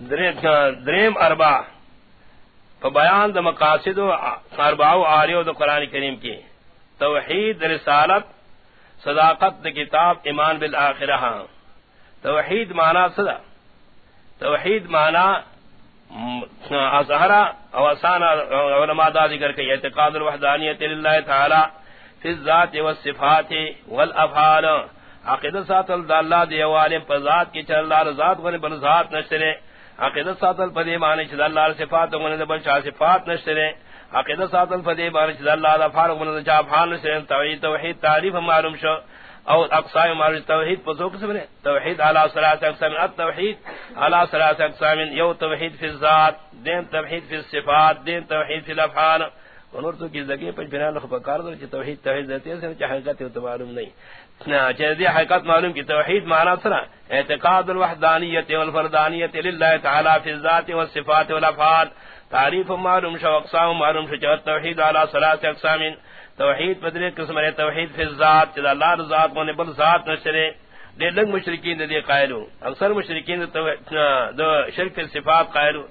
دریم اربا بیان د مقاصد اربا آریو د قرآن کریم کی توحید، رسالت، صداقت د کتاب، ایمان بالآخرہ. توحید مانا صدا توحید مانا اظہرا او اسانا علماء دا ذکر کہ اعتقاد الوحدانیت للہ تعالی فی الذات والصفات والافعال. عقیدت ساتھ اللہ دی عالم پر ذات کی چل اللہ ذات غنی بن ذات نشرے عقیدت ساتھ الفدی معنی چل اللہ صفات غنی بن چا صفات نشرے عقیدت ساتھ الفدی معنی چل اللہ افعال غنی چا افعال نشرے توحید توحید تعریف معلوم شو۔ او اقسام معلوم توحید پسو قسم نے توحید علی صلاۃ اقسام۔ التوحید علی صلاۃ اقسام۔ یو توحید فی الذات، دین توحید فی الصفات، دین توحید فی الافعال۔ اور تو کی زگی پر بنا لخ بکار دو توحید توحید ذاتی ہے، چاہے حقیقت تو معلوم نہیں۔ چیزی حقیقت معلوم کی، توحید معنی سنا اعتقاد الوحدانیت والفردانیت للہ تعالی فی الذات والصفات والافعال تعریف معلوم شو، اقسام معلوم شو چہت توحید علی صلاۃ اقسام. توحید بدرے قسم ہے توحید فی الذات چلا اللہ ذات کو بل ذات نشرے دے لنگ مشرکین دے قائلو. اکثر مشرکین دو شرک فی صفات قائلو.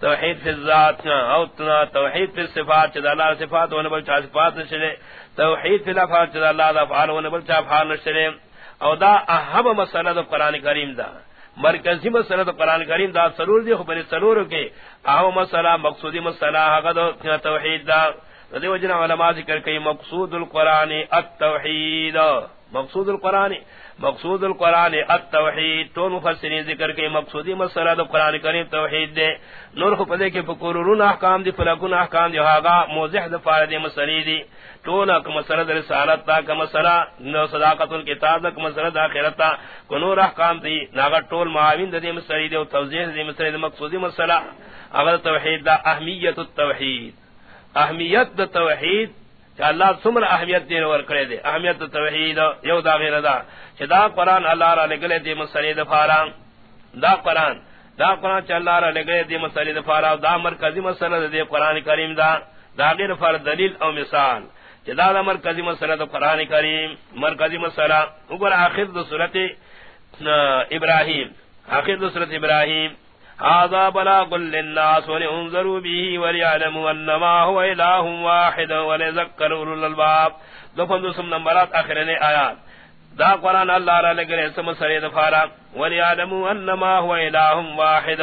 توحید فی الذات او توحید فی الصفات چلا اللہ صفات و نبل چا صفات نشرے توحید فی الافعال چلا اللہ دا افعال و نبل چا افعال نشترے او دا اہم مسئلہ دا قرآن کریم دا۔ مرکزی مسئلہ دا قرآن کریم دا سرور دی خبری سرور کے اہم مسئلہ، مقصودی مسئلہ حقد توحید دا۔ دیو جنا علماء ذکر کئی، مقصود القرآن التوحید مقصود القرآن مقصود القرآن التوحید. تو مفسرین ذکر کئی مقصودی مسئلہ دو قرآن کریم توحید دے. نور خو پدے کے فکرون احکام دی، فلکون احکام دی حاغا موزح دفار دی مسئلی دی. تونا کم مسئلہ در رسالت تا، کم مسئلہ نو صداقت الکتاب دا، کم مسئلہ دا خیرت تا. کنور احکام دی ناغا طول معاوین دی مسئلی دی و توزیح دی مسئلی دی مقصودی مسئلہ. اگر توحید دا اہمیت التوحید. اہمیت دا توحید چا اللہ سمر اہمیت دین ور کرے دے. اہمیت توحید یو دا غیر دا. چا دا قرآن اللہ را لگلے دے مسئلے دا فارا. دا قرآن. دا قرآن چا اللہ را لگلے دے مسئلے دا فارا. دا مرکزی مسئلہ دے قرآن کریم دا. دا غیر فار دلیل او مثال. چا دا دا مرکزی مسئلہ دا قرآن کریم. مرکزی مسئلہ. اگر آخر دا صورت ابراہیم. آخر دا صورت ابراہیم. هذا بلاغ للناس ولانذروا به وليعلموا انما هو اله واحد ولذكر اولو الالباب دفن دوسم نمبرات اخرین آیات. دا قرآن اللہ را لگر اسم سرید فارا وليعلموا انما هو اله واحد.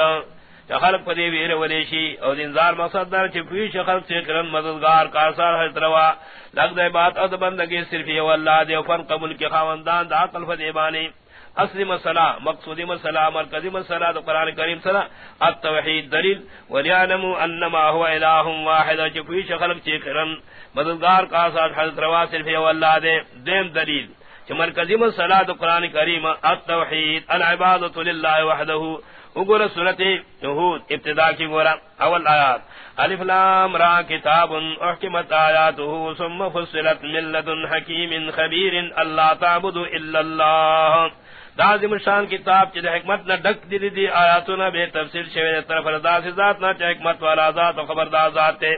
خلق پدی ویر ولیشی. او دینزار مقصد دار چی پیش خلق سے کرن مددگار کارسار حضرت روا. لگ دے بات اد بندگی صرف یہ واللہ دے فن قبول کی خواندان دا قلف دیبانی اصلی مسئلہ، مقصودی مسئلہ، مرکزی مسئلہ تو قرآن کریم صلاح التوحید دلیل ولیعلمو انما هو الہ واحد چپویش خلق چیکرن مددگار کا ساتھ حضرت روا صرف یو اللہ دے۔ دیم دلیل چھ مرکزی مسئلہ تو قرآن کریم۔ التوحید العبادت للہ وحدہو اگر سورت یہود ابتدا کی گورا۔ اول آیات۔ الف لام را کتاب احکمت آیاته، ثم فصلت من لدن حکیم خبیر، اللہ تعبد الا اللہ۔ دازم شان کتاب چی حکمت نہ ڈک دی دی آیاتو نہ بے تفسیر شوی طرف رضا سے ذات نہ چا حکمت والا ذات و خبردار ذات تے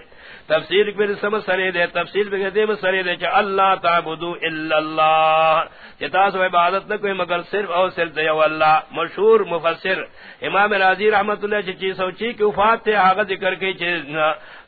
تفسیر پر سم سرے دے تفسیر پر دیم سرے دے چا اللہ تعبدو الا اللہ۔ چتا سو عبادت نہ کوئی مگر صرف او صرف دے اللہ۔ مشہور مفسر امام راضی رحمت اللہ چی سوچی کہ وفات تے آغا ذکر کی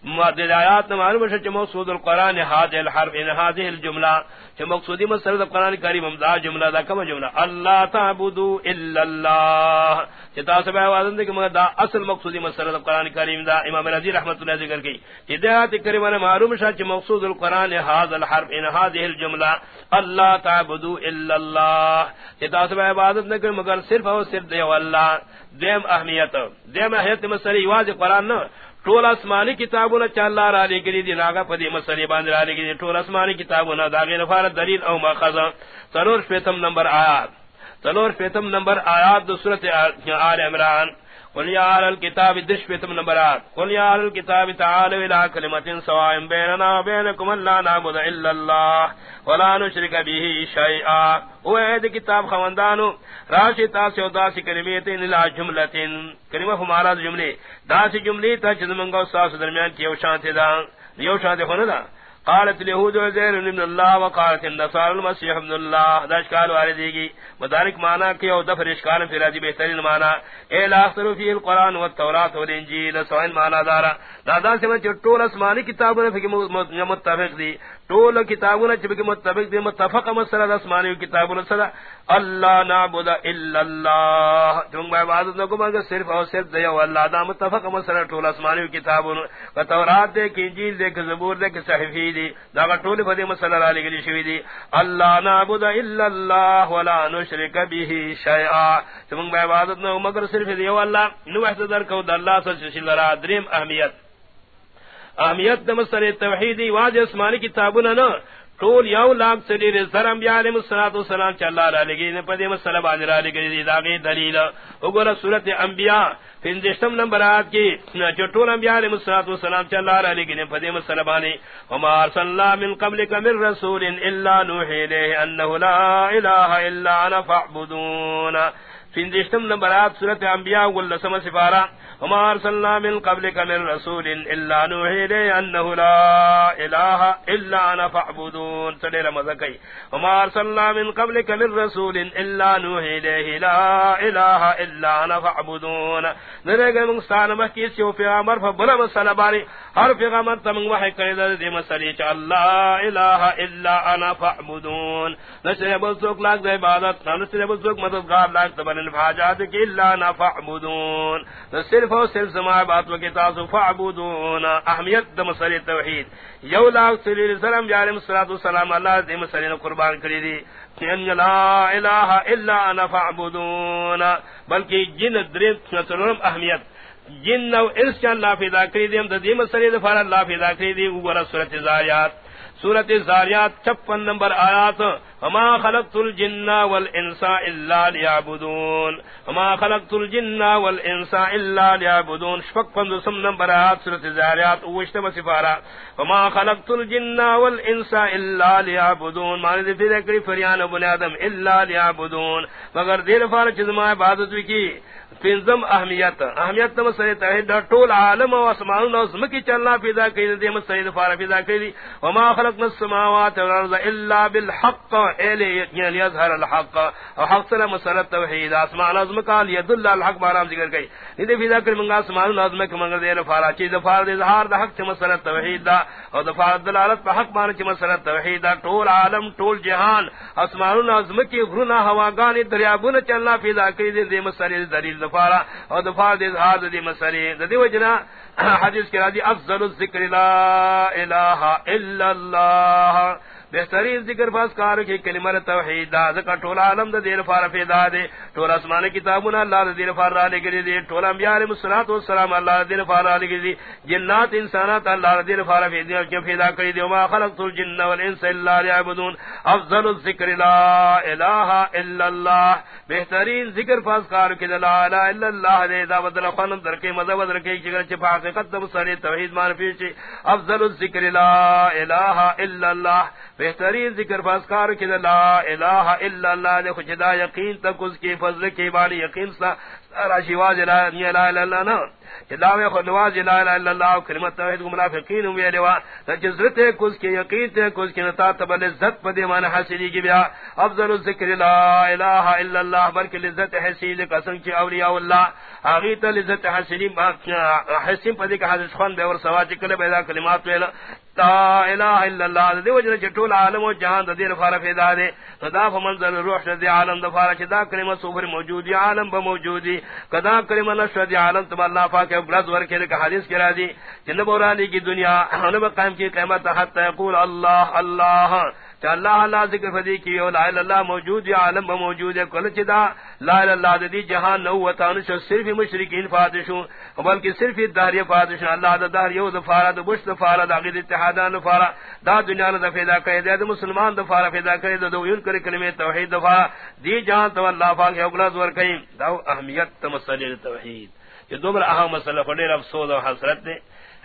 چی آیات معلوم ہے کہ مقصود القران هذه الحرف ان هذه الجمله کہ مقصودی مسئلہ القران کریم امداد جملہ، دا کم جملہ. اللہ تعبدوا الا اللہ. کہ تاسب آواز دے کہ دا اصل مقصودی مسئلہ القران کریم دا امام رضی رحمتہ اللہ ذکر کی. کہ دیات کریمہ نے معلوم ہے کہ مقصود القران هذا الحرف ان هذه الجمله اللہ تعبدوا الا اللہ. کہ تاسب آواز دے کہ مگر صرف اور صرف دے اللہ دیم اہمیت دیم اہمیت مسئلہ واضح قران نہ ټول آسمانی کتابوں چې الله را لګري گری دی ناگا پدی مسلې باندې را لګري گری ٹول آسمانی کتابوں نے داغے دلیل او ماخذ ضرور پیتم نمبر آیات. ضرور پیتم نمبر آیات د سورت آل عمران. قل يا اهل الكتاب، دش بتم نمبرات. قل يا اهل الكتاب، تعالوا الى كلمه سواء بيننا وبينكم لا نعبد الا الله ولا نشرك به شيئا. او اے کتاب خواندانو. راشی تاسی و داسی کلمیتین الى جملتین کلمہ ہمارا جملے داسی جملی تا چند منگو ساس درمیان کی یو شانتی دا. یو شانتی خونا دا قالت اليهود عزير ابن الله وقالت النصارى المسيح ابن الله. دا اشكال واردگی مدارک معنی کہ او دفر اشکال فی راجی بہترین معنی اے لا اختر فی القرآن والتورات والانجیل سوئن معنی دارا. دادا سے من ٹول اسمانی کتابوں فی متفق دی. ٹول کتابوں چبکی متفق دی متفق مسئلہ اسمانی کتابوں صدا اللہ نعبد الا اللہ تم میں عبادت نہ کو صرف اور صرف دیا اللہ دا متفق مسئلہ ٹول اسمانی کتابوں تورات دے کہ انجیل دے کہ زبور دے کہ صحیفی دی دا ٹول فدی مسئلہ علی گلی شوی دی اللہ نعبد الا اللہ ولا نشرک به شیئا. تم میں عبادت نہ مگر صرف دی اللہ نو احتضر کو اللہ سے شلرا دریم اہمیت اہمیت مسئلہ توحیدی واجب اسمانی کتابوں نہ ٹول یو لاکھ سلی رزر انبیاء علیہ الصلوۃ والسلام چلا را لگی، نے پدی مسئلہ باندھ را لگی دا کی دلیل۔ وګوره سورۃ انبیاء پنځم نمبر آیات کی، جو ٹول انبیاء علیہ الصلوۃ والسلام چلا را لگی، نے پدی مسئلہ باندھ وما ارسلنا من قبلك من رسول الا نوحي اليه انه لا اله الا انا فاعبدون۔ پنځم نمبر آیات سورۃ انبیاء ولسم سفارہ، وما ارسلنا من قبلك من رسول الا نوحي اليه انه لا اله الا انا فاعبدون۔ سدير مزكي وما ارسلنا من قبلك من رسول الا نوحي اليه لا اله الا انا فاعبدون۔ نرجع من ستان ما كيس يو في امر فبلا مسلا باري ہر پیغمبر تم وحی کرے دے مسلی چ اللہ الہ الا انا فاعبدون۔ نشے بزوک لاگ دے عبادت نشے بزوک مددگار لاگ تبن حاجات کی الا انا فاعبدون نشے صرف اور صرف سما بات و کتاب فعبدون، اہمیت د مسئلہ توحید۔ یو لاکھ صلی اللہ علیہ وسلم علیہ الصلوۃ والسلام اللہ دے مسئلہ قربان کری دی۔ ان لا الہ الا انا فعبدون بلکہ جن درت نصرم اہمیت۔ جن نو انس چ اللہ فدا کری دی، ہم دے مسئلہ فار اللہ فدا کری دی۔ وہ سورۃ زاریات۔ سورت زاریات چپن نمبر آیات۔ وما خلقت الجن والانس الا ليعبدون. وما خلقت الجن والانس الا ليعبدون. شفق پند سم نمبر آیات سورت زاریات. وشتم سفارا وما خلقت الجن والانس الا ليعبدون. معنی دی پھر کری فریان بن آدم. الا ليعبدون. مگر دیر فار چزما عبادت کی؟ پنزم اہمیت. اہمیت نم سید توحید. ٹول عالم و اسمان و زمکی چلنا پیدا کئی دی مسید فار پیدا کئی وما خلقنا السماوات والارض الا بالحق. یعنی یظہر الحق. و حق سلام مسئلہ توحید. اسمان و زمکا لیدل الحق بارام ذکر کئی. ندی پیدا کئی منگا اسمان و زمک منگر دیر فارا چیز فار دی ظہار دا حق چی مسئلہ توحید دا. و دفار دلالت پا حق بارا چی مسئلہ توحید دا. ٹول عالم، ٹول جہان. اسمان و زمکی غرنا ہواگانی دریابون چلنا پیدا کئی دی مسئلہ دلیل دفارا اور دفار دے اظہار دے مسئلے دے وجنا. حدیث کے راضی، افضل الذکر لا الہ الا اللہ. بہترین ذکر فاس کار کی کلمہ توحید دا، ذکر ٹول عالم دا دیر فار پیدا دے۔ ٹول اسمان کتابنا اللہ دا دیر فار را لگری دے ٹول انبیاء علیہ الصلوۃ والسلام اللہ دا دیر فار را لگری دے جنات انسانات اللہ دا دیر فار پیدا کی پیدا کری دے ما خلقت الجن والانس الا ليعبدون۔ افضل الذکر لا الہ الا اللہ۔ بہترین ذکر فاس کار کی لا الہ الا اللہ دے۔ دا بدل خانم در کے مذہب در کے، جگر چ حقیقت سر توحید مان پیش افضل الذکر لا الہ الا اللہ۔ بہترین ذکر بازکار کی لا الہ الا اللہ نے خدا یقین تک اس کی فضل کی بانی یقین سا راشی واج لا الہ الا اللہ نا دعوے خود نواز، لا الہ الا اللہ کلمت توحید کو منافقین ہوئے دیوا جزرت ہے کس کے یقین تے کس کے نتا تبل عزت پدی مان حاصلی کی بیا۔ افضل الذکر، لا الہ الا اللہ، بلکہ عزت حاصل قسم کی اولیاء اللہ۔ اگی عزت حاصلی حسین پدی کا حدیث خوان بے اور سواج کلے پیدا کلمات ویلا لا الہ الا اللہ دی وجہ چٹول عالم و جہان دیر فار پیدا دے۔ صدا فمنزل روح دی عالم دے دفار چدا کلمہ سوبر موجودی عالم بموجودی کدا کلمہ نشر دی عالم، تب اللہ پاک برز ورکے کہ حدیث کرا دی جن بورانی کی دنیا ہن قائم کی قیامت حتی یقول اللہ اللہ، کہ اللہ اللہ ذکر فدی کی لا الہ الا اللہ موجود، یا عالم موجود ہے، کل چدا لا الہ الا اللہ دی جہان نو و وتان صرف مشرکین فاتشوں، بلکہ صرف دار فاتش اللہ دا دار یو ظفارہ دا بش ظفارہ دا عقید اتحادان ظفارہ دا دنیا دا فیدا کرے دے مسلمان دا فارہ فیدا کرے دو یون کرے کلمہ توحید ظفارہ دی جہان تو اللہ پاک اگلا زور کہیں دا اہمیت مسئلہ توحید۔ یہ دوبر اہم مسئلہ فدیر افسوس اور حسرت نے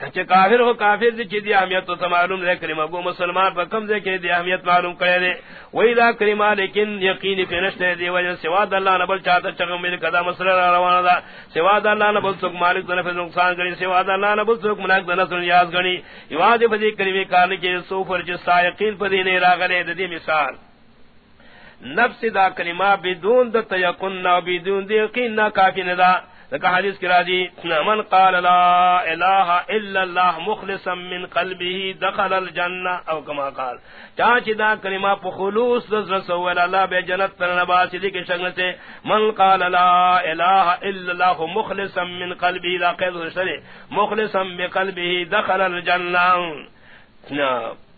چ کافر ہو، کافر دی چی دی اہمیت تو معلوم ہے کلمہ گو مسلمان پر کم دے کہ دی اہمیت معلوم کرے دے۔ وہی دا کلمہ لیکن یقین فنشت دی وجہ سوا اللہ نہ بل چاہتا چگم میرے قدم مسئلہ روانہ دا۔ سوا اللہ نہ بل سک مالک دن فضل نقصان گنی سوا اللہ نہ بل سک مناک دن نصر نیاز گنی۔ یواد فدی کلمہ کارن کے سوفر جس سایقین پدی نے راغلے دی مثال۔ نفس دا کلمہ بدون دا تیقن نا بدون دی یقین نا کافی ندا لکہ حدیث کی راجی من قال لا الہ الا اللہ مخلصا من قلبه دخل الجنہ او کما قال چاچی دا کلمہ پا خلوص دز رسول اللہ بے جنت پر نباسی دی کے شنگ سے، من قال لا الہ الا اللہ مخلصا من قلبه لا قید رسول مخلصا من قلبه دخل الجنہ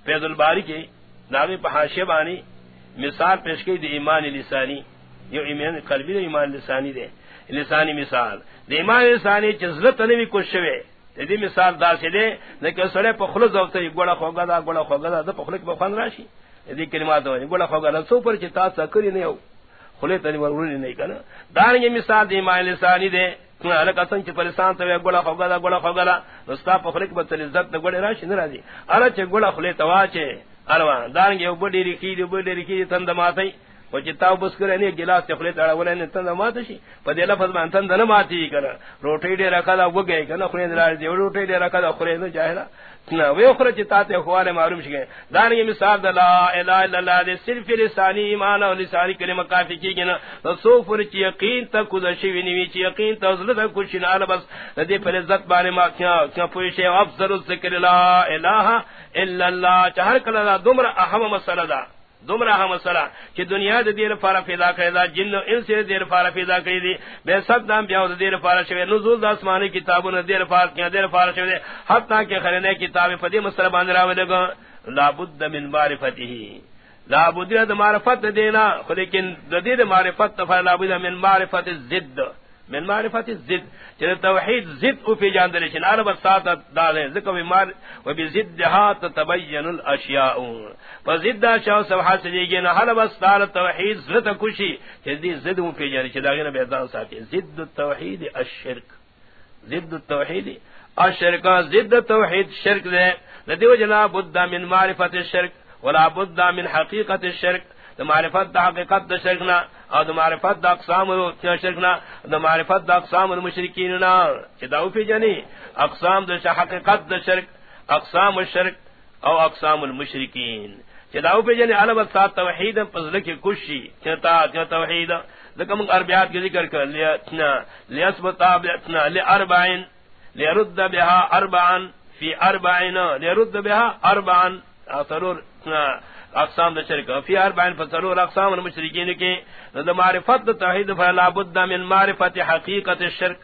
فیض الباری کی ناوی پا بانی مثال پیش کی دی ایمان لسانی، یو ایمان قلبی دی ایمان لسانی دے۔ لسانی مثال. دی ایمان لسانی چزلت نوی کچھ شوے دی مثال دا سے دے لیکن سڑے پا خلص ہوتا ہے گوڑا خوگا دا گوڑا خوگا دا دا پا خلق پا خان راشی دی کلمات ہوئی گوڑا خوگا دا سو پر چی تاس سکری نہیں ہو خلق تنی ورونی نہیں کنا دارنگی مثال دی. ایمان لسانی دے لکا سنچ پریسان تو گوڑا خوگا دا گوڑا خوگا دا نستا پا خلق پا تلزت دا گوڑا راشی نرازی ارا چی گوڑا خلق تواچے اروان دارنگی او بڑی رکی دی بڑی رکی تند ماتی او چی تاو بس کرے نی گلاس چخلی تاڑا ولی نی تند ماتی شی پا دی لفظ من تند نماتی کنا روٹی دی رکا دا وگئی کنا خلی دلار دی دی رکا دا خلی نو جاہلا نا وی اخرى چی تاتے خوال معلوم شکے دارنگی مثال لا الہ الا اللہ دے صرف لسانی ایمان و لسانی کلمہ کافی کی گنا صوفر یقین تا کدا شوی نوی چی یقین تا ظلتا کچھ نالا بس دے پر عزت بارے ما کیا کیا پوشے افضل الذکر لا الہ الا اللہ چہر کلا دا دمر اہم مسئلہ دا دمر اہم مسئلہ کہ دنیا دے دیر فارا پیدا کرے دا جن ان سے دیر فارا پیدا کری دی بے سب دام بیاو دے دیر فارا شوے نزول دا اسمانی کتابوں نے دیر فارا کیا دیر فارا شوے حتی کہ خرینے کتابیں فدی مسئلہ باندھ راوے لگا لابد من معرفته. لابد من معرفت دینا لیکن دید معرفت فلا لابد من معرفت الزد من معرفت الزد چلے توحید زد او پی جاندلے چن عرب سات دالے ذکر بمار و بزدها تتبین الاشیاء فزد اشیاء سبحا سجیگی نا حلب استار توحید زد کشی چل دی زد او پی جاندلے چل داغین بیدان ساتی. زد التوحید الشرک. زد التوحید الشرک. زد التوحید شرک دے. لدیو جنا بدda من معرفت الشرک ولا بدda من حقیقت الشرک دا معرفت دا حقیقت دا شرکنا او دا معرفت دا اقسام دا شرکنا دا معرفت دا اقسام المشرکیننا چی دا اوپی جنی؟ اقسام دا حقیقت دا شرک، اقسام الشرک او اقسام المشرکین. چی دا اوپی علم سات توحید پزلک کشی. چیتا چی توحید. لکہ منگ عربیات کی ذکر کر. لیا اتنا لیسبتا لی اربعین. لیرد بها اربعن فی اربعین. لیرد بها اربعن اثرور اقسام شرک. فی اربعین فسرور اقسام المشرکین کی. کے معرفت توحید فلا بد من معرفت حقیقت الشرک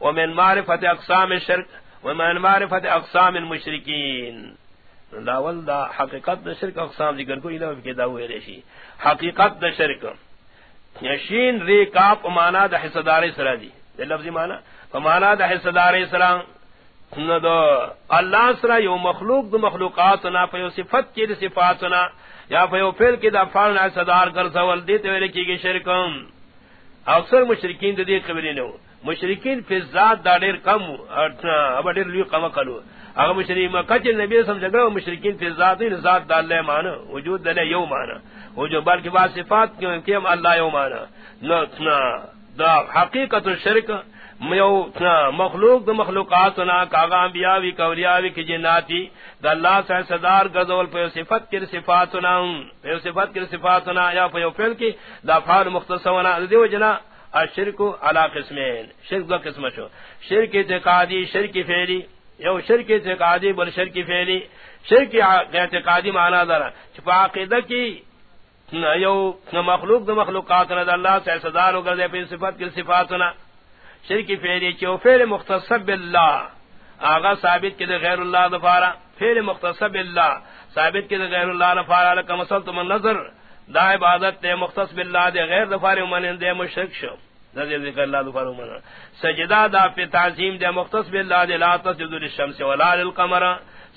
ومن معرفت اقسام الشرک ومن معرفت اقسام المشرکین. لاول دا حقیقت دا شرک اقسام ذکر کو ادھا کی دا ہوئے رشی حقیقت دا شرک. یشین، ری کاپ مانا دا حصدار سرا دی. لفظی مانا فمانا دا حصدار سرا اللہ سرا یو مخلوق دو مخلوقاتنا فیو صفت کی دا صفاتنا یا فیو فیل کی دا فالنا صدار کر سوال دیتے ہوئے لکی گی شرکم اکثر مشرکین دا دی قبلی نو مشرکین فی ذات دا دیر کم اب دیر لیو کم کلو اگر مشرکین مکچ نبی سم جگر مشرکین فی ذات دی ذات اللہ مانا وجود دا یو مانا وجود بلکہ بعض صفات کیوں کیم اللہ یو مانا دا حقیقت الشرک میو مخلوق د مخلوقات نا کاغا انبیاء کولیاء کی جناتی د اللہ سے صدار گزول پہ صفت کی صفات نا پہ صفت کی صفات نا یا پہ فعل کی دا فعل مختصونا دیو جنا الشرک علی قسمین. شرک دو قسم شو. شرک اعتقادی شرک فعلی. یو شرک اعتقادی، بل شرک فعلی. شرک اعتقادی معنی دار. چھ عقیدہ کی یو مخلوق د مخلوقات نا اللہ سے صدار ہو گزے پہ صفت کی صفات نا شرکی فیری چو فیر مختصب اللہ آغا ثابت کی دے غیر اللہ دفارا فیر مختصب اللہ ثابت کی دے غیر اللہ دفارا لکا مسلط من نظر. دا عبادت دے مختصب اللہ دے غیر دفار من دے مشرک شو. نظر ذکر اللہ دفار من سجدہ دا پی تعظیم دے مختصب اللہ دے لا تسجد للشمس ولا للقمر۔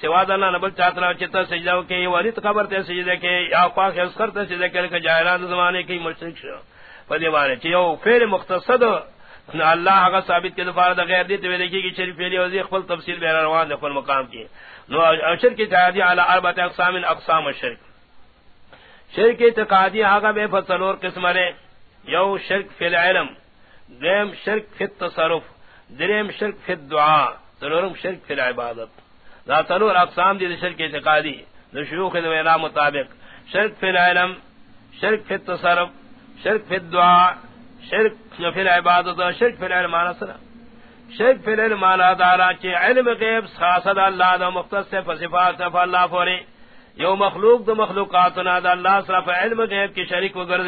سوا دلنا نبل چاہتنا چتا سجدہ کے ولیت قبر تے سجدہ کے یا خواہ خیسکر تے سجدہ کے لکا جائران زمانے کی مشرک شو۔ فدی بارے چیو فیر مختصد اللہ کا ثابت کے دفار دا غیر دیتے ہوئے دیکھیے کہ شریف پہلی وزیر خپل تفصیل بین روان دے خپل مقام کی۔ نو شرک اتحادی علی اربعت اقسام اقسام الشرک شرک اتقادی آگا بے فصلور قسم رے۔ یو شرک فی العلم۔ دیم شرک فی التصرف، دریم شرک فی الدعا سلورم شرک فی العبادت. دا سلور اقسام دی شرک اتقادی دو شیوخ دو اینا مطابق. شرک فی العلم، شرک فی التصرف، شرک فی الدعا شرک فی العبادت، شرک فی العلم آنا سنا شرک فی العلم آنا دارا چی علم غیب خاصد اللہ دا مختص سے فصفات فا اللہ فوری یو مخلوق دو مخلوقاتنا دا اللہ صرف علم غیب کی شریک وگر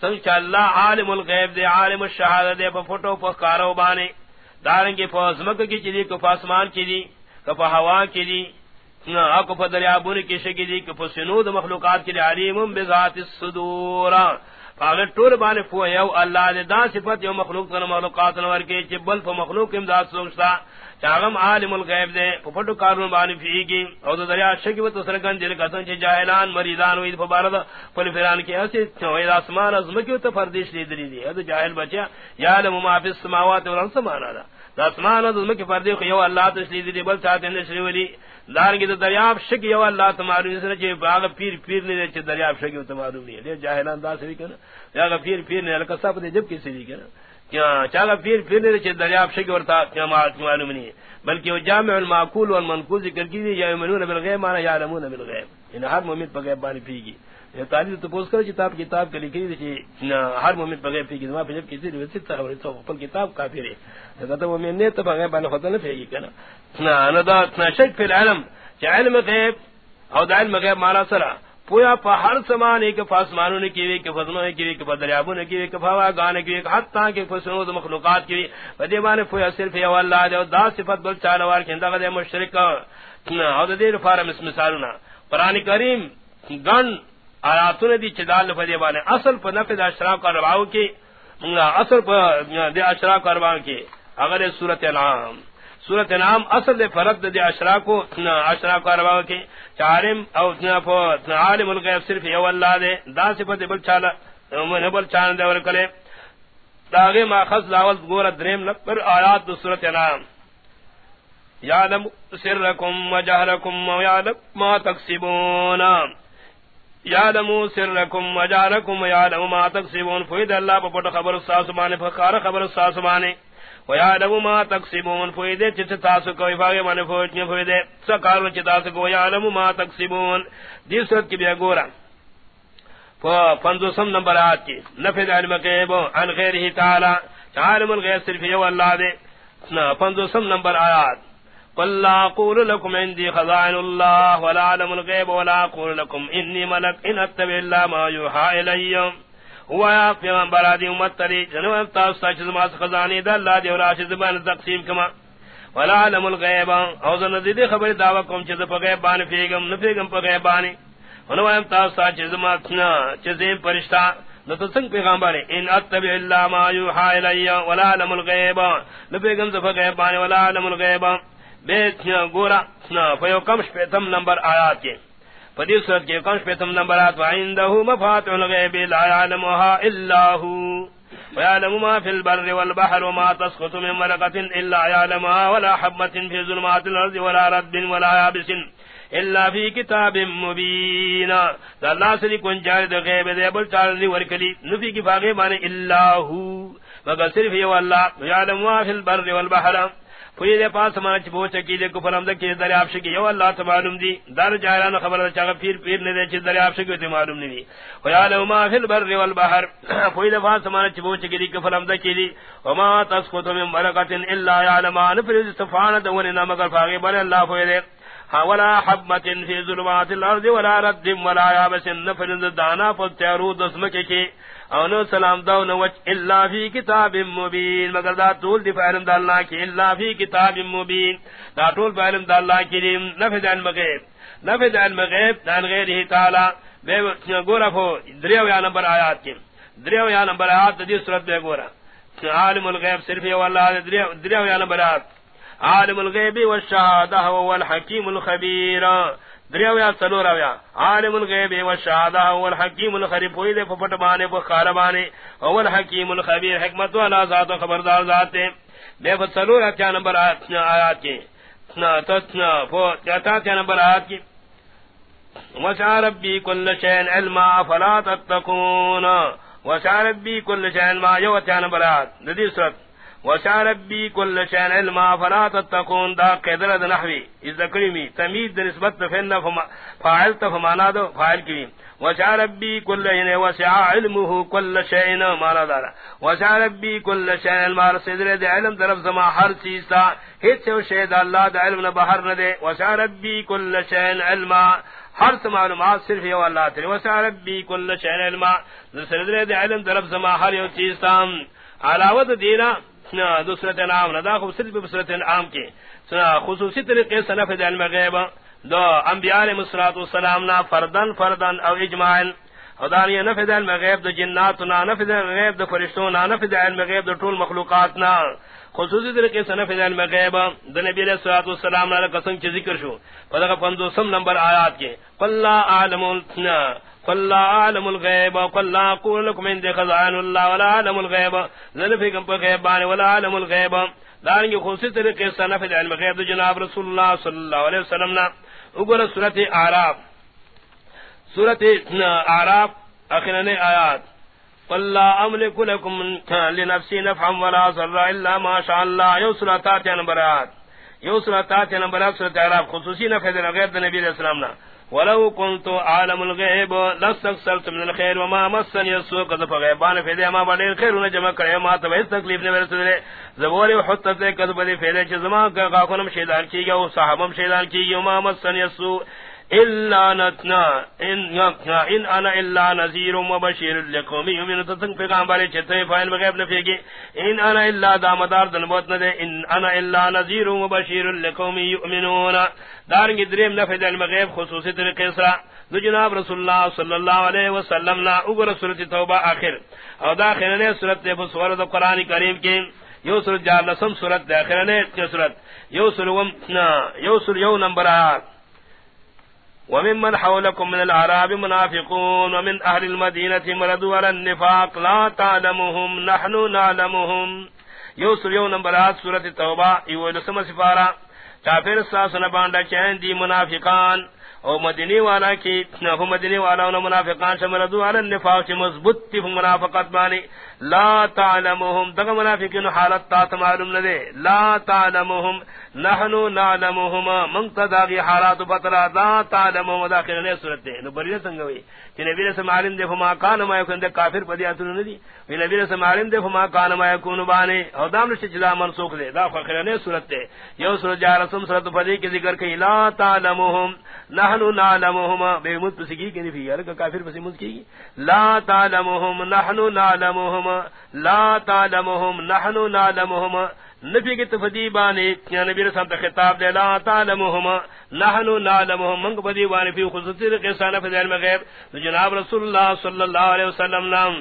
دے سنچ اللہ عالم الغیب دے، عالم الشہاد دے، پا فٹو پا کارو بانے۔ دارنگی پا زمک کی چلی کفا اسمان کی دی کفا ہوا کی دی ہاں، اکو پا دریابون کی شکی دی کفا سنود مخلوقات کی دی علیم بذات الصدورا فاگر ٹور بانے فو یو اللہ دے دا صفت یو مخلوق تن مخلوقات نور کے چبل فا مخلوق امداد سوچتا چاغم عالم الغیب دے پپٹو کارون بانی فیگی۔ او دو دریا شکی و تسرگن دل کتن چی جاہلان مریدان وید فبارد پل فران کی ایسی وید اسمان از مکی و تفردیش لی دلی دی۔ ادو جاہل بچیا یعلم ما فی السماوات ورن سمانا دا۔ دا اسمان از مکی فردیش یو اللہ تشلی دی بل چاہتے نشری ولی۔ دارنگی دا دریاب شکی یو اللہ تمارو نسر چی باغ پیر پیر نہیں دے چی دریاب شکی و تمارو نہیں ہے جاہلان دا سوی کنا یا پیر پیر نہیں لکسا پتے جب کسی دی کنا۔ چاگا پیر پھر نے دریاب شکی ورتا معلوم نہیں بلکہ وہ جامع المعقول والمنقول ذکر کی دی، یا یمنون بالغیب مانا یعلمون بالغیب۔ ان ہر مومن پر غیب بانی پھیگی یہ تعلیم تو پوس کر کتاب کتاب کے لکھی دی ہر مومن پر غیب پھیگی ما پھر کسی روایت سے خبر تو پر کتاب کافر ہے کہتا وہ میں نے تو غیب بانی خود نہ پھیگی کنا نہ نہ دا شک فی العلم کہ علم غیب، او دا علم غیب مانا سرا۔ پویا پا ہر سمان ایک فاسمانوں نے کیوی کہ فضلوں نے کیوی کہ دریابوں نے کیوی کہ فوا گانے کیوی کہ حتی کہ فسنوں دو مخلوقات کیوی ودی مانے پویا صرف یو اللہ دے دا صفت بل چالوار کے اندغ دے مشرک او دے فارم اس مثالنا قرآن کریم گن آیاتوں نے دی چدال فدی بانے اصل پا نفذ اشراف کا رباو کی اصل پا دے اشراف کا رباو کی اگر صورت نام سورت نام اصل فرد دے اشرا کو اشرا کو اروا کے چارم او عالم الغیب صرف یو اللہ دے، دا صفت بل چالا من بل چان دے ور کلے داغے ما خذ لاول گور دریم نمبر آیات دو سورت نام یعلم سرکم و جہرکم و یعلم ما تکسبون۔ یعلم سرکم و جہرکم و یعلم ما تکسبون۔ فوید اللہ پا پٹ خبر الساسمانے فخار خبر الساسمانے ويعلم ما تكسبون فويده تتاسو کوئی فاگے منے فوجنے فويده سکارو چتاسو کو يعلم ما تكسبون دی صورت کی بیا گورا فنزو سم نمبر آت۔ کی نفذ علم غیب عن غیره تعالی عالم الغیب صرف you Allah they فنزو some number آیات قل لا اقول لكم عندي خزائن الله ولا اعلم الغيب ولا اقول لكم اني ملك ان اتبع الا ما يوحى الي ہوا پیغمبر ادی امت تری، جنو تا سچ ما خزانی د اللہ دی ولا شذ بان تقسیم کما. ولا علم الغیب. او زن دی خبر داوا کوم چ په غیب بان پیغم نہ پیغم په غیب بان ہن ویم تا سچ ما تھنا چ پرشتہ نہ تو سنگ پیغمبر ان اتبع الا ما یوحى الی ولا علم الغیب. نہ پیغم ز غیب بان ولا علم الغیب. بے گورا نہ پیو کم شپتم نمبر آیات کے فدی صورت کے کنش پہ تم نمبرات وعندہو مفاتح الغیب لا یعلمها الا ہو ویعلم ما فی البر والبحر وما تسخط من مرقت الا یعلمها ولا حبت فی ظلمات الارض ولا رد ولا یابس الا فی کتاب مبین دا اللہ سلی کن جاری دا غیب دے، بل چارلی ورکلی، نفی کی فاغی مانے الا مگر صرف یہ اللہ یعلم ما فی البر والبحر پوی دے پاس سمان چ پوچھ کی دے کو فرم دے کہ دریاب شکی، یو اللہ تو معلوم دی۔ دار جاہلان خبر چا پیر پیر نے دے چ دریاب شکی تے معلوم نہیں و یا لو ما فی البر والبحر۔ پوی دے پاس سمان چ پوچھ کی دے کو فرم دے کی و ما تسقط من برکت الا يعلم ان فی استفان دون نام کر فاگے بل اللہ پوی دے۔ ولا حبت في ظلمات الارض ولا رد ولا يابس نفر دانا فترو دسمک کی اونو سلام دو نوچ الا فی کتاب مبین، مگر دا طول دی فعلم دا اللہ کی، الا فی کتاب مبین۔ دا طول فعلم دا اللہ کی نفذ علم غیب نفذ علم غیب دان غیره تعالی۔ بے گورا فو دریو یا نمبر آیات کی۔ دریو یا نمبر آیات دی صورت بے گورا۔ عالم الغیب صرف یو اللہ دریو یا نمبر آیات۔ عالم الغیب والشہادہ هو الحکیم الخبیر. دریاویا سلوراویا عالم الغیب و شہادہ والحکیم الخری پوئی دے پپٹ بانے پخار بانے. والحکیم الخبیر. حکمت والا ذات و خبردار ذات دے. بے فسلورا کیا نمبر آیات کی. کیا نمبر آیات کی. وسع ربی کل شین علما فلا تتقون. وسع ربی کل شین علما یو کیا نمبر آیات. ندی صورت. وسع ربي كل شيء علما، فلا تتقون. دا قدر نحوي اذا كريمي تميد نسبت فعل فما فاعل فمانا دو فاعل کی وسع ربي كل شيء وسع علمه كل شيء ما لا دار وسع ربي كل شيء علما. صدر دے علم طرف زما ہر چیز تا. ہچ شے دا اللہ دا علم نہ باہر نہ دے. وسع ربي كل شيء علما. ہر معلومات صرف یو اللہ تعالی وسع ربي كل شيء علما. صدر دے علم طرف زما ہر یو چیز تا. علاوہ دینا دوسرت نام ندا خوبصورت بصورت عام کے۔ خصوصی طریقے سے نفذ علم غیب۔ دو انبیاء علیہ الصلوۃ والسلام نا فردن فردن او اجماعا۔ خدای نفذ علم غیب دو جنات نا، نفذ غیب دو فرشتوں نا، نفذ علم غیب دو طول مخلوقات نا۔ خصوصی طریقے سے نفذ علم غیب۔ دو نبی علیہ الصلوۃ والسلام نا قسم کی ذکر شو۔ پدغه 500 نمبر آیات کے۔ قل لا اعلم قل عالم الغيب وقل لا اقول لكم عندي خزائن الله ولا عالم الغيب. ذنفكم بغيبان ولا عالم الغيب. دارنگی خصوصی طریقے سے نفذ علم غیب جناب رسول اللہ صلی اللہ علیہ وسلم نا. اگر سورت اعراف. سورت اعراف اخرن آیات. قل لا املك لكم لنفسي نفعا ولا ضرا الا ما شاء الله. یو سورت آیات نمبر آیات یو سورت اعراف خصوصی نفذ غیب نبی علیہ السلام نا. ولو كنت عالم الغيب لستكثرت من الخير وما مسني السوء قد فغيبان في ذي ما بعد الخير ونجمع كره ما تبع تكليف نے میرے زبور وحط تے قد بلی فعل چ زمان کا کونم شیطان کی گو صحابم شیطان کی وما مسني السوء الا نتنا ان يقنا ان انا الا نذير وبشير لقوم يؤمنون تسن پیغمبر چتے فائل غیب نہ پھیگی ان انا الا دامدار دن نہ دے۔ ان انا الا نذير وبشير لقوم يؤمنون۔ دارنگ دریم نہ فیدل مغیب خصوصی طریقے سے دو جناب رسول اللہ صلی اللہ علیہ وسلم نا اوگر سورۃ توبہ آخر۔ او داخل نے سورۃ تے سورۃ کریم کی یو سورۃ جار لسم سورۃ داخل نے سورۃ یو سورۃ یو سورۃ یو نمبر آیات وممن حولكم من العراب منافقون ومن أهل المدينة مردوا على النفاق لا تعلمهم، نحن نعلمهم. يوصل يوم نمبرات سورة التوبة يقول سمى سفارة کافر ساسن بانڈا چین دی منافقان. او مدنی والا کی، نہ مدنی والا او منافقان شمردو علی النفاق چ مضبوط تی منافقت بانی. لا تعلمهم. دغ منافقین حالت تا معلوم نہ دے لا تعلمهم. نحنو نعلمهم من تداغی حالات بطلا لا تعلمهم داخل نے صورت دے نو بری سنگ ہوئی کہ نبی نے معلوم دے فما کان ما یکن دے کافر پدی اتن ندی وی نبی نے معلوم دے فما کان ما یکون بانے او دام نش جدا منسوخ دے دا فخر نے صورت دے یو سورۃ جارسم سورۃ پدی کی ذکر کہ لا تعلمهم. نحنو نعلمهم بے مت سگی کہ نہیں یار کافر بس مت کی لا تعلمهم. نحنو نعلمهم لا تعلمهم نحنو نعلمهم. نبی کی تفدی بانے یا نبی رسول تے خطاب دے، لا تعلمهم نحنو نعلمهم. من بدی بانے فی خصوصی قصہ نفذ علم غیب. جناب رسول اللہ صلی اللہ علیہ وسلم نام.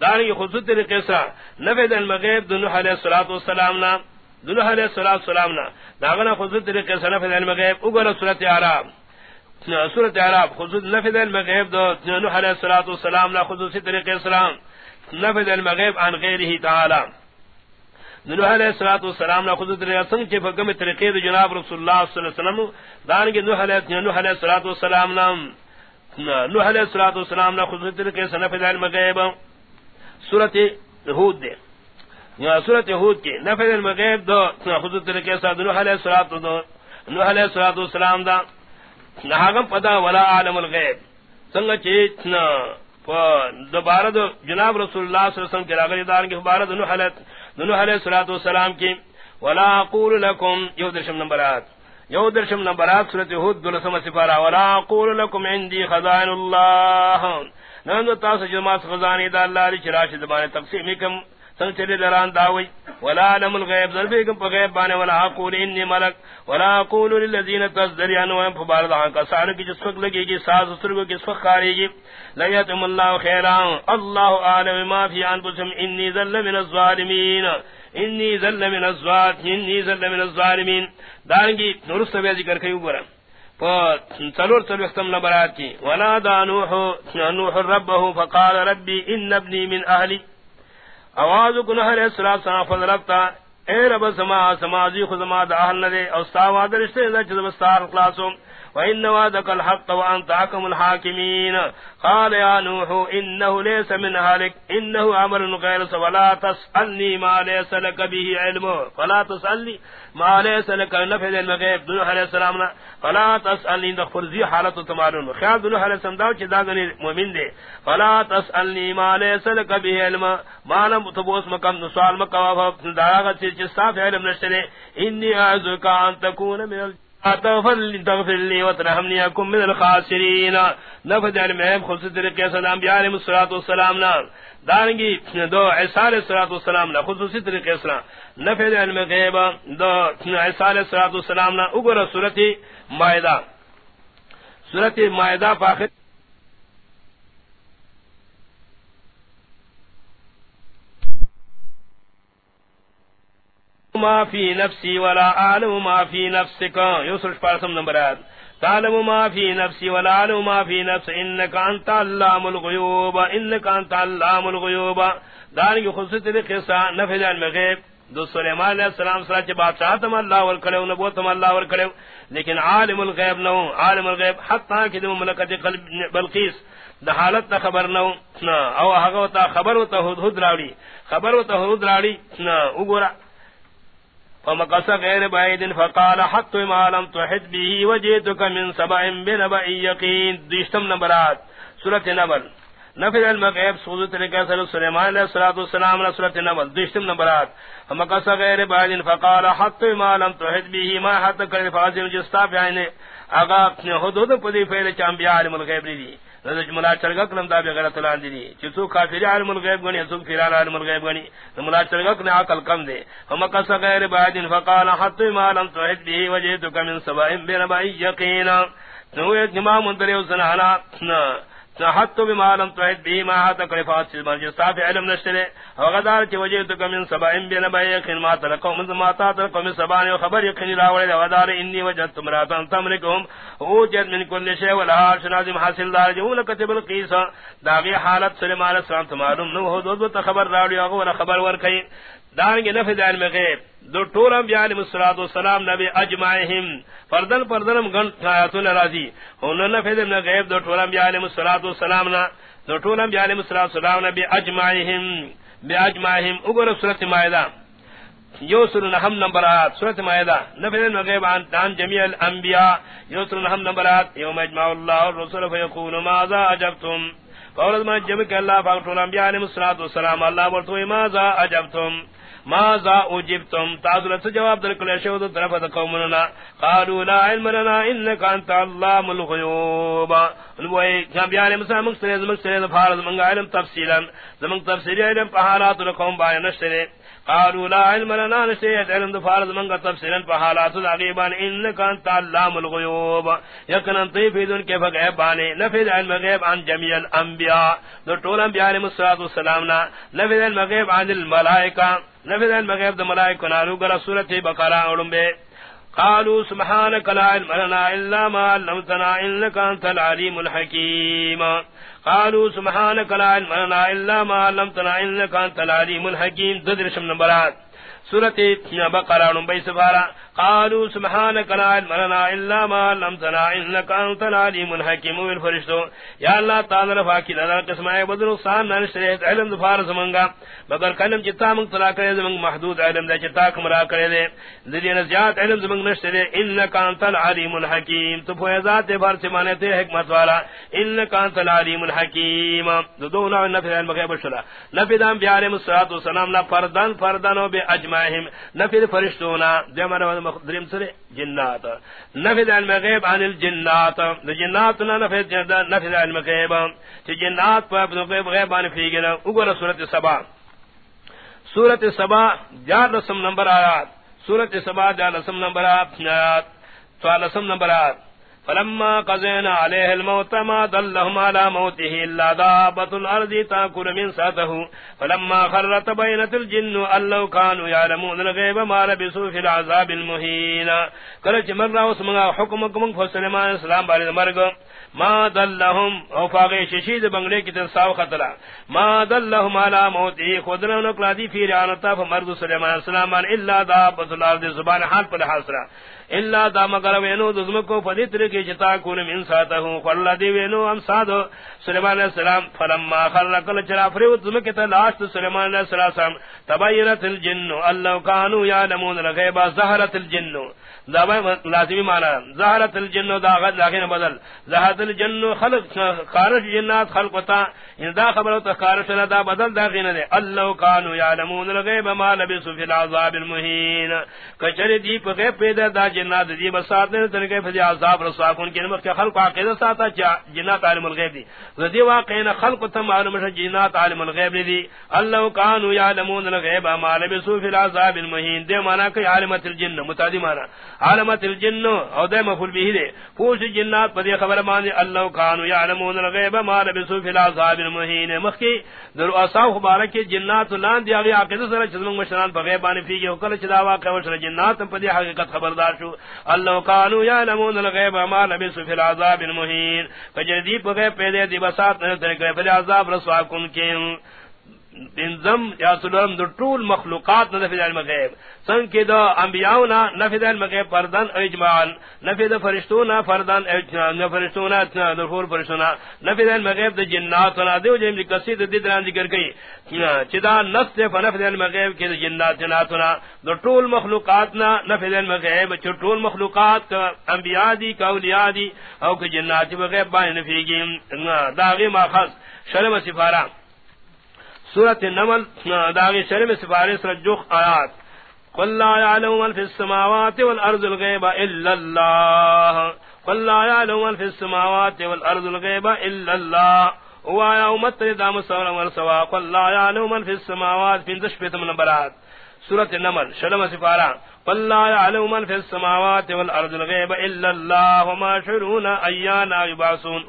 دانی خصوصی قصہ نفذ علم غیب دنو علیہ الصلوۃ والسلام نام. دنو علیہ الصلوۃ والسلام نام. داغنا خصوصی قصہ نفذ علم غیب. اگر سورۃ اعراف سورۃ اعراف خصوص نفذ علم غیب، دو دنو علیہ الصلوۃ والسلام نا خصوصی طریقے اسلام نفذ علم غیب عن غیره تعالی. نبی علیہ الصلوۃ والسلام نے خود در سنگ کے بگم طریقے دے جناب رسول اللہ صلی اللہ علیہ وسلم دان کے نوح علیہ نوح علیہ الصلوۃ والسلام نام. نوح علیہ الصلوۃ والسلام نے خود طریقے سے نفذ علم غیب سورۃ ہود دے. یا سورۃ ہود کے نفذ علم غیب دو خود طریقے سے نوح علیہ الصلوۃ نوح علیہ الصلوۃ والسلام دا. نہ پتا ولا عالم الغیب. سنگ چیتنا دوبارہ دو جناب رسول اللہ صلی اللہ علیہ وسلم کے راغلی دار کے دوبارہ دونوں حالت دونوں نوح علیہ الصلوۃ والسلام کی، ولا اقول لكم یودرشم نمبرات یودرشم نمبرات سورۃ ہود دلسم سفارہ ولا اقول لكم عندي خزائن الله نن تاسو جماعت خزانے دا اللہ لري چراش زمانه تقسیم کم سن چلے دران داوی. ولا علم الغیب. ذل کم غیب بانے. ولا اقول انی ملک. ولا اقول للذین تزدری انوا فبارد ہاں کا سار کی جس وقت لگے گی، ساز سرگو کی وقت کاری گی. لیتم اللہ خیرا اللہ عالم ما فی انفسهم انی ذل من الظالمین. انی ذل من الظالمین انی ذل من الظالمین. دارنگی نورست بیا ذکر کئی اوپر. سلور سلوختم نبرات کی. ونادا نوح نوح ربه فقال ربي ان ابني من اهلي آواز کو نہ علیہ السلام فضلتا اے رب سما سماجی خدمات اہل نے او ساواد رشتے دا چدبستار خلاصوں وإن وعدك الحق وأنت حكم الحاكمين قال يا نوح إنه ليس من هلك إنه عمل غير ولا تسألني ما ليس لك به علم فلا تسألني ما ليس لك نفذ المغيب دنوح عليه السلام فلا تسألني دخفر زي حالة تمارون خیال دنوح عليه السلام داو چه داغنی مؤمن دے فلا تسألني ما ليس لك به علم ما لم تبوس مکم نسوال مکم داغت چه صاف علم نشترے انی اعزو کا ان تکون من الجنة تغفر لي وترحمني اكن من الخاسرين. نفذ طریقے والسلام نا دانگی دو عیسی علیہ والسلام نا خصوصی طریقے سے نفذ علم غیب دو عیسی علیہ والسلام نا اگر مائدہ. مائدہ ما في نفسي ولا اعلم ما في نفسك يوسف فارسم نمبرات تعلم ما في نفسي ولا اعلم ما في نفس. انك انت علام الغيوب انك انت علام الغيوب دار خصوص القصه نفذ المغيب دو سلیمان علیہ السلام صلی اللہ بادشاہ تم اللہ ور کرے، نبوت تم اللہ ور کرے. لیکن عالم الغیب نو، عالم الغیب حتا کہ مملکت قلب بلقیس. دا حالت خبر نو او هغه تا خبر وته هود راوی خبر وته هود راوی وګورا فمقص غير بعيد فقال حق ما لم تحد به وجئتك من سبع بنبأ يقين. دشتم نبرات سورة نبل نفذ المغيب سوزو طریقہ صلی سلیمان علیہ الصلوۃ والسلام علیہ سورۃ نبل دشتم نبرات فمقص غير بعيد فقال حق ما لم تحد به. ما حد کر فاضل جستا بیان اگا حدود پدی فعل چامبیا عالم الغیب دی. ملا چرگا کلم دا بغیر تلان دی. سو کافر عالم الغیب گنی، سو فرار عالم الغیب گنی. ملا چرگا نے عقل کم دے. ہم کس غیر بعد فقال حتى ما لم تعد به وجدتك من سبع بين ما يقينا. تو ایک امام اندر اسنا حت بما لم تعد به ما حت كرفات سبحان صاحب علم نشره وغدار چ وجدتك من سبع بين ما يقين ما تلقوا من ما تلقوا من سبع خبر يقين راول وغدار اني وجدت مراتن تملكهم اوجد من كل شيء ولا عرش نازم حاصل دار جو كتب القيس داغي حالت سليمان السلام معلوم نو حدود خبر راول او خبر ور کئ دارنگ نفذ علم غیب. دو طول انبیاء علیہ الصلوۃ والسلام نبی اجمعہم. فردن فردن گن آیاتون راضی. انہوں نفذ علم غیب دو طول انبیاء علیہ الصلوۃ والسلام نا. دو طول انبیاء علیہ الصلوۃ والسلام نبی اجمعہم. بی اجمعہم. اگر سورۃ مائدہ. یوسر نحم نمبرات سورۃ مائدہ. نفذ علم غیب عن دان جميع الانبیاء. یوسر نحم نمبرات یوم اجمع اللہ الرسل فیقول ماذا اجبتم؟ فورد ما جمع کہ اللہ پاک طول انبیاء علیہ الصلوۃ والسلام اللہ ورتو ماذا اجبتم؟ ما ذا اجبتم تعذرت جواب در کل شود طرف د قومنا قالوا لا علم لنا انك انت علام الغيوب نوے جنبیان مسلم مسترز مسترز فارض منگا علم تفصیلا. زمن تفصیلی علم پہالات القوم بیان نشترے قالوا لا علم لنا نسيت علم دفارد منگا تفصیلا پہالات العقیبان انك انت علام الغيوب. یقنا طیفیدن کے فقہ بانے نفذ علم غیب عن جميع الانبیاء دو طول انبیاء علیہ السلام نفذ علم غیب عن الملائکہ نفذ المغیب دا ملائک نارو گرہ سورت بقرہ علم بے قالوا سبحانك لا علم لنا إلا ما علمتنا إنك أنت العليم الحكيم. قالوا سبحانك لا علم لنا إلا ما علمتنا إنك أنت العليم الحكيم. تدرش نمبرات. سورة بقرة نمبئی سفارة قالوا سبحانك لا علم لنا الا ما علمتنا انك انت العليم الحكيم والفرشتو یا اللہ تعالی رفا کی نظر قسم ہے بدر نقصان نہ شریعت علم ظفار سمنگا مگر کلم جتا من طلا کرے زمن محدود علم دے جتا کمرا کرے دے. ذریعہ زیاد علم زمن نشرے انك انت العليم الحكيم. تو فیضات بار سے مانے تے حکمت والا انك انت العليم الحكيم. دو نوع نفی علم غیب شلا نفی دام بیارے مسرات و سلام نا فردان فردان و بے اجمعہم نفی فرشتونا دیمار دریم سرے جنات۔ نفذ علم غیب عن الجنات۔ جنات نہ نفذ نفذ علم غیب کہ جنات پر اپنے غیب غیب عن فی گنا اوگر سبا۔ سورۃ سبا جار رسم نمبر آیات۔ سورۃ سبا جار رسم نمبر آیات۔ سوال رسم نمبر آیات۔ فلما قزينا عليه الموت ما دلهم على موته إلا دابة الأرض تاكل من ساته فلما خرت بينة الجن أن لو كانوا يعلمون الغيب ما لبسوا في العذاب المهين. قلت مرة واسمها حكمكم فسلمان السلام بارد مرق ما دلهم او فاغی ششید بنگلے کی تنساو خطرہ. ما دلهم على موتی خودنا نقلا دی فی رعنتا فمرد سلیمان السلام الا دابت الارض زبان حال پر حاصرہ. الا دا مگر وینو دزم کو فدیتر کی جتا کون من ساتا ہوں قال دی وینو ام سادو سلیمان علیہ السلام فلما خلق الچرا فرو دزم کی تلاش سلیمان علیہ السلام تبینت الجن اللہ کانوا یعلمون الغیب زہرت الجنو لازمی مانا ظهرت الجن دا غد لاغین بدل. ظهرت الجن خلق خارج جنات خلق خلقتا ان یعنی دا خبر تو خارج دا بدل دا غین دے اللہ کانوا یعلمون الغیب ما لبثوا فی العذاب المهین. کچری دی پگے پیدا دا جنات دی. بسات نے تن کے فجا عذاب رسوا کون کے نمک یعنی خلق عقیدہ ساتا جنات عالم الغیب دی. ردی واقعین خلق تم معلوم ہے جنات عالم الغیب دی. اللہ کانوا یعلمون الغیب ما لبثوا فی العذاب المهین. دے مانا کہ عالمت الجن. متادی مانا عالمت الجن او دے مفعول به دے۔ پوش جنات پدی خبر مان اللہ کانوا یعلمون الغیب ما لبثوا فی العذاب المهین مخکی در اصاف مبارک جنات لان دی اگے عقیدہ سره چلم مشران بغیبان فی جو کل چدا واقع وشر جنات پدی حقیقت خبردار شو۔ اللہ کانو یعلمون الغیب ما لبس فی العذاب المہین۔ فجردی پگے پیدے دی بسات نظر گئے فی العذاب رسوا کن کے۔ انزم یا سلام دو طول مخلوقات نفذ علم غیب سن کی دو انبیاؤنا نفذ علم غیب فردن اجمعان. نفذ فرشتونا فردن اجمعان. فرشتونا دخول فرشتونا. نفذ علم غیب دو جناتنا دیو جیم دی کسی دو دیدران ذکر کئی. چدا نفس دے فنفذ علم غیب کی دو جنات جناتنا دو طول مخلوقاتنا نفذ علم غیب چو طول مخلوقات کا انبیاء دی، کا اولیاء دی، او کہ جنات غیب بانی نفیگیم داغی ما خص شرم سفارہ. سورت نمل داغی شرم سفارش رجوخ آیات. قل لا يعلم من في السماوات والأرض الغيب إلا الله قل لا يعلم من في السماوات والأرض الغيب إلا الله وآيا أمت دام سورة ورسوا قل لا يعلم من في السماوات في دشبت من برات. سورة النمل شرم سفارة قل لا يعلم من في السماوات والأرض الغيب إلا الله وما شرون أيانا يبعثون.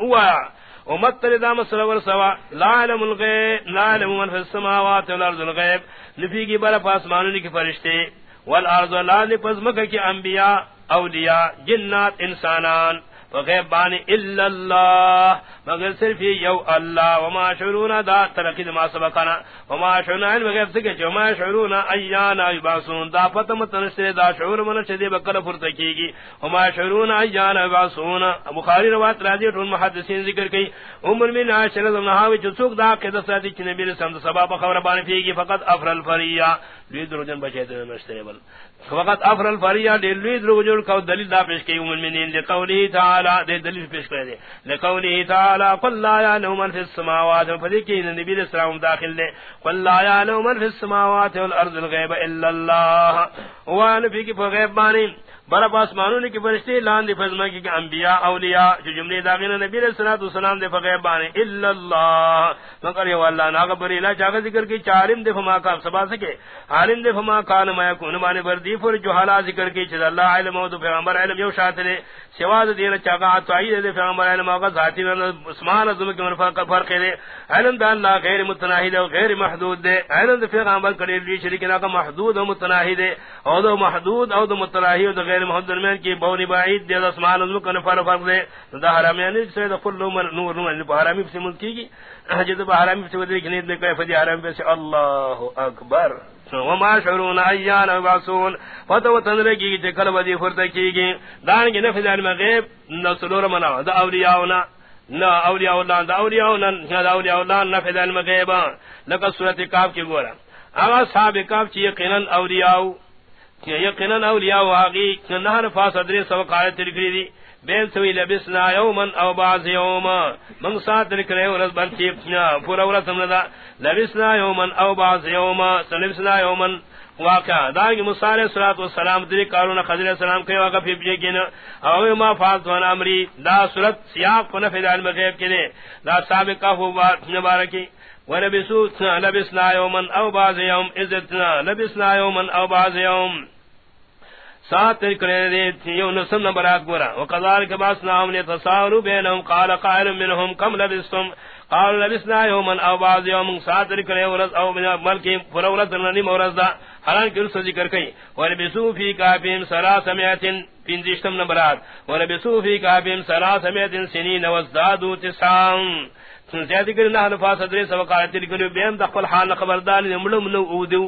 وآيا امتر دا مسلور سوا، لا علم الغیب، لا علم من فی السماوات والارض الغیب نفی کی برا پاسمانونی کی فرشتے، والارض والارض پزمکہ کی انبیاء، اولیاء، جنات، انسانان۔ وغیب بانی الا اللہ مگر صرف یو اللہ، وما شعرونا دا ترقید ما سبقنا وما شعرونا علم غیب سکے جو ما شعرونا ایانا یباسون دا پتہ متنشتے دا شعور منشتے دے بکل فرتکی گی، وما شعرونا ایانا یباسون بخاری روایت راضی ٹون محدثین ذکر کی عمر من عاشر زمنہاوی چسوک دا قیدہ ساتھی چنبی رسند سباب خبر بانی فیگی، فقط افر الفریہ، لوی دروجن بچے تے نشتے بل۔ فقط افر الفریہ دے لوی دروجن کو دلیل دا پیش کی مومنین دے قولی تعالی دے دلیل پیش کرے دے لقولی تعالی، قل لا یعلم من فی السماوات فدی کی نبی علیہ السلام داخل دے قل لا یعلم من فی السماوات والارض الغیب الا اللہ وان فی کی غیب بانی برا پاس مانو کی فرشتے لان دی فضمہ کی کہ انبیاء، اولیاء، جو جملے داغین نبی علیہ الصلوۃ والسلام دے فغیب بانے، الا اللہ۔ مگر یہ اللہ نا خبر الا چاہ ذکر کی چارم دے فما کا سبا سکے۔ عالم دے فما کان ما یکون بانے بردی فر جو حالا ذکر کی چ اللہ علم و پیغمبر علم یو شات نے۔ سوا دے چاگا تو دے پیغمبر علم کا ذاتی عثمان ازم کے فرق فرق دے علم دا اللہ غیر متناہی دے غیر محدود دے۔ علم دے پیغمبر کڑی شریک نہ کا محدود و متناہی دے۔ او دو محدود او دو متناہی او دو غیر محدود درمیان کی بونی بعید دے اسمان ازم کن فرق فرق دے. دا حرامیانی سے دا کل نور نور نور حرامی سے ملک کی گی. جد با حرامی سے ودری کنید میں کہے فدی حرامی سے اللہ اکبر. وما شعرون ایان وبعثون فتو تنرگی کی کل ودی فرتکی گی. دان کی نفذ علم غیب نسلور منا. دا اولیاؤنا، نا اولیاء اللہ دا اولیاء اولیاؤنا دا اولیاء اللہ نفذ علم غیب لکا صورت کاف کی گورا. اما صحاب کاف چی یقینا اولیاؤ یقینا اولیاء واغی نہر فاصدری سو قائد تلکری دی۔ بین سوی لبسنا یوما او بعض یوما۔ من سات تلکری ورز برچی پورا ورز سمنا لبسنا یوما او بعض یوما۔ سلبسنا یوما واقع۔ دانگی مصالح صلاة والسلام دری کارون خضر السلام کئی واقع فی بجیگین او ما فاظ وان امری۔ دا صورت سیاق ونفید علم غیب کنے دا سابقہ ہو نبارکی۔ ولبسوا لبسنا يوما او بعض يوم اذتنا لبسنا يوما او بعض يوم سات کرے یو نسم نمبرات گورا. وقذالک باسناهم لتصاوروا بینهم قال قائل منهم کم لبستم؟ قال لبسنا یوما او بعض یوم. سات کرے ورز او ملکی فرورت ننی مورز دا. حالان کی رسو ذکر کئی. ولبسو فی کافیم سلاسمیتن پینزشتم نمبرات ولبسو فی کافیم سلاسمیتن سنین وزدادو تسام زیادی کرنا حلفا صدری سوقات تلکلو بیم دخل حال خبردان نملم نو اودو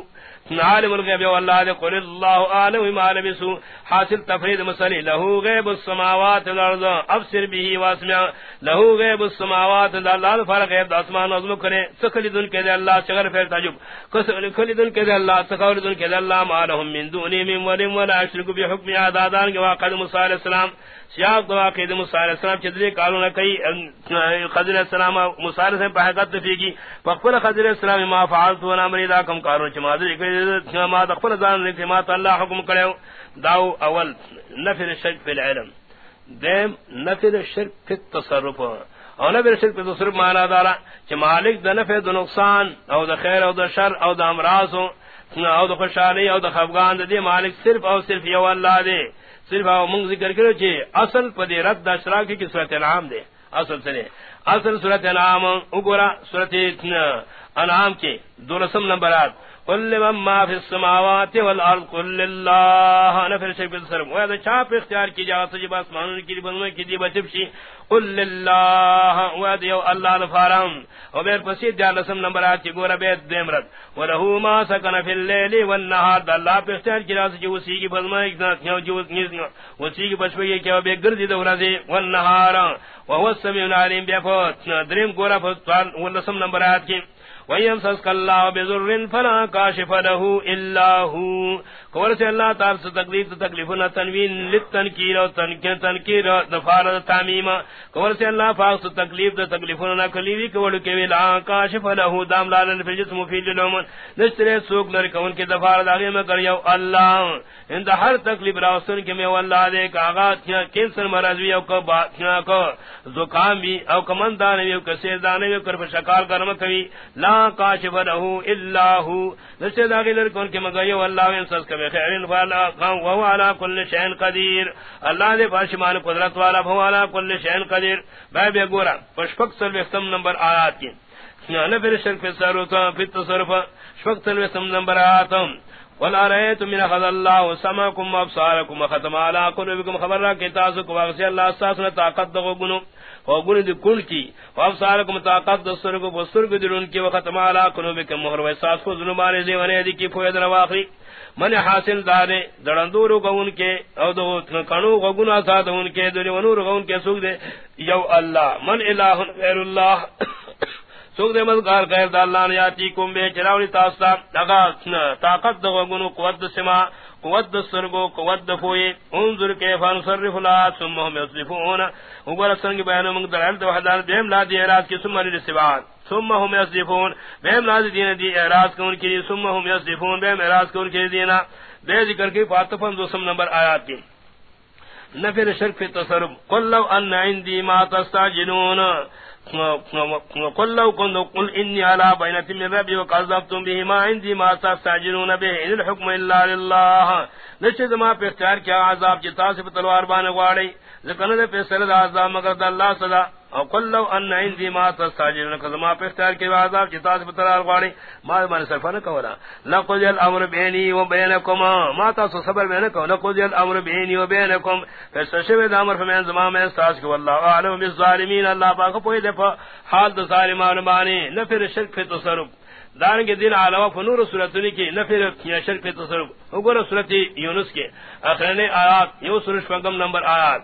عالم الغیب واللہ دے قل اللہ عالم ما لبسو حاصل تفرید مسئلی. لہو غیب السماوات الارض افسر بھی واسمع لہو غیب السماوات اللہ فرق غیب دا اسمان کرے. سکلی دن کے دے اللہ شغر فیر تجب کلی دن کے دے اللہ سکور دن کے دے اللہ. ما لهم من دونی من ولم ولا اشرک بحکم عدادان کے واقع موسیٰ السلام. سیاق دعا کہ موسی علیہ السلام چدری کالو نہ کئی خضر السلام، موسی علیہ السلام بحقت فی کی۔ فقل خضر السلام ما فعلت وانا امر اذا کم کارو چما ذری کہ ما تقبل ذان کہ ما اللہ حکم کرے داو اول نفر الشرك في العلم۔ دیم نفر الشرك في التصرف۔ او نفر الشرك في التصرف معنی دارا کہ مالک د نفع د نقصان، او د خیر او د شر او د امراض، او د خوشحالی او د خفغان دی مالک صرف او صرف یو اللہ دے۔ صرف منگ ذکر کرو چی اصل پدی رد دا شراکی کی صورت انعام دے. اصل سنے اصل صورت انعام، اگورا صورت انعام کی دو رسم نمبرات. قل لمن ما في السماوات والارض قل لله. انا في شيء الشرك السرم وهذا چاپ اختیار کی جا سجب اسمان کی بننے کی دی بچب شی قل لله. وهذا يو الله الفارم وبير پسید جا رسم نمبرات کی گورا بیت دیمرت وله ما سكن في الليل والنهار. الله پہ اختیار کی جا سجب اسی کی بننے کی جو جو اسی کی بچب یہ کہ بے گردی دورا دے والنهار. وهو السميع العليم بفوت دریم گورا فوت. ولسم نمبرات کی وَيَمْسَسْكَ اللَّهُ بِذُرٍّ فَلَا كَاشِفَ لَهُ إِلَّا هُ کور سے اللہ تعالی سے تکلیف تکلیف نہ تنوین للتنکیر و تنکیر تنکیر دفار تعمیم کور سے اللہ پاک سے تکلیف تکلیف نہ کلیوی کے ویلا کاشف له دام لالن فی جسم فی العلوم نشترے سوک نر کون کے دفار داغے میں کر یو اللہ ان ہر تکلیف راستن کے میں اللہ دے کا آغا کینسر مرض وی او کو بات کو زکام بھی او کمن دان وی او کسے دان وی کر شکار کرم کبھی لا کاشف له الا هو. نشترے داغے کون کے مگر یو اللہ ان سس بخیر فالا وهو على كل شيء قدير اللہ دے باشمان قدرت والا وهو على كل شيء قدير میں بے گورا پشفق سر وختم نمبر آیات کی نہ پھر شرک في التصرف في التصرف. شفق سر وختم نمبر آیات. ولا رأيت من خذ الله سماكم وابصاركم وختم على قلوبكم خبر را کہ تاسو کو واغسی اللہ اساس نے طاقت دو گنو. وگن دی کن کی؟ وابصارکم طاقت دستر کو بستر کو درون کی وختم على قلوبكم مہر و احساس کو ظلم ظلمانے دی ونے دی کی فوید رواخی من حاصل دارے دڑندور گون کے، او دو کنو گنا ساتھ ان کے دو ونور گون کے سوگ دے، یو اللہ، من الہ غیر اللہ. سوگ دے مذکار غیر دا اللہ نے یاتی کم بے چراولی تاستا لگا طاقت دو گنو قوت سما. قوت سرگو، قوت فوئی انظر کیف انصرف لا ثم هم يصرفون اوپر سنگ بیان منگ دلالت حدان دیم لا دی اعراض کی، ثم علی ثم هم يصرفون بهم لاز دین دی اعراض کون کی ثم هم يصرفون بهم اعراض کون کی دینا۔ بے ذکر کی فاطفن دو سم نمبر آیات کی۔ نفر شرک فی تصرف. قل لو ان عندي ما تستعجلون. قل لو كنت قل اني على بينة من ربي وكذبتم به ما عندي ما تستعجلون به. ان الحكم الا لله. نشد ما پر اختیار کیا عذاب جتا سے تلوار بان گواڑی. ذکر دے پہ سرد عذاب مگر اللہ صدا. او قل لو ان عندي ما تستاجر تستاجرون كما پختار کے عذاب جتا سے بترار غاڑی ما من صرف نہ کولا. لقد الامر بيني وبينكم ما تا صبر میں نہ کو لقد الامر بيني وبينكم فسشب الامر فمن زمان میں استاج کو والله اعلم بالظالمين اللہ پاک کوئی دے حال ظالمان بانی. نفر شرک فی تصرف. دارنگ کے علاوہ فنور صورتنی کی نفر یا شرک تصرف. اگر صورت یونس کے. اخرین آیات، یو سورش پنگم نمبر آیات.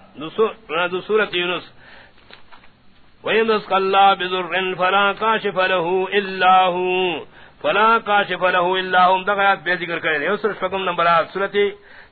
دو سورت یونس. ويمسك الله بذر فلا كاشف له إلا هو. فلا كاشف له إلا هو. دقیات بے ذکر کرے یوسر پنگم نمبر 8 سورۃ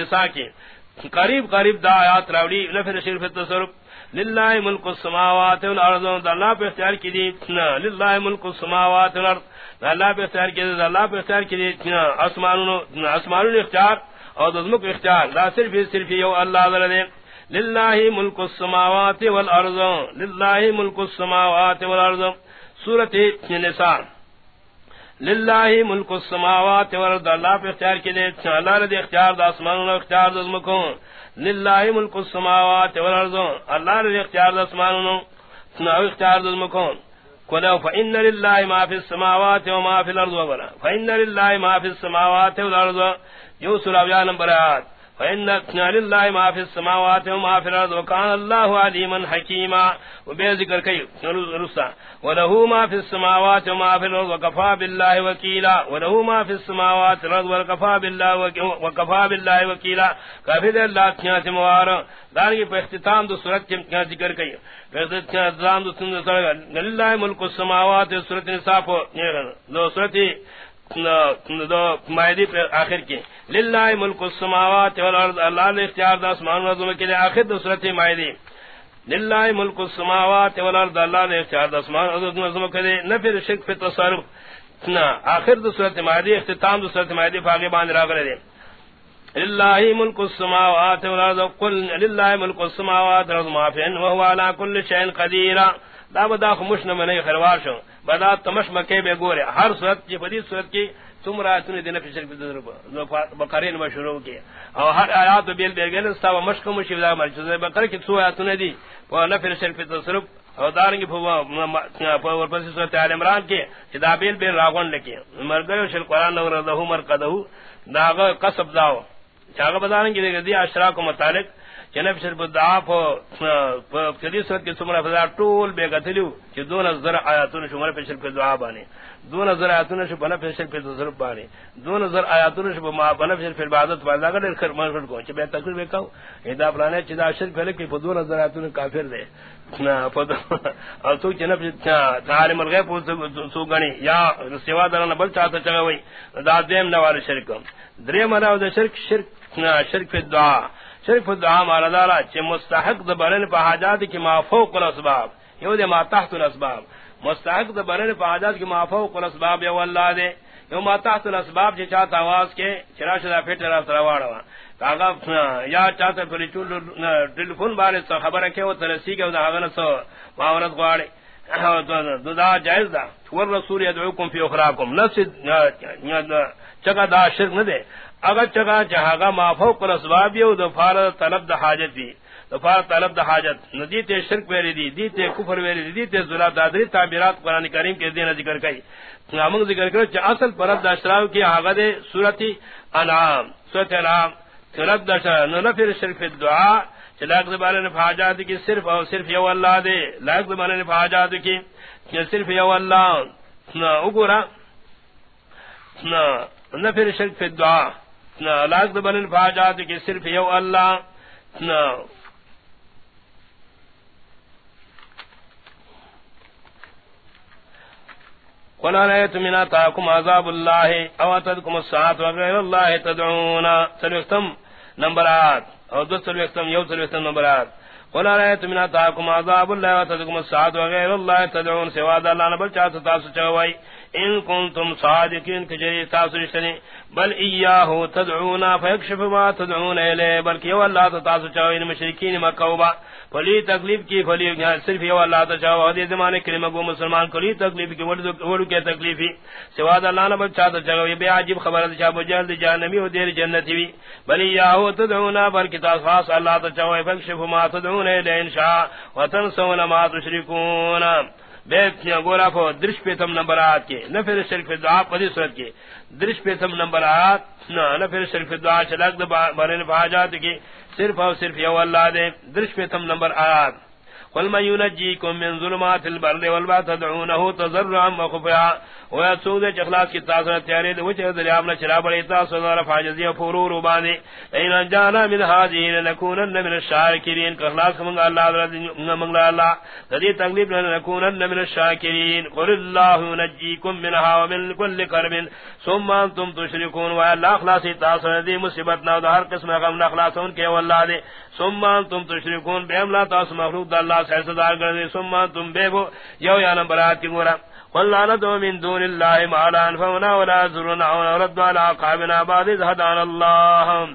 نساء کی قریب قریب دا آیات راوڑی نفر شرف تصرف للہ ملک السماوات والارض اللہ پہ اختیار کی دی للہ ملک السماوات والارض اللہ پہ اختیار کی دی اللہ پہ اختیار کی دی اسمانون اسمانون اختیار اور دزمک اختیار لا صرف صرف یو اللہ ذرے للہ ملک السماوات والارض للہ ملک السماوات والارض سورت نساء۔ للہ ملک السماوات والارض، اللہ پہ اختیار کی دے اللہ رضی اختیار دا اسمانون اختیار دا دزمکون للہ ملک السماوات والارض، اللہ نے اختیار دا اسمانوں نو اختیار دا مکون قلو فإن للہ ما فی السماوات وما فی الارض وبرا فإن للہ ما فی السماوات والارض جو سورہ بیان نمبر آیات۔ فإن لله ما في السماوات وما في الأرض وكان الله عليما حكيما وبذكر كي رسا وله ما في السماوات وما في الأرض وكفى بالله وكيلا وله ما في السماوات والأرض وكفى بالله وكفى بالله وكيلا كافي الله تنيات موارا دارنگی پہ اختتام دو صورت کے ذکر کئی پہ اختتام دو صورت للہ ملک السماوات صورت نصاف دو صورت مائدی پر آخر کی۔ للہ ملک السماوات والارض، اللہ نے اختیار دا اسمان و کے لیے آخر دو صورت مائدی۔ للہ ملک السماوات والارض، اللہ نے اختیار دا اسمان و کے لیے نفر شک فی تصرف۔ آخر دو صورت مائدی، اختتام دو صورت مائدی فاقی باندھ را کرے للہ ملک السماوات والارض، قل للہ ملک السماوات والارض معافین وهو على كل شيء قدیر دا بدا خمش نہ منے خروار شو. بدا تمش مکے بے گورے ہر صورت کی بدی صورت کی تم راتوں نے دین پہ شرک ضرور بقرین میں شروع کی اور ہر آیات بیل بیل گئے ستا مشک مشی دا مرچ بقرہ کی سو آیات نے دی وہ نہ پھر شرک تصرف اور دارنگی پور پس صورت آل عمران کی چدا بیل بیل راغون لکی مر گئے شر قرآن نور دہو مر قدہو داغ قصب داو. چاگہ بدارنگی دے دی اشراک و متعلق جنب شرف دعا پا کدی صورت کی سمرہ فضا طول بے گتلیو چی دون از ذرع آیاتون شمر پہ شرف دعا بانے دون از ذرع آیاتون شمر بنا پہ شرف تصرف بانے دون از ذرع آیاتون شمر بنا پہ شرف عبادت بانے اگر در خیر مرفر کو چی بے تکر بے کہو ایدا پلانے چی دا شرف لکی پا دون از ذرع آیاتون کافر دے اور تو جنب تعالی ملغے پو سو گنی یا سوا دران بل چاہتا چگوئی دا دیم نوار شرکم دریم اناو دا شرک شرک شرک دعا صرف دعا مالا دارا چھ مستحق دبرن پا حاجات کی ما فوق الاسباب. یو دے ما تحت الاسباب. مستحق دبرن پا حاجات کی ما فوق الاسباب یو اللہ دے. یو ما تحت الاسباب چھ چاہتا آواز کے چرا شدہ پیٹ رفت رواڑا کاغا یا چاہتا پلی چون ٹیلیفون بارے سو خبر کے وہ ترسی کے دا غن سو معاونت غواڑے. دا جائز دا. ور رسول یدعوکم فی اخراکم. نفس چکا دا شرک نہ دے اگر چگا جہاگا مافو کل اسباب یو دفار طلب دا حاجت دی۔ دفار طلب دا حاجت۔ ندیتے شرک ویری دی، دیتے کفر ویری دی، دیتے ذلا دادری تعبیرات قرآن کریم کے دین ذکر کئی۔ نامنگ ذکر کرو چا اصل پرد دا اشراو کی آغا دے سورتی انعام۔ سورت انعام۔ طلب دا شرک نفر شرک دعا چلاک زبانے نفاجات کی صرف او صرف یو اللہ دے۔ لاک زبانے نفاجات کی صرف یو اللہ۔ اگورا نفر شرک فی الدعا لاک دبن فاجات کی صرف یو اللہ قلنا رأيت من آتاكم عذاب الله او اتدكم الساعة وغير الله تدعونا سلوكتم نمبرات او دو سلوكتم يو سلوكتم نمبرات قلنا رأيت من آتاكم عذاب الله او الساعة وغير الله تدعون۔ سواد الله نبل چاہتا تاسو چاہوائی۔ ان کنتم صادقین کجری تاسو رشتنی بل ایاہو تدعونا، فیکشف ما تدعون ایلے بلکہ یو اللہ تاسو چاہو ان مشرکین مکوبا فلی تکلیف کی، فلی صرف یو اللہ تچاہو حدیث زمانے کلمہ گو مسلمان کلی تکلیف کی وڑو کے تکلیفی سواد اللہ نبل چاہتا چاہو، یہ بے عجیب خبر چاہ بجلد جانمی ہو، دیر جنتی بھی، بل ایاہو تدعونا، بلکہ تاسو خاص اللہ تچاہو فیکشف ما تدعون ایلے انشاء، وتنسون ما تشرکون۔ بیت گورا کو درش پیتم نمبر آت کے، نہ پھر شرف دعا پدی صورت کے۔ درش پیتم نمبر آت نہ پھر شرف دعا چلک بارے بھاجات کے، صرف اور صرف یو اللہ دے، درش پیتم نمبر آیات قل من ينجيكم من ظلمات البر والبحر تدعونه تضرعا وخفيا ويسود اخلاص کی تاثر تیاری دو چھ دریاب نہ چرا بڑی تاثر اور فاجزی فرور وبانی ان جانا من هذه لنكونن من الشاكرين اخلاص من الله من الله ذی تغلیب لنكونن من الشاكرين قل الله ينجيكم منها ومن كل كرب ثم انتم تشركون ولا اخلاص تاثر دی، مصیبت نہ ہر قسم غم نہ اخلاص ان کے والله دے. ثم انتم تشركون بهم لا تاس مخلوق اللہ سے صدار کر دے، ثم انتم بے بو یو یا نمبرات کی گورا. قل لا من دون الله ما لا ينفعنا ولا يضرنا ونرد على عقابنا بعد إذ هدانا الله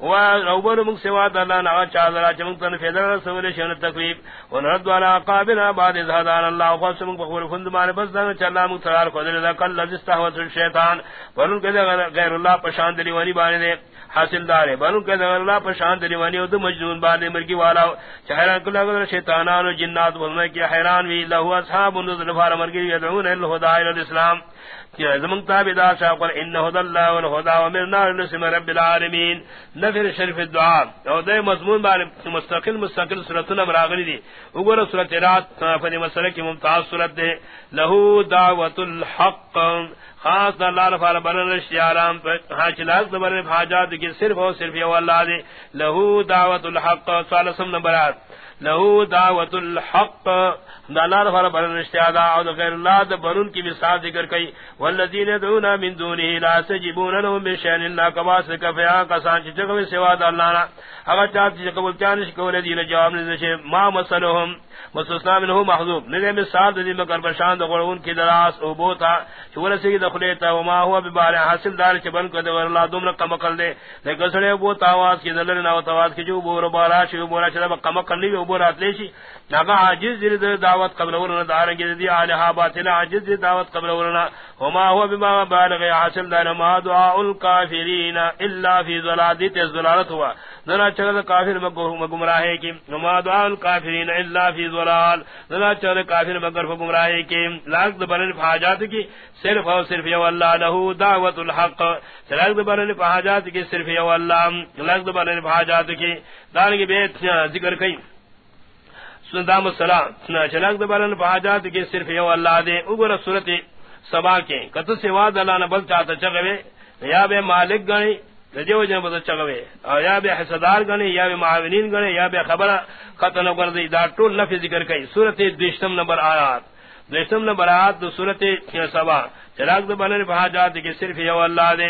وربنا من سوى الله نعا چاذرا چمكتن فيدر رسول شن التقريب ونرد على عقابنا بعد إذ هدانا الله وخصمك بخور فندمان بزدان چلا مقترار قدر ذا قل لذ استهوت الشيطان ورن كذا غير الله پشان دلی ونی بانے دے. حاصل دار ہے بنو کہ اللہ پر شان دلی ونی او مجنون بعد مرگی والا چہرہ کل اگر شیطانان و جنات بولنے کی حیران وی۔ لہو اصحاب النذر فار مرگی یدعون الہدى الى الاسلام۔ کہ زمان تابدار شاہ قل ان هدى الله والهدى ومرنا لنسم رب العالمین۔ نفر شرف الدعاء او دے مضمون بار مستقل مستقل سورتنا مراغلی دی۔ اگر سورت رات فدی مسئلہ کی ممتاز سورت دے۔ لہو دعوت الحق۔ خاص دا اللہ رفال برن رشیارام ہاں چلاک دبرن حاجات کی صرف اور صرف یو اللہ دے، لہو دعوت الحق، سوال سم نمبرات لہو دعوت الحق. اللہ رفال برن رشیادا او غیر اللہ دبرن کی مثال ذکر کئی. والذین دعونا من دونی لا سجبون لهم بشین اللہ کباس کفیا کسان چکوی سواد اللہ نا. اگر چاہتی چکوی چانش کولی دین جواب نزشے ما مسلهم. مستثنا منه محذوب نگے مثال دی مگر بشان دغون کی دراس او بوتا. چور سی دخلیتا وما هو ببار حاصل دار چبن کو دور اللہ دوم رقم کل دے لگسڑے بو تاواز کی دلر نہ تاواز کی جو بور بارا شو بورا چلا کم کل نہیں بور اتلے شی نگا عاجز دی دعوت قبل ورنا دار کی دی الہ باطل عاجز دی دعوت قبل ورنا. وما هو بما بالغ حاصل دار ما دعاء الکافرین الا فی ظلالت ظلالت ہوا. نہ چل کافر گمراہ کی. وما دعاء الکافرین الا فی ضلال نہ چر کافر مگر گمراہی کے لاکھ برن حاجات کی صرف اور صرف یو اللہ له دعوت الحق. لاکھ برن حاجات کی صرف یو اللہ. لاکھ برن حاجات کی. دان کی بیت ذکر کئی. سندام السلام نہ چلاک برن حاجات کی صرف یو اللہ دے اوگر سورت سبا کے، کت سوا اللہ بل چاہتا چگوے، یا بے مالک گئی جو جن بد چگوے یا بے حصدار گنے، یا بے معاونین گنے، یا بے خبر ختم کر دی دا ٹول لفظ ذکر کئی سورۃ دشتم نمبر آیات۔ دشتم نمبر آیات دو سورۃ سبا چراغ دو بنن بہاجات کہ صرف یو اللہ دے۔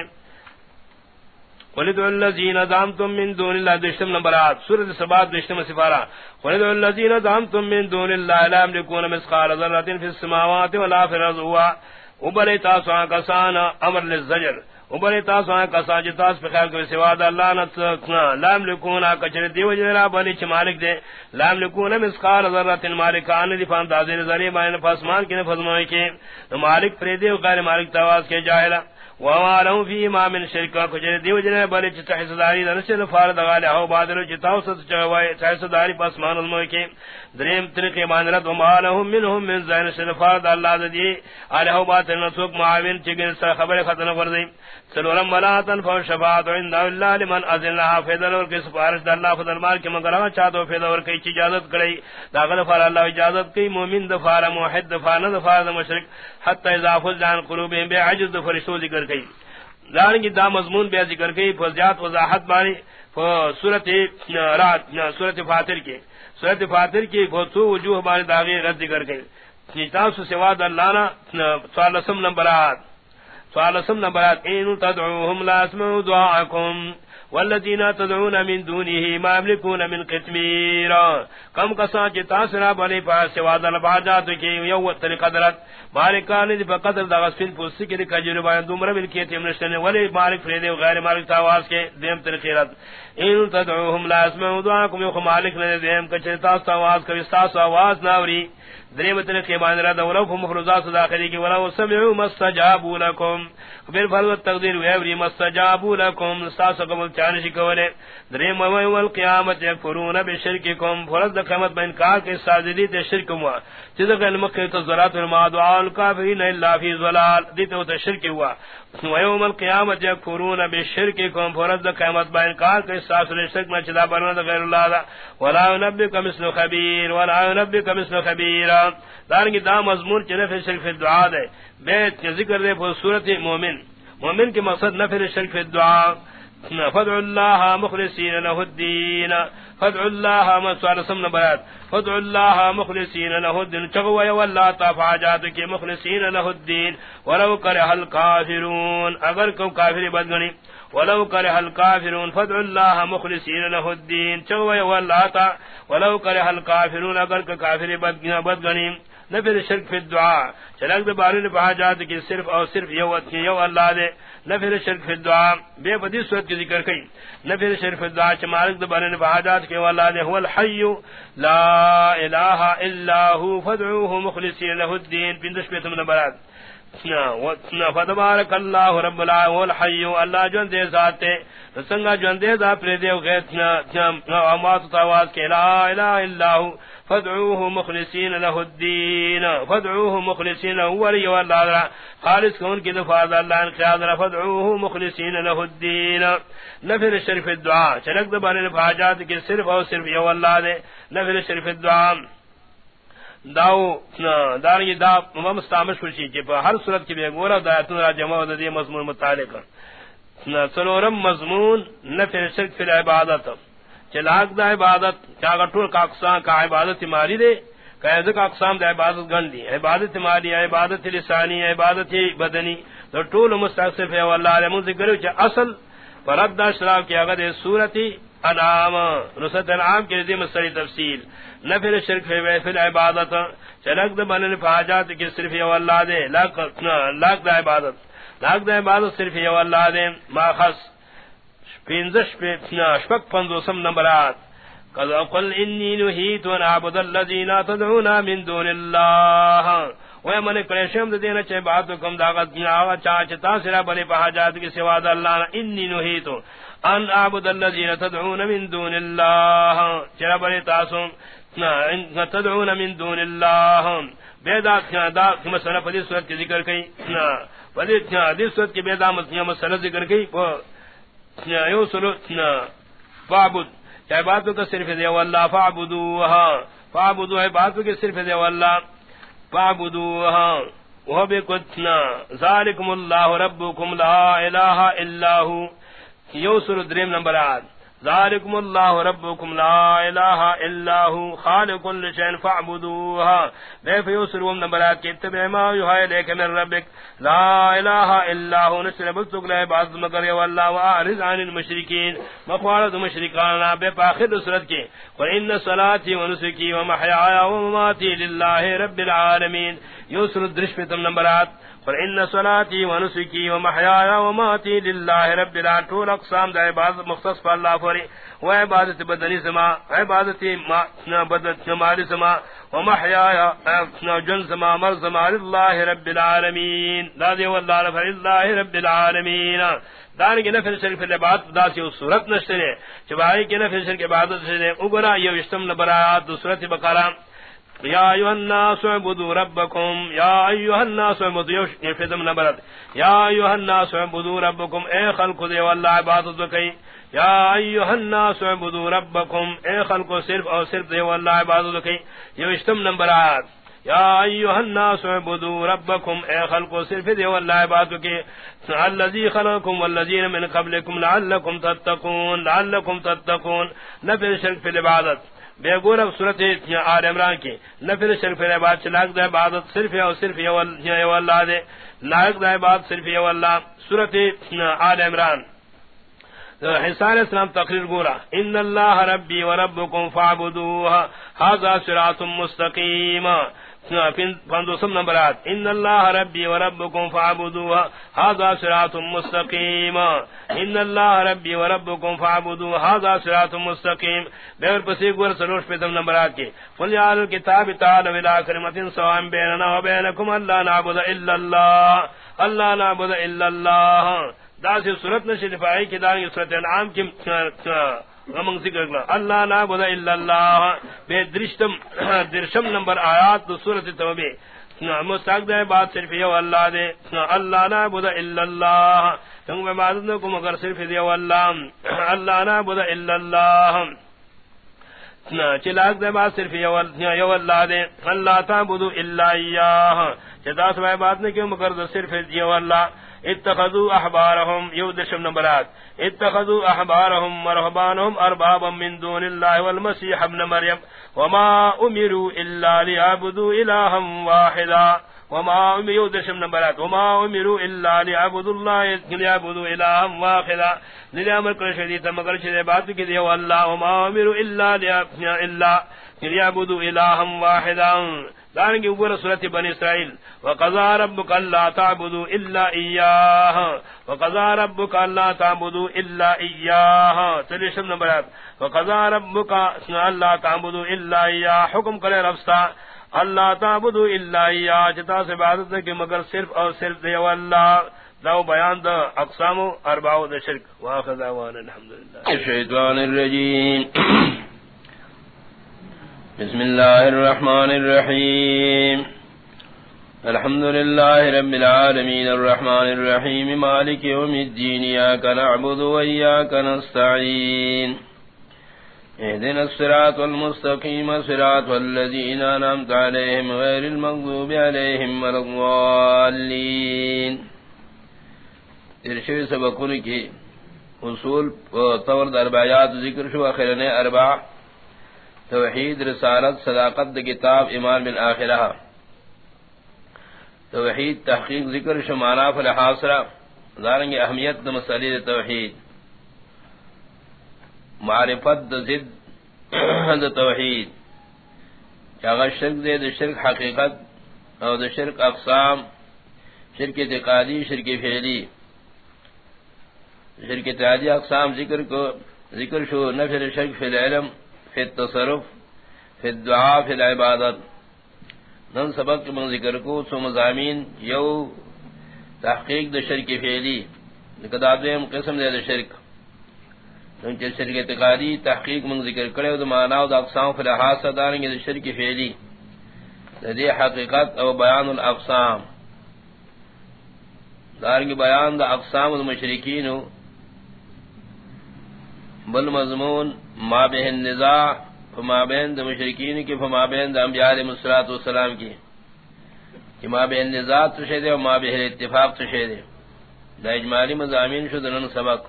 ولد الذین ظامتم من دون اللہ دشتم نمبر آیات سورۃ سبا دشتم سفارہ۔ ولد الذین ظامتم من دون اللہ، لا یملکون مثقال ذرۃ فی السماوات ولا فی الارض وبر تاسوا کسان امر للزجر۔ اوبر تاس وا کسا ج تاس پہ خیال کو سوا د اللہ نت لام لکونا کچر دیو جی جرا بلی چ مالک دے۔ لام لکونا مسقال ذرات مالک ان فان دازر زری فاسمان کی فزمائی کے مالک پر دیو، غیر مالک تواس کے جاہلا۔ ووالو فی ما من شرکا کجر دیو جنے بلی چتا حصداری دنسل فارد غالی او بادلو چتاو ست چوائی حصداری پس مان کے دریم طریقے مانرت ومالهم منهم من زین شرفارد اللہ دی آلی او بادل نسوک معاون چگن سر خبر ختن کردی۔ سلورم ملاتن فو شفاعت عند اللہ لمن ازن لها فیدل ورکی سپارش در اللہ فضل مال کی مگر ہاں چاہتو فیدل ورکی چی اجازت کرئی داغل فار اللہ اجازت کی، مومن دفار موحد دفار ندفار مشرک، حتی اضافت جان قلوبهم بے عجز دفرشتو ذکر کی لانگی دا مضمون بیا ذکر کی فضیات وضاحت بانی سورت رات سورت فاتر کے سورت فاتر کی بہتو وجوہ بانی داغی رد ذکر کی نیتاس سواد اللہ نا سوال نمبرات۔ سوالسم نمبرات، اینو تدعوهم لا اسمعوا دعاکم۔ والذين تدعون من دونه ما يملكون من قتمير کم کسا جتا سرا بنی پاس سواد الباجات کی یو طریقہ درت مالکان دې دی بقدر دا غسل پوسی کی کجر بیان دومر مل کی تیم نشنے ولی مالک فرید او غیر مالک تاواز کے دیم طریقے رد ان تدعوهم لا اسمعوا دعاءكم یو مالک نے دیم کچتا تاواز کبھی ساس آواز ناوری. دریم طریقے مان را دولو کو مخرزات داخلی کی ولا سمعوا مستجابوا لكم پھر فل تقدیر و ایوری مستجابوا لكم ساس قبول چانش کولے دریم وی والقیامت یکفرون بشرککم. فرد قیمت بین کار کے سازدی تے شرک ہوا. چیز کہ المقی تزرات الماء دعا الکافرین اللہ فی ظلال. دیتے ہوتا شرک ہوا. ویوم القیامت یکفرون بشرککم فرد قیمت با انکار کے سازدی شرک میں چلا برند غیر اللہ دا. ولا نبک مثل خبیر ولا نبک مثل خبیر دارنگی دا مضمون چلے فی شرک فی دعا دے. بیت ذکر دے پر صورت مومن. مومن کے مقصد نفر شرک فی دعا فدع اللہ مخلصین له الدین فدع اللہ مسوال سمن بیات فدع اللہ مخلصین له الدین چغوی واللہ تفاجات کی مخلصین له الدین ولو کرہ الکافرون اگر کو کافر بدگنی ولو کرہ الکافرون فدع اللہ مخلصین له الدین چغوی واللہ تا ولو کرہ الکافرون اگر کو کافر بدگنی نفر شرک فی الدعا چلک دے بارے نے جات کہ صرف اور صرف یو ات یو اللہ دے نفر شرک فی الدعا بے بدی صورت کی ذکر کئی. نفر شرک فی الدعا چ مالک دے بارے نے جات کہ اللہ دے هو الحی. لا الہ الا هو فدعوه مخلصین له الدین. بندش پہ تم نے برات فتبارک اللہ رب العالمین. والحی اللہ جن دے ذات سنگا جن دے ذات پر دے. غیثنا امات تواز کہ لا الہ الا هو فدعوه مخلصین له الدین فدعوه مخلصین له ولی والله خالص کون کی دفاع اللہ ان قیاد فدعوه مخلصین له الدین. نفر شرف الدعاء چلک دبانے حاجات کے صرف اور صرف یو اللہ دے. نفر شرف الدعاء داو دار یہ دا مستعمل خوشی کہ ہر صورت کی بے گورا دایتن را جمع دا دی مضمون متعلق. سنورم مضمون نفر شرک فی العبادت. چلاک دا عبادت کیا گٹور کا اقسام کا عبادت مالی دے کہ کا اقسام دا عبادت گن دی۔ عبادت مالی، عبادت لسانی، عبادت بدنی۔ تو ٹول مستقصف ہے، واللہ علیہ من ذکر چا اصل فرد دا شراف کی اگر سورتی انعام۔ نصد انعام کی رضی مستری تفصیل۔ نفر شرک فی ویفل عبادت۔ چلک دا بنن فاجات کی صرف یو اللہ دے۔ لاک دا عبادت۔ لاک دا عبادت صرف یو اللہ دے۔ ما خص پینزش پہ شپک پندوسم نمبرات قد اقل انی نحیت و نعبد اللذین تدعونا من دون اللہ وی من کلیشم دینا چاہ باتو کم داغت آغا چاہ تاثرہ بلی پہ حاجات کی سواد اللہ انی نحیت ان اعبد اللذین تدعون من دون اللہ چرہ بلی تاسم تدعون من دون اللہ بیدا دا مسئلہ پدی صورت کی ذکر کئی؟ پدی صورت کی بیدا مسئلہ ذکر کئی؟ یو سلو فعبد چاہے کا صرف دے، واللہ فعبدوہا فعبدوہا باتوں کے صرف دیو اللہ فعبدوہا وہ بے کتنا ذالکم اللہ ربکم لا الہ الا ہو یو سلو دریم نمبر آدھ ذالکم اللہ ربکم لا الہ الا ہو خالق کل لشین فعبدوها بے فیوسر وم نمبرات کی اتبع ما یوحای لیک من ربک لا الہ الا ہو نسل بلتک لے بعض مگر یو اللہ وآرز عن المشرکین مخوارد مشرکانا بے پاخر صورت کی قل ان صلاتی ونسکی ومحیایا ومماتی للہ رب العالمین یوسر درش پہ تم نمبرات فإن صلاتي ونسكي ومحياي وماتي لله رب العالمين. طول اقسام ده عبادت مختص فالله فري وعبادت بدني سما عبادت ما بدت مال سما ومحياي جن سما مر سما لله رب العالمين لا دي والله لله رب العالمين دان کے نفل شریف العبادت دا سی صورت نشتے چبائی کے نفل شریف عبادت سے اگرا یہ اشتم نبرات دوسرت بقرہ. یا ایوہ الناس عبدو ربکم یا ایوہ الناس عبدو یہ فیدم نبرت یا ایوہ الناس عبدو ربکم اے خلق دے واللہ عبادت بکی یا ایوہ الناس عبدو ربکم اے خلق صرف اور صرف دے واللہ عبادت بکی یہ اشتم نمبرات یا ایوہ الناس عبدو ربکم اے خلق صرف دے واللہ عبادت بکی اللذی خلقکم واللذین من قبلکم لعلکم تتقون. لعلکم تتقون. نفر شرک فی العبادت. بے گورب صورت آل عمران کی نفر شرف عباد چلاک دا عبادت صرف او صرف یو اللہ دے۔ لاک دا عبادت صرف یو اللہ۔ صورت آل عمران۔ حسان اسلام تقریر گورا، ان اللہ ربی و ربکم فعبدوها حضا صراط مستقیم۔ پندوسم نمبرات۔ ان اللہ ربی و ربکم فعبدوها هذا صراط مستقیم۔ ان اللہ ربی و ربکم فعبدوها هذا صراط مستقیم۔ بیر پسی گور سلوش پیتم نمبرات کی قل یا اہل کتاب تعالوا الى کلمت سواء بیننا و بینکم اللہ نعبد الا اللہ۔ اللہ نعبد الا اللہ۔ دا سے صورت نہ شفائی کی دار صورت انعام کی غمنگ ذکر کرنا اللہ نعبد الا اللہ۔ بے درشتم، درشم نمبر آیات تو صورت توبہ۔ مستحق دے بات صرف یہ اللہ دے۔ اللہ نعبد الا اللہ۔ تم میں عبادت کو مگر صرف یہ اللہ۔ اللہ نعبد الا اللہ۔ چلاک دے بات صرف یو اللہ دے۔ اللہ تعبدو الا ایاہ۔ چتا سوائے بات نے کیوں مگر صرف یو اللہ۔ اتخذوا احبارهم. يودشم نمبرات اتخذوا احبارهم ورهبانهم اربابا من دون الله والمسيح ابن مريم وما امروا الا ليعبدوا الها واحدا. وما امروا يودشم نمبرات وما امروا الا ليعبدوا الله ليعبدوا الها واحدا. لذا كل شديد مگر شديد بات کی دیو اللہ. وما امروا الا ليعبدوا الها واحدا. دارنگی اوپر صورت بن اسرائیل. وقضا ربک اللہ تعبدو الا ایاہ وقضا ربک اللہ تعبدو الا ایاہ تلیشم نمبر آت. وقضا ربک اللہ تعبدو الا ایاہ حکم کرے رفستا اللہ تعبدو الا ایاہ جتا سے بعدت کہ مگر صرف اور صرف دیو اللہ. دو بیان دا اقسام ارباو دا شرک. واخذ آوان الحمدللہ. الشیطان الرجیم. بسم الله الرحمن الرحيم. الحمد لله رب العالمين الرحمن الرحيم. مالك يوم الدين، إياك نعبد وإياك نستعين. اهدنا الصراط المستقيم، صراط والذين أنعمت عليهم غير المغضوب عليهم ولا الضالين. ترشوي سبقون کی اصول طور دربایات ذکر شو اخرنے اربع توحید، رسالت، صداقت کتاب، ایمان بن آخرہ. توحید، تحقیق، ذکر شمانا فلحاصرہ دارنگ اہمیت دا مسئلہ توحید. معرفت دا زد دا توحید. اگر شرک دے دا شرک حقیقت او دا شرک اقسام، شرک اعتقادی، شرک فعلی. شرک اعتقادی اقسام ذکر کو، ذکر شو نفر شرک فی العلم. فی التصرف، فی الدعاء، فی العبادت۔ نن سبق من ذکر کو سو مضامین یو تحقیق دا شرک فعلی لکدا دویم قسم دے دا شرک۔ چونکہ شرک اعتقادی تحقیق من ذکر کرے دا معنی دا اقسام فی الحاص دارنگی دا شرک فعلی۔ دا حقیقت او بیان الاقسام۔ دارنگی بیان دا اقسام المشرکین بل مضمون ما بہ النزاع، فما بین دا مشرکین کی فما بین دا انبیاء علیہ السلام کی کہ ما بہ النزاع تو شہدے و ما بہ الاتفاق تو شہدے دا اجمالی مضامین شد انن سبق.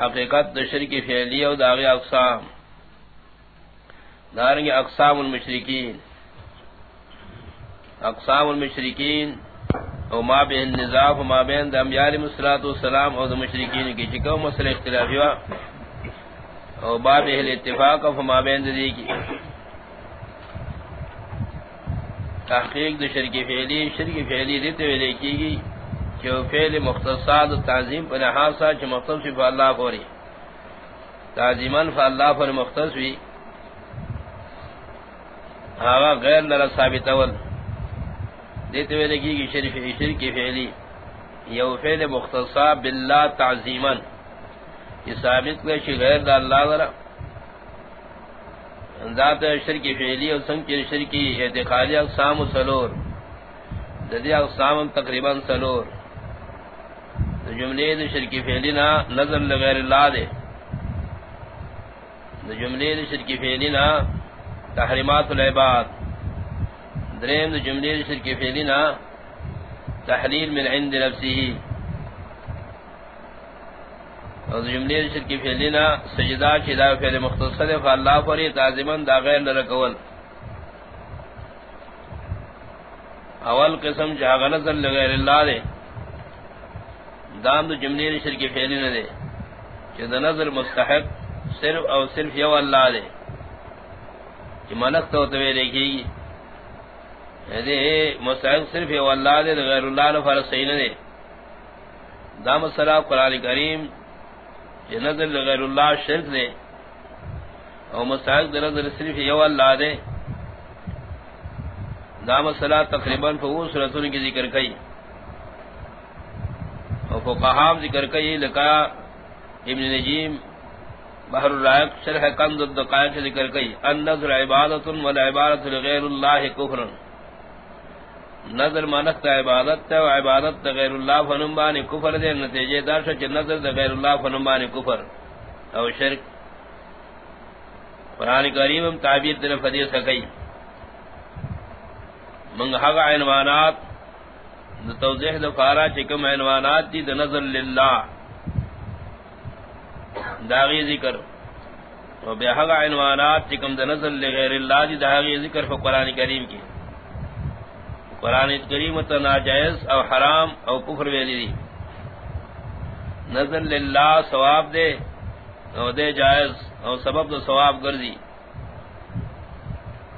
حقیقت دا شرک فعلی و داغی اقسام. دارنگی اقسام المشرکین. اقسام المشرکین او ما بہ النزاع فما بین دا انبیاء علیہ السلام او دا مشرکین کی چکو مسئلہ اختلافی وا او باب اہل اتفاق و فما بین دی کی. تحقیق دو شرک فعلی شرک فعلی دیتے ہوئے دیکھی گی کہ فعل مختصات تعظیم پر حاصا چھ مختص فی اللہ پوری. تعظیمن فا اللہ پر مختص فی آغا غیر لرا ثابت اول. دیتے ہوئے لگی دیکھی گی شرک فعلی۔ یو فعل مختصات باللہ تعظیمن یہ ثابت لے چھ غیر دا اللہ ذرا ذات شرک فعلی اور سنگ کی شرکی اعتقادی اقسام سلور۔ ددی اقسام تقریباً سلور۔ جملے د شرکی فعلی نا نظر لغیر اللہ دے۔ جملے د شرکی فعلی نا تحریمات العباد۔ دریم د جملے د شرکی فعلی تحلیل من عند نفسه. اور جملے شرک کی فعلینا سجدہ چدا فعل مختصر ہے اللہ پر تعظیمن دا غیر لرکول اول قسم جہاں غلط لغیر اللہ دے دام دو جملے شرک کی فعلینا دے چدا نظر مستحق صرف او صرف یو اللہ دے کہ منق تو توے دیکھی گی دے مستحق صرف یو اللہ دے غیر اللہ نے فرض صحیح نہ دے. دام السلام قرآن کریم کہ نظر غیر اللہ شرک دے. او مستحق دے نظر صرف یو اللہ دے. دام الصلاة تقریباً فہو سورتون کی ذکر کئی. او فقہام ذکر کئی، لکا ابن نجیم بحر الرائق شرح قند الدقائق ذکر کئی. النظر عبادت والعبادت لغیر اللہ کفر نظر مانت عبادت تا و عبادت تا غیر اللہ فنمبانی کفر دے، نتیجے دار شچ نظر تا غیر اللہ فنمبانی کفر. او شرک. قرآن کریم ہم تعبیر دل فدیث کئی. منگ حق عنوانات، دا توضیح دفارا چکم عنوانات دی دا نظر للہ. داغی ذکر. و بے حق عنوانات چکم د نظر لغیر اللہ دی داغی ذکر فو قرآن کریم کی. قرآن کریم تو ناجائز او حرام او کفر ویلی دی. نظر للہ ثواب دے او دے جائز او سبب دو ثواب گردی.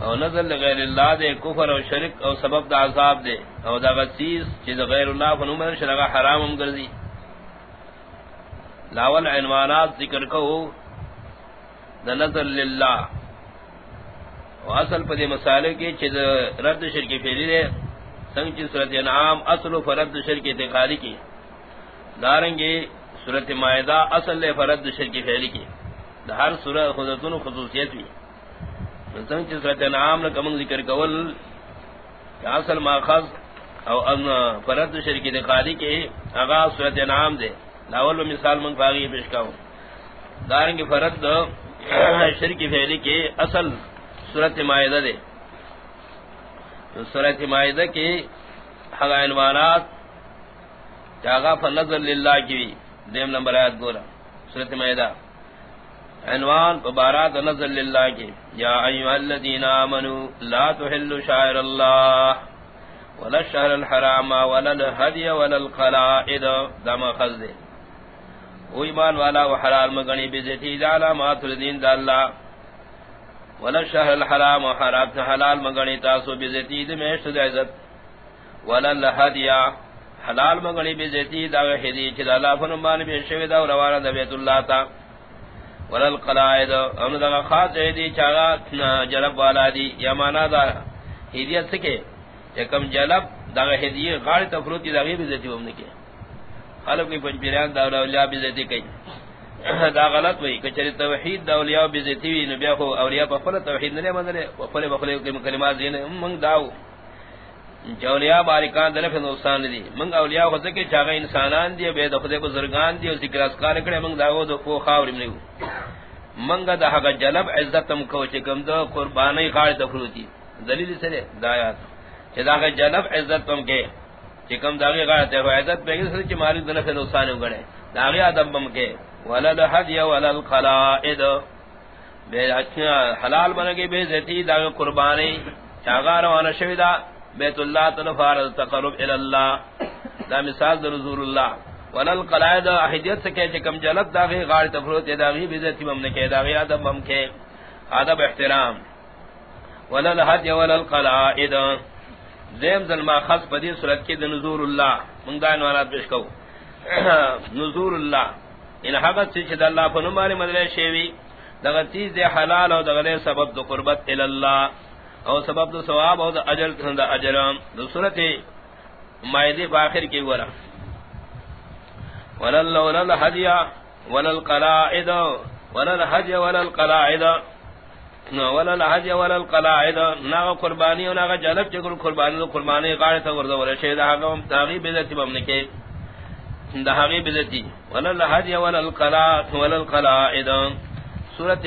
او نظر لغیر اللہ دے کفر او شرک او سبب دا عذاب دے. او دا غسیس چیز غیر اللہ فنومن شرگا حرام ہم گردی. لاول عنوانات ذکر کہو دا نظر للہ. و اصل پا دے مسالے کی چیز رد شرکی فیلی دے. سنگ چیز صورت انعام، اصل و فرد شرکی تقالی کی۔ دارنگی صورت معاہدہ اصل لے فرد شرکی فیلی کی۔ دا ہر صورت خودتون خصوصیت بھی سنگ چیز صورت انعام نکمن ذکر کول کہ اصل ماخذ او ان فرد شرکی تقالی کی اغاز صورت انعام دے۔ لاول مثال من باغی پیش کاؤں۔ دارنگی فرد شرکی فیلی کی اصل صورت معاہدہ دے۔ صورت معاہدہ کی حق عنوانات جاگا فنظر للہ کی دیم نمبر آیت گورا صورت معاہدہ عنوان بارات نظر للہ کی، یا ایوہ الذین آمنوا لا تحلوا شاعر اللہ ولا الشهر الحرام ولا الهدي ولا القلائد، دم خذ او ایمان والا و حلال مگنی بذتی علامات الدین دا اللہ۔ ولا الشهر الحرام و حرام حلال مگنی تاسو بذتی د میشت د عزت. ولا الهدي حلال مگنی بذتی دا هدی ہدی چ اللہ فرمان به شوی دا روانہ د بیت اللہ تا. ولا القلائد. ان دا خاص دی چاغا جلب والا دی. یمانا دا ہدیت سکے؟ یکم جلب دا ہدیہ غار تفروتی دا غیب عزت ومن کے خلق کی پنج بیان دا اولیاء بزتی کئی. دا غلط وئی کچری توحید دا اولیاء بزتی وی نبی خو اولیاء په خپل توحید نه مندره په خپل په خپل کلمات دین من داو اولیاء باریکان دل په نقصان دي. من اولیاء خو ځکه چې هغه انسانان دي به د خدای بزرگان دي او ذکر اسکار کړي من داو د خو خاور نه منګه د هغه جلب عزتم کو چې کوم د قربانی غاړه دخلوتی دلیل سره دایات چې دا جلب عزت تم کې چکم داغی غایت ہے عزت بیگی سے چ مالک دل سے نقصان گڑے داغی ادب بم کے ولل حدی ولل قلائد بے اچھا حلال بن کے بے ذاتی دا قربانی چاغار وانا شویدا بیت اللہ تنفار تقرب الی اللہ دا مثال در رسول اللہ. ولل قلائد احدیت سے کہ چکم جلت داغی غار تفروت داغی بے ذاتی بم کے داغی ادب بم کے. ادب احترام. ولل حدی ولل قلائد زیم ظلما خاص پدی صورت کی دا نزور اللہ. من دان والا پیش کو. نزور اللہ. ان حقت سے چد اللہ فنمار مدرے شیوی دغه چیز دے حلال او دغه سبب دو قربت ال اللہ او سبب دو ثواب او اجر تھندا اجر. دو صورت مائدے باخر کی ورا ولل ولل ہدیہ ولل قلائد. ولل حج ولل قلائد. ولا الحج ولا القلاعد نا قربانی ولا جلب چکل قربانی قربانی قاعده تو وردا ولا شی دا ہم تاغي بذتی بم نکے دا ہی بذتی ولا الحج ولا القلاع ولا القلاعد سورۃ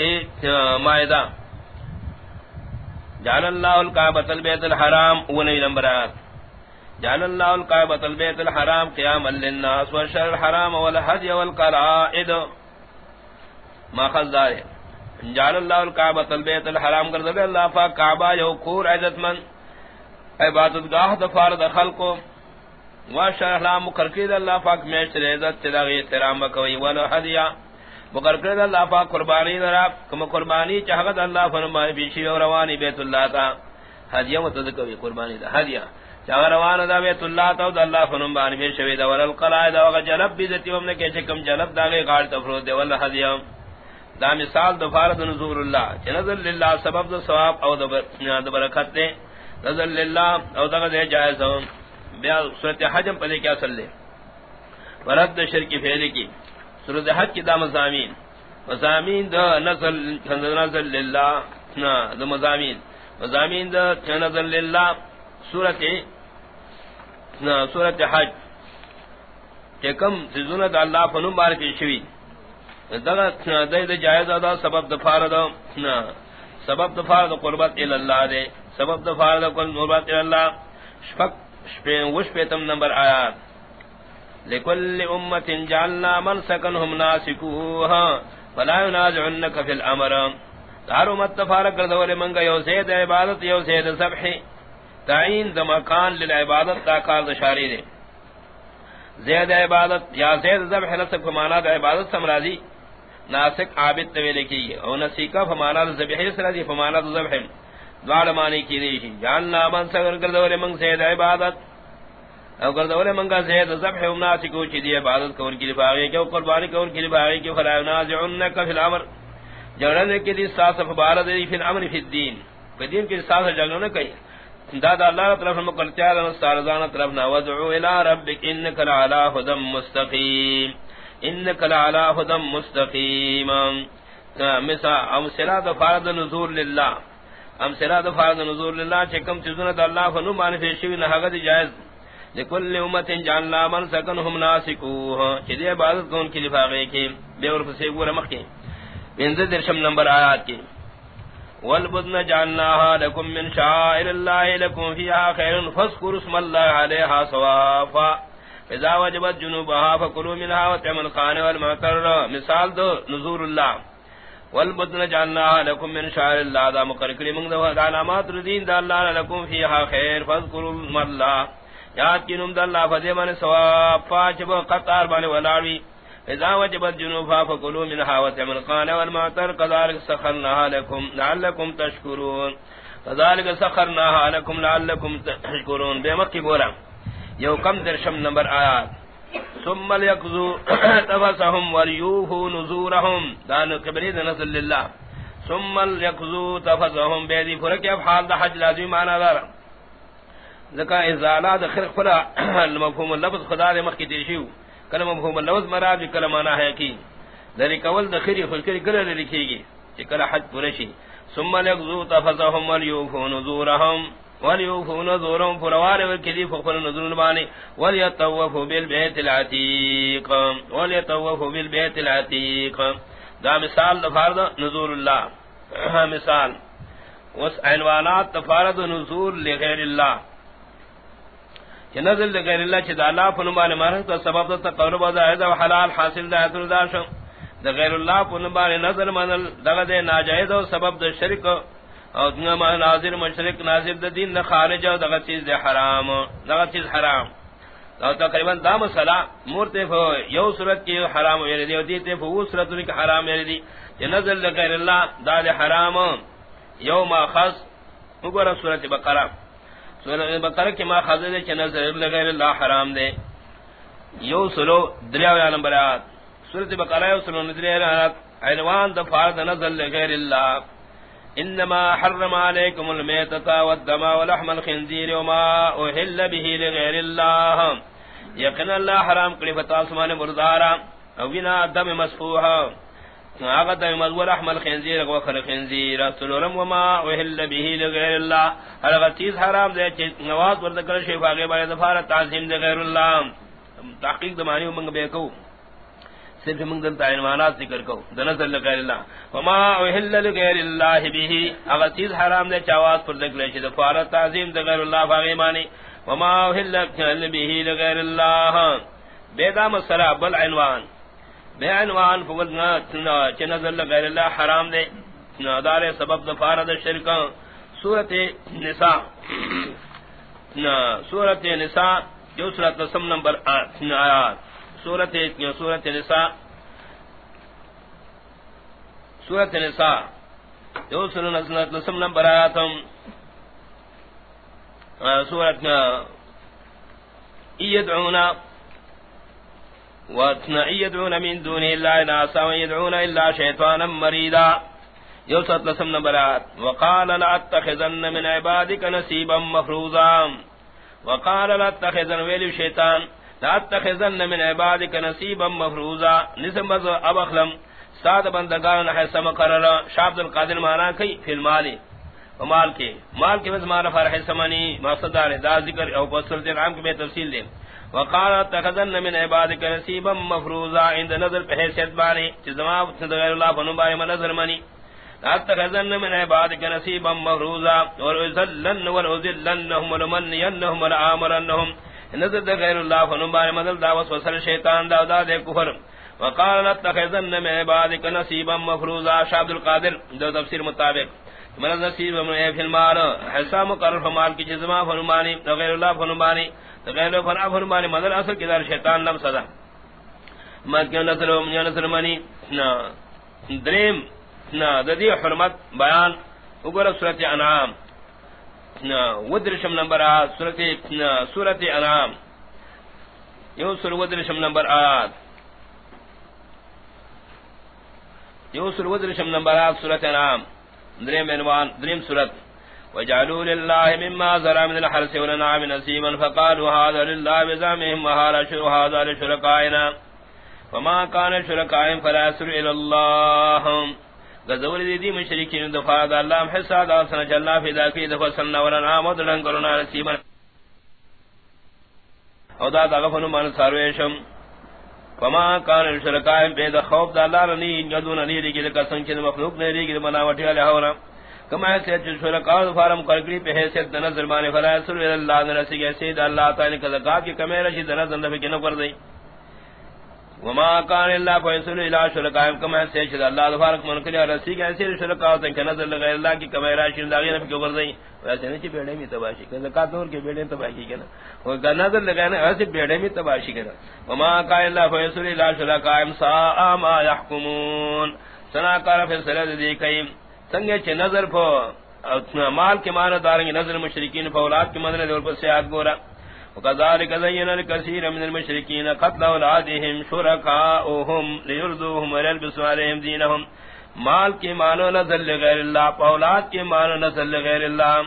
مائدہ جعل الله الكعبة البيت الحرام. ونبي نمبرات جعل الله الكعبة البيت الحرام قياما للناس والشهر الحرام والحج والقلاعد ما خذ جعل اللہ الکعبہ البیت الحرام. کر دے اللہ پاک کعبہ یو کور عزت من عبادت گاہ دفار دخل کو واشر احلام مقرقید اللہ پاک میشتر عزت تلاغی احترام بکوی ولو حدیہ. مقرقید اللہ پاک قربانی درا کم قربانی چاہت اللہ فرمانی بیشی و روانی بیت اللہ تا. حدیہ متذکوی قربانی دا، حدیہ. چاہ روان دا بیت اللہ تا، دا اللہ فرمانی بیشوی دا ولل وغا جلب بیزتی ومنے کے چکم جلب دا گئی غار تفرود دے ولل حدیہ. دا مثال دفار نزور اللہ چھ نظر للہ سبب دا ثواب او دا برکت دے. نظر للہ او دا دے جائز ہوں بیا صورت حجم پدے کیا سل لے ورد شرک فعل کی سورۃ حج کی دا مضامین. مضامین دا نزل نزل للہ نا دا مضامین. مضامین دا نزل للہ سورۃ نا سورۃ حج. کہ کم سزون دا اللہ فنم بارک شوی دغه دای د جایز ادا سبب د فارد نا سبب د فارد قربت ال اللہ دے سبب د فارد قربت ال اللہ شفق وش پیتم نمبر آیات۔ لكل امه جعلنا من سكنهم ناسكوها فلا ينازعنك في الامر۔ دار امت تفارق کر دور منگا یو زید عبادت، یو زید ذبح۔ تعین ذ مکان للعبادت تا کار اشاری دے۔ زید عبادت یا زید ذبح نسک فمانا دا عبادت سمراضی ناسک عابد تویلے کی او نسیکا فمانا دا ذبح سرازی فمانا دا ذبح۔ دوار مانی کی دیشی جعلنا من سکن کر منگ زید عبادت، او گردول منگا زید ذبح امناسی کو چی دی عبادت کون کی لفاغی کی قربانی کون کی لفاغی کی فلا نازعنک فی الامر۔ جگڑنے کی دی ساس فبارد دی فی الامر فی الدین۔ فی الدین کی ساس جگڑنے کئی۔ دادا اللہ طرف مقرچہ دن سارزان طرف نوزعو الى ربک انک لعلا حدم مستقیم انک لعلا حدم مستقیم مسا امسلہ دفارد نزور للہ۔ امسلہ دفارد نزور للہ چکم چیزون دا اللہ فنو معنی فیشوی نحقت جائز۔ لكل امه جعلنا من سكنهم ناسكوه چدی عبادت کون کی لفاغے کی بے اور سے گور مخ کی بنز درشم نمبر آیات کی والبدن جعلناها لكم من شائر الله لكم فيها خير فاذكروا اسم الله عليها صوافا۔ اذا وجبت جنوبها فكلوا منها وتعمل القان والمعتر۔ مثال دو نزور الله والبدن جعلناها لكم من شائر الله، دا مقرر من دو علامات الدين دا الله لكم فيها خير فاذكروا اسم الله. یاد کی نم اللہ فدی من ثواب فاجب قطار بن ولاوی اذا وجبت جنوبا فكلوا منها وتمن قال والمعتر كذلك سخرناها لكم لعلكم تشكرون كذلك سخرناها لكم لعلكم تشكرون بمكي بولا، یو کم درشم نمبر آیات. ثم ليقضوا تفسهم وليوفوا نذورهم. دان قبرید نزل لله ثم ليقضوا تفسهم. بيدي فرق افحال ده حج لازم معنی دار. ذکا ازالہ دا خرق فلا مفہوم اللفظ خدا دے مخ کی دیشیو کل مفہوم اللفظ مراد کل مانا ہے کی ذری کول دا خری خلکری کل لکھی گی چی کل حج پرشی ثم لگزو تفزهم ولیوفو نزورهم ولیوفو نزورهم فروار وکلی فخفر نزور نبانی ولیتوفو بالبیت العتیق. ولیتوفو بالبیت العتیق. دا مثال دفار دا نزور اللہ. مثال. اس عنوانات تفارد نزور لغیر اللہ. کہ نزل غیر اللہ چھ اللہ فنمان مارن تو سبب تو تقرب ظاہر و حلال حاصل دا اتر دا شو. دا غیر اللہ فنمان نظر منل دغه دے ناجائز و سبب دا شرک او دنیا ناظر مشرک ناظر دا دین دا خارج و دغه چیز دا حرام. دغه چیز حرام. او تقریباً دا مسئلہ مورتے فو یو صورت کی حرام ویلی دی و دیتے فو وہ صورت کی حرام ویلی دی کہ نزل غیر اللہ دا دے حرام. یو ما خص مگورا صورت بقرہ سورہ بقرہ کی ما خاص دے چنا سے غیر اللہ حرام دے یو سلو دریا یا نمبر آت. سورۃ بقرہ یو سلو دریا آت. عنوان دفار نزل غیر اللہ انما حرم علیکم المیتۃ والدم ولحم الخنزیر وما اهل به لغیر اللہ یقین اللہ حرام کڑی فتا اسمان مردارا او دم مسفوحا آغت مزور احمل خنزیر وخر خنزیر سلورم وما وحل به لغیر اللہ ہر غتیز حرام دے چیز نواز وردکر شیف آگے بارے دفار تعظیم دے غیر اللہ تحقیق دمانی منگ بے کو صرف منگ دلتا عنوانات ذکر کو دنزل لغیر اللہ۔ وما وحل لغیر اللہ به اغتیز حرام دے چاواز پر وردکر شیف دفار تعظیم دے غیر اللہ فاگے مانی۔ وما وحل به لغیر اللہ۔ بیدا مسئلہ بل عنوان۔ بے عنوان فوزنا چ نظر غیر اللہ حرام دے۔ دار سبب دفار د شرک سورۃ نساء۔ سورۃ نساء، جو سورۃ سم نمبر آیات۔ سورۃ سورۃ نساء سورۃ نساء. جو سنن سورۃ سم نمبر آیات سورۃ یدعونا يدعون من دون الله ناسا ويدعون إلا شيطانا مريدا يوسط لسم نبرات وقال لا اتخذن من عبادك نسيبا مفروضا. وقال لا اتخذن ويلي شيطان لا تخذن من عبادك نصيبا مفروضا. نسمز اب اخلم سات بندگان حسم قرر. شعب القادر مانا کئی فی المال. ومال کے. مال کے وز مانا فرح سمنی. مقصد دا ذکر او بصورت عام کے میں تفصیل دیں وقال تخذن من عبادك نصيبا مفروضا. عند نظر پہ بحیثیت بانی. چیزما غیر اللہ فنبائی من نظر منی. لا من عبادك نصيبا مفروضا. ورزلن ورزلنهم ولمنينهم ولآمرنهم. نظر دے غیر اللہ فنبائی من دا وسوسر شیطان دا دا دے کفر. وقال اتخذن من عبادك نصيبا مفروضا. شعب القادر دو تفسیر مطابق. من نصیب من فی المال. حساب مقرر فمال کی جزما فرمانی غیر اللہ فرمانی غیر فنا فرمانی مدر اصل کی دار شیطان لم صدا. مد کے نصر من نصر منی؟ نا، دریم، نا، ددی حرمت بیان اگر سورۃ انعام. ودرشم نمبر سورۃ سورۃ انعام. یو سورۃ ودرشم نمبر 8 یوسر ودرشم نمبرات سورت انعام. دریم عنوان، دریم سورت. وجعلوا لله مما زرع من الحرث والانعام نصيبا فقالوا هذا لله بزعمهم وهذا هذا لشركائنا. وما كان شركائهم فلا يسر الى الله غزول دی دی مشرکین دفاع اللہ حساب سن جلا فی ذاکی دفع سن ولنعام ودلن کرنا نصیبا. او دا دغفن من سارویشم. فما کان الشرکائم بید خوف دا اللہ رنی یدون علی ریگی لکا سنچن مخلوق نے ریگی مناوٹی علی حورا. کما ایسے شرکاء فارم کرکری پہ حیثیت دنظر مانے فلا یسر اللہ نرسی گئے سید اللہ تعالی کا زکاة کی کمی رشی دنظر نفی کی نکر دی. وما كان الا فيصل الى شركائهم كما سيشهد الله تبارك من كل رسي كان شركاء تن نظر لغير الله کی کما راشن داغی نہ کیوں کر ویسے نہیں چھ بیڑے میں تباشی کہ زکات نور کے بیڑے تباشی کنا وہ نظر لگانا ویسے بیڑے میں تباشی کنا وما كان الا فيصل الى شركائهم ساء ما يحكمون. سنا کار فیصلہ دی کئی سنگے چھ نظر پھو مال کے معنی داریں نظر مشرکین فولاد کے مدنے دور پر سیاد گورا. وكذلك زين الكثير من المشركين قتل اولادهم شركاؤهم ليرضوهم ويلبسوا عليهم دينهم. مال کی مانو نزل غیر اللہ، اولاد کی مانو نزل غیر اللہ.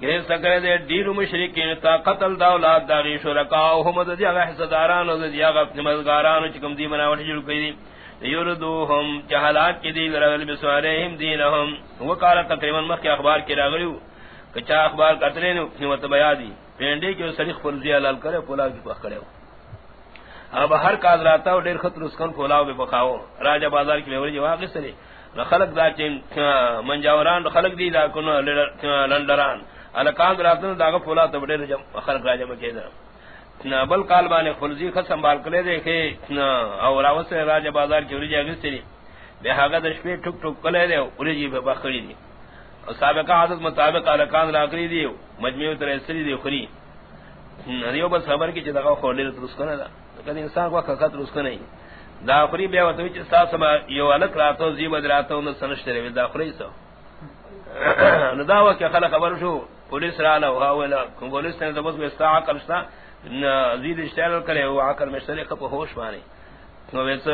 کہ سکرے دے دین مشرکین تا قتل دا اولاد دا غی شرکاؤهم دا دیگا حصداران دا دیگا نمزگاران چکم دی مناوٹ جڑ کئی دی. یردوهم جہلات کی دی لرلبسوا عليهم دینهم. وقال تقریباً مخی اخبار کی راغلیو، کچا اخبار قتلے نے نوت بیا دی پینڈے کے سلیخ پر زیا لال کرے پولا کی پکڑے اب ہر کاز راتا ڈیر خطر اس کن پولاو بے پکاو راجہ بازار کی لیوری جواب کس نے۔ خلق دا چین منجاوران خلق دی دا کن لندران الکاز راتن دا پولا تو ڈیر جم، خلق راجہ مکے دا۔ بل کال بانے خلزی خط سنبھال کرے دیکھے اور راوت سے راجہ بازار کی اوری جگہ سے بے حاگا دشپے ٹھک ٹھک کلے دے، اوری جی پہ بخری دی۔ سابقہ عادت مطابق ارکان راکری دی مجموع تر اسری دی خری ندیو بس خبر کی جدغا خورلی ترس کنا دا. کدی انسان کو خط رس کنا دا خری بیا وتوی چ سا سما یو الک راتو زیب دراتو نو سنشتری دا خری سو نو دا وک خلق خبر شو، پولیس را لو هاولا کوم پولیس نے دبس میں سا عقل سا زید اشتعال کرے وہ عقل میں سرے کپ ہوش مانی نو ویس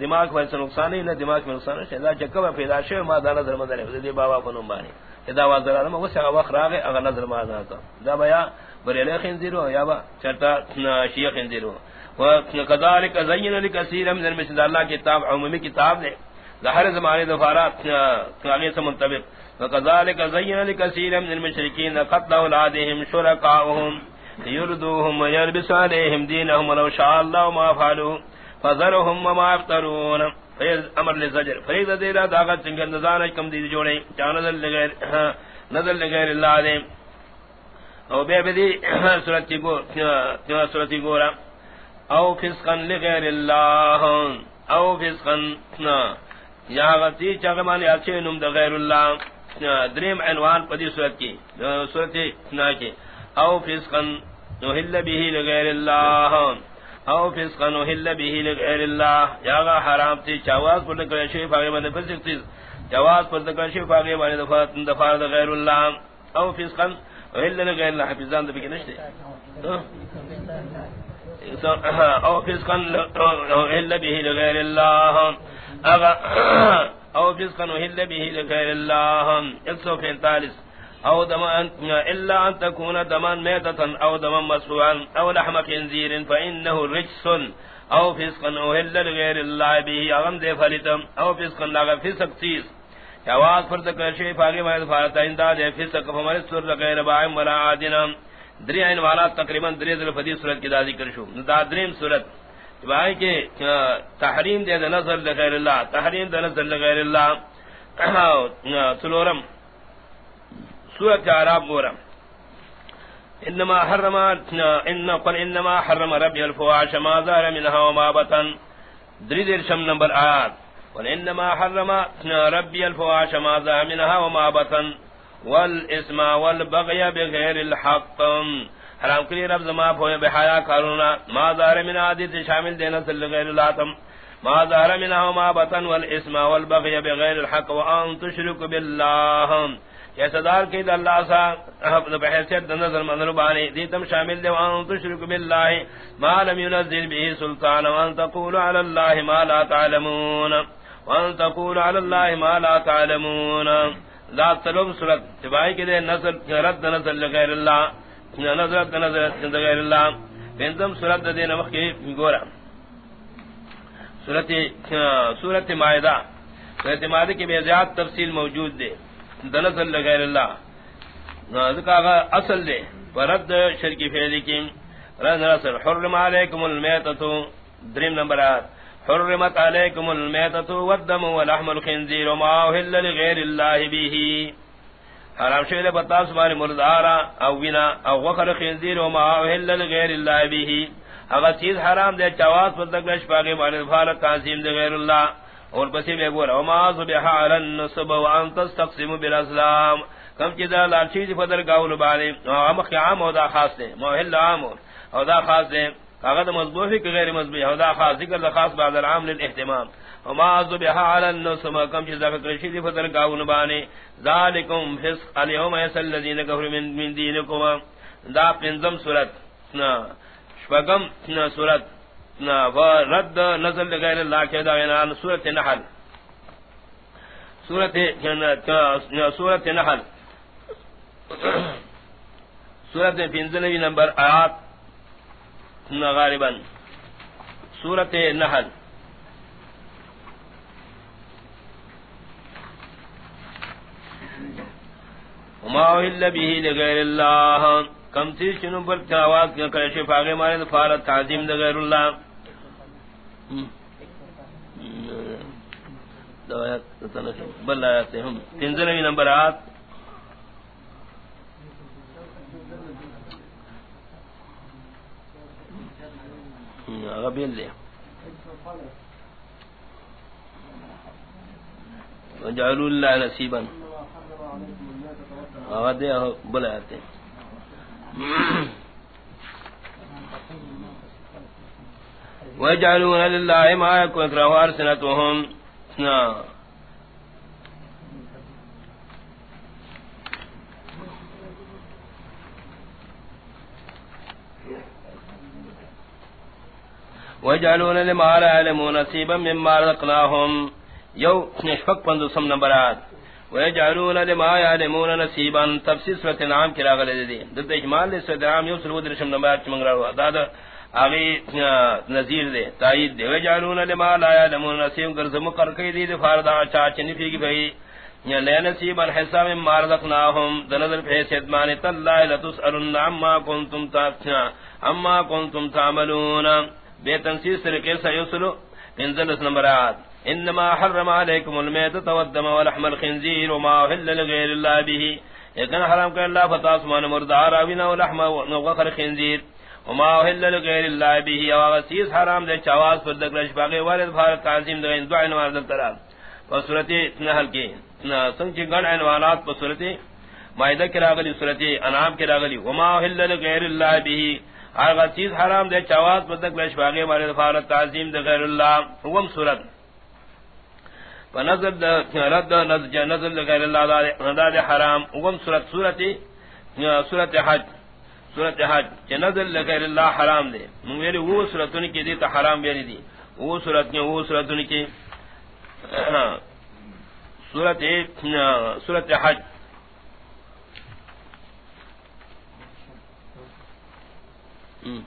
دماغ میں نقصان نہیں نہ دماغ میں نقصان ہے دا چکا پیدا شے ما دا نظر مدار ہے دی بابا فنم بانی دا وازر ما وسع وقت راغ اگر نظر ما دا دا بیا بریلے خنزیرو یا با چرتا شیخ خنزیرو وكذلك زين لكثير من المثل. الله کتاب عمومی کتاب نے ظاہر زمانے دفارات کاغی سے منطبق. وكذلك زين لكثير من المشركين قتل اولادهم شركاءهم يردوهم ويلبسوا عليهم دينهم ولو شاء الله ما فعلوا فذرهم وما يفترون. فیض امر لزجر فیض دیرا داغت چنگر نزان کم دی جوڑے. چانزل لغیر نزل لغیر اللہ دے. او بے بدی سورتی گو سورتی گورا. او فسقن لغیر اللہ. او فسقن یا غتی چاگمانی اچھے نم دا غیر اللہ. دریم عنوان پدی سورت کی سورتی نا کی. او فسقن نحل به لغیر اللہ. او فسقن وحل به لغیر اللہ. یاغا حرام تی چاواز پر دکر شوی فاغی بند فسق تی جواز پر دکر شوی فاغی من بند دفار غیر اللہ. او فسقن وحل لغیر اللہ. حفظان دبکی نشتے. او فسقن وحل به لغیر اللہ. او فسقن وحل به لغیر اللہ. ایک سو پینتالیس. او دم الا ان تكون دما ميتة او دما مسفوعا او لحم خنزير فانه رجس او فسقا او هل لغير الله به اغم دے فلتم او فسقا لغا فسق چیز جواز فرد کرشی فاگی مائد فارتا انداد فسق فمرس سر لغیر باعم ولا عادنا. دری عین والا تقریباً دری ذل فدی صورت کی دادی کرشو. دا دریم صورت بھائی کہ تحریم دے نظر لغیر اللہ. تحریم دے نظر لغیر اللہ. سلورم. سورت عراب مورم انما حرم، ان قل انما حرم ربي الفواحش ما ظهر منها وما بطن۔ دري دير شم نمبر آيات قل انما حرم ربي الفواحش ما ظهر منها وما بطن۔ والاسم والبغي بغير الحق۔ حرام کلی رب زما پوئے بحیا کارونا۔ ما ظهر من عادت شامل دینا سل غیر اللہ ما ظهر منها وما بطن والاسم والبغي بغير الحق۔ وان تشرك بالله صدار کی اللہ سا بحیثیت نظر منظر بانی دیتم شامل دے وان تشرک باللہ ما لم ينزل به سلطان وان تقول على الله ما لا تعلمون وان تقول على الله ما لا تعلمون لا تلوم سورت تبائی کی دے نظر رد نظر لغیر اللہ نظر نظر لغیر اللہ بینتم سورت دے نمخ کی گورا سورت سورت مائدہ سورت مائدہ کی بے زیاد تفصیل موجود دے دنزل لغیر اللہ. ذکا اصل دے. ورد شرکی فعلی کی رد نصر حرم علیکم المیتتو دریم نمبرات حرمت علیکم المیتتو والدم والحم الخنزیر وما اوہل لغیر اللہ بیہی حرام شوید بطاس بانی مردارا او وینا او وخر خنزیر وما اوہل لغیر اللہ بیہی اگر چیز حرام دے، چواز پر تکلش پاکی بانی فارق تانسیم دے غیر اللہ. اور پسی میں گورا وما صبح علی النصب وان تستقسم بالاسلام. کم چیزا لارچیز فدر گاول بالی امخ عام او دا خاص دے موحل عام او دا خاص دے. اگر مضبوحی کی غیر مضبوحی او دا خاص ذکر دا خاص بعد العام للاحتمام. وما صبح علی النصب کم چیزا فکرشیز فدر گاول بالی ذالکم فسق علیہم ایسا اللذین کفر من, من دینکم. دا پنزم صورت شفقم صورت. رد نزل غیر اللہ کے دا یعنی دعوینان سورت نحل. سورت یعنی سورت نحل. سورت پنزنوی نمبر آیات غالبا. سورت نحل. وما أهل به لغير الله. کم سی چنو پر تلاوات کرے شفاغ مارے فارت تعظیم دے غیر اللہ۔ دو آیات تنخیم بل آیات ہم۔ تنزلوی نمبر آت غبیل لے وجعلوا اللہ نصیبا۔ آدھے بل آیات ہیں۔ وجعلون لله ما يكون كروار سنتهم وجعلون لما لا يعلمون نصيبا مما رزقناهم. يو نشفق پندو سم نمبرات ويجعلون لما يعلمون نصيبا تفسير سورة نعام کی راغل دے دد اجمال لے سورة نعام یو سلو درشم نمبر چ منگرا ہوا دادا اگے نذیر دے، تائید دے۔ ويجعلون لما لا يعلمون نصيبا گرز مقر کی دی فردا چا چنی فی بھئی۔ یا لے نصیبا حساب ما رزقناهم دنظر پہ سیدمان تلا لتسالن عما كنتم تاسنا عما كنتم تعملون۔ بے تنسیس طریقے سے یوسلو انزل نمبرات انما حرم عليكم الميتة والدم ولحم الخنزير وما أهل لغير الله به. لیکن حرام کر اللہ فتاس من مردار اوینا ولحم وغخر خنزیر وما أهل لغير الله به. وغسیس حرام دے چواز پر دکرش باقی والد فارق تعظیم دے دو عنوان دلترا فصورت نحل کی سنچی گن عنوانات فصورت مائدہ کی راغلی صورت انعام کی راغلی وما أهل لغير الله به. اگر چیز حرام دے چواز پر دکرش باقی والد فارق تعظیم دے غیر اللہ وم صورت فنظر دا رد دا نظر جا نظر لغیر اللہ دا دا دا حرام. اگم صورت صورت صورت حج. صورت حج. جا نظر لغیر اللہ حرام دے. مگویلی وہ صورتوں کی دیتا حرام بیانی دی وہ صورت وہ صورتوں کی صورت صورت حج. Mm.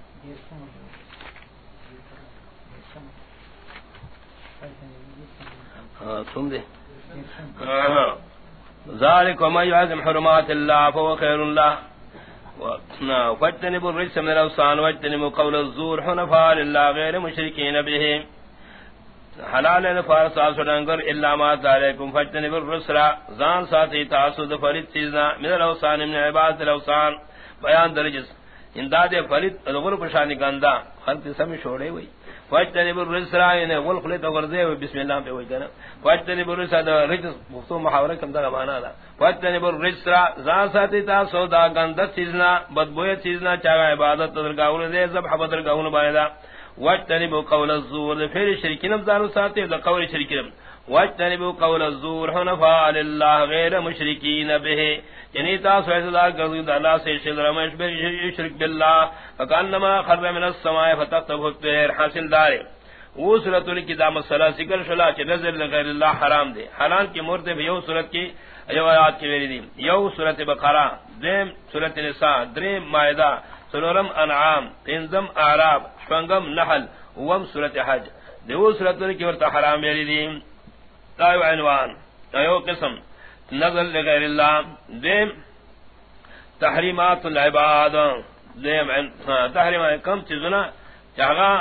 ہاں سن دے ذالک وما يعظم حرمات الله فهو خير الله واجتنبوا الرجس من الاوثان، واجتنبوا قول الزور حنفاء لله غير مشركين به حلال الفارس اسدنگر الا ما ذالکم، فاجتنبوا الرسل، زان ساتھی تاسد فرید چیزنا، من الاوثان، من عبادت الاوثان. بیان درجس انداد فرید غور پرشانی گندا خلق سم چھوڑے ہوئی. فاجتنب الرسرا یعنی والخلط غرزه بسم الله پہ ہوئی کنا فاجتنب الرسرا دا رجس مفتو محاورہ کم دا معنی دا فاجتنب الرسرا زان ساتی تا، سودا گندت چیزنا بدبوی چیزنا چاگا عبادت درگاہون دے زبح بدرگاہون باندہ واجتنب قول الزور پھر شرکینم دارو ساتی دا قول شرکینم واجتنب قول الزور حنفاء للہ غیر مشرکین به. یعنی تا سویسدار گردو اللہ سے شرک شرک باللہ، فکانما خرب من السماء فتقتبه الطير. حاصل دار. وہ صورت کی دا مسئلہ ذکر شلا کہ نظر لغیر اللہ حرام دے. حلال کی مرد بھی یو صورت کی ایو آیات کی میری دی. یو صورت بقرہ دیم صورت نساء، دریم مائدہ سنورم انعام تنزم اعراب شفنگم نحل وم صورت حج. دیو صورت کی ورطا حرام میری دی. تایو عنوان ایو قسم نظر لغیر اللہ، دیم تحریمات العباد، دیم ہاں، تحریمات کم چیزنا چاہا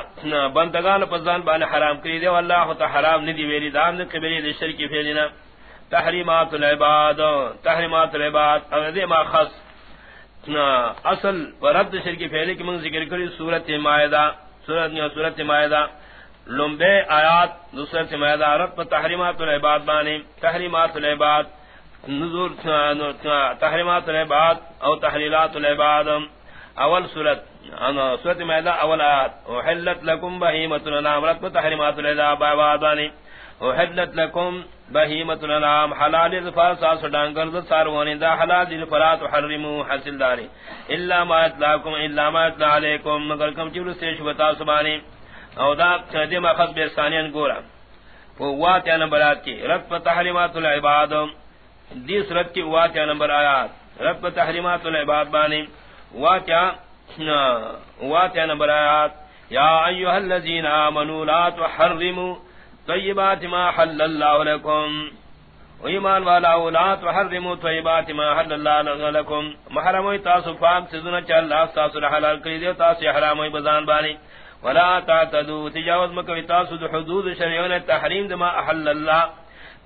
بندگان پزان بان حرام کری دے، واللہ تا حرام ندی ویری دام دے قبلی دے شرکی فیلنا تحریمات العباد تحریمات العباد او دے ما خص ہاں، اصل ورد شرکی فیلی کی من ذکر کری، سورت مائدہ، سورت سورت مائدہ لمبے آیات دوسرت مائدہ رد پر تحریمات العباد بانی، تحریمات العباد، نزول، تحریمات العباد او تحلیلات العباد. اول سورت سورت میدہ اول آیات احلت لکم بہیمت الانام رت پر تحریمات العباد احلت لکم بہیمت الانام حلال ظفار ساس ڈانگر دت ساروانی دا حلال دل حرمو حاصل داری. الا ما اطلاقکم الا ما اطلاع علیکم. مگر کم چیور سے شبتا سبانی او دا دیم اخذ بیرسانین گورا. فوات یا نمبرات کی رت تحریمات العباد. دی صورت کی واقعہ نمبر آیات. رب تحریمات العباد بانی. واقعہ واقعہ نمبر آیات. یا ایوہ الذین آمنوا لا تحرموا طیبات ما حل اللہ لکم. ایمان والا لا تحرموا طیبات ما حل اللہ لکم. محرموی تاسو فاق سزنا چا اللہ تاسو حلال کری دیو، تاسو حراموی بزان بانی. ولا تعتدوا. تجاوز مکوی تاسو حدود شریعون تحریم دما احل اللہ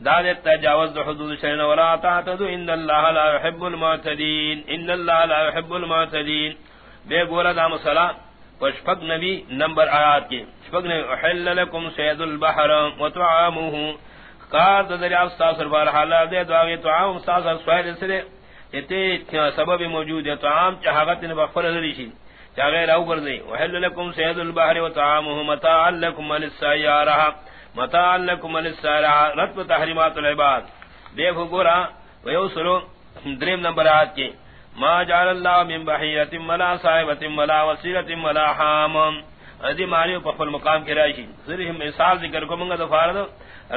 داد تجاوز حدود شرن ولا تعتدوا. ان الله لا يحب المعتدين ان الله لا يحب المعتدين بے گورا دام صلاح وشفق نبی نمبر آیات کی. شفق نے احل لكم سید البحر وطعامه قال دریا استاثر بار حالات دے دعوی طعام استاثر سوائل سرے. تے سبب موجود ہے. طعام چاہت نے بخفر لریشی چاہ غیر او بردی احل لكم سید البحر وطعامه متاع لكم وللسيارہ متاع لكم للسارع رتب تحریمات العباد. دیکھو گورا ویوسلو دریم نمبر آت کی. ما جعل اللہ من بحیرت ملا صاحبت ملا وسیلت ملا حام. ادی معنی پخفل مقام کی رائشی ذریح مثال ذکر کو منگا دفارد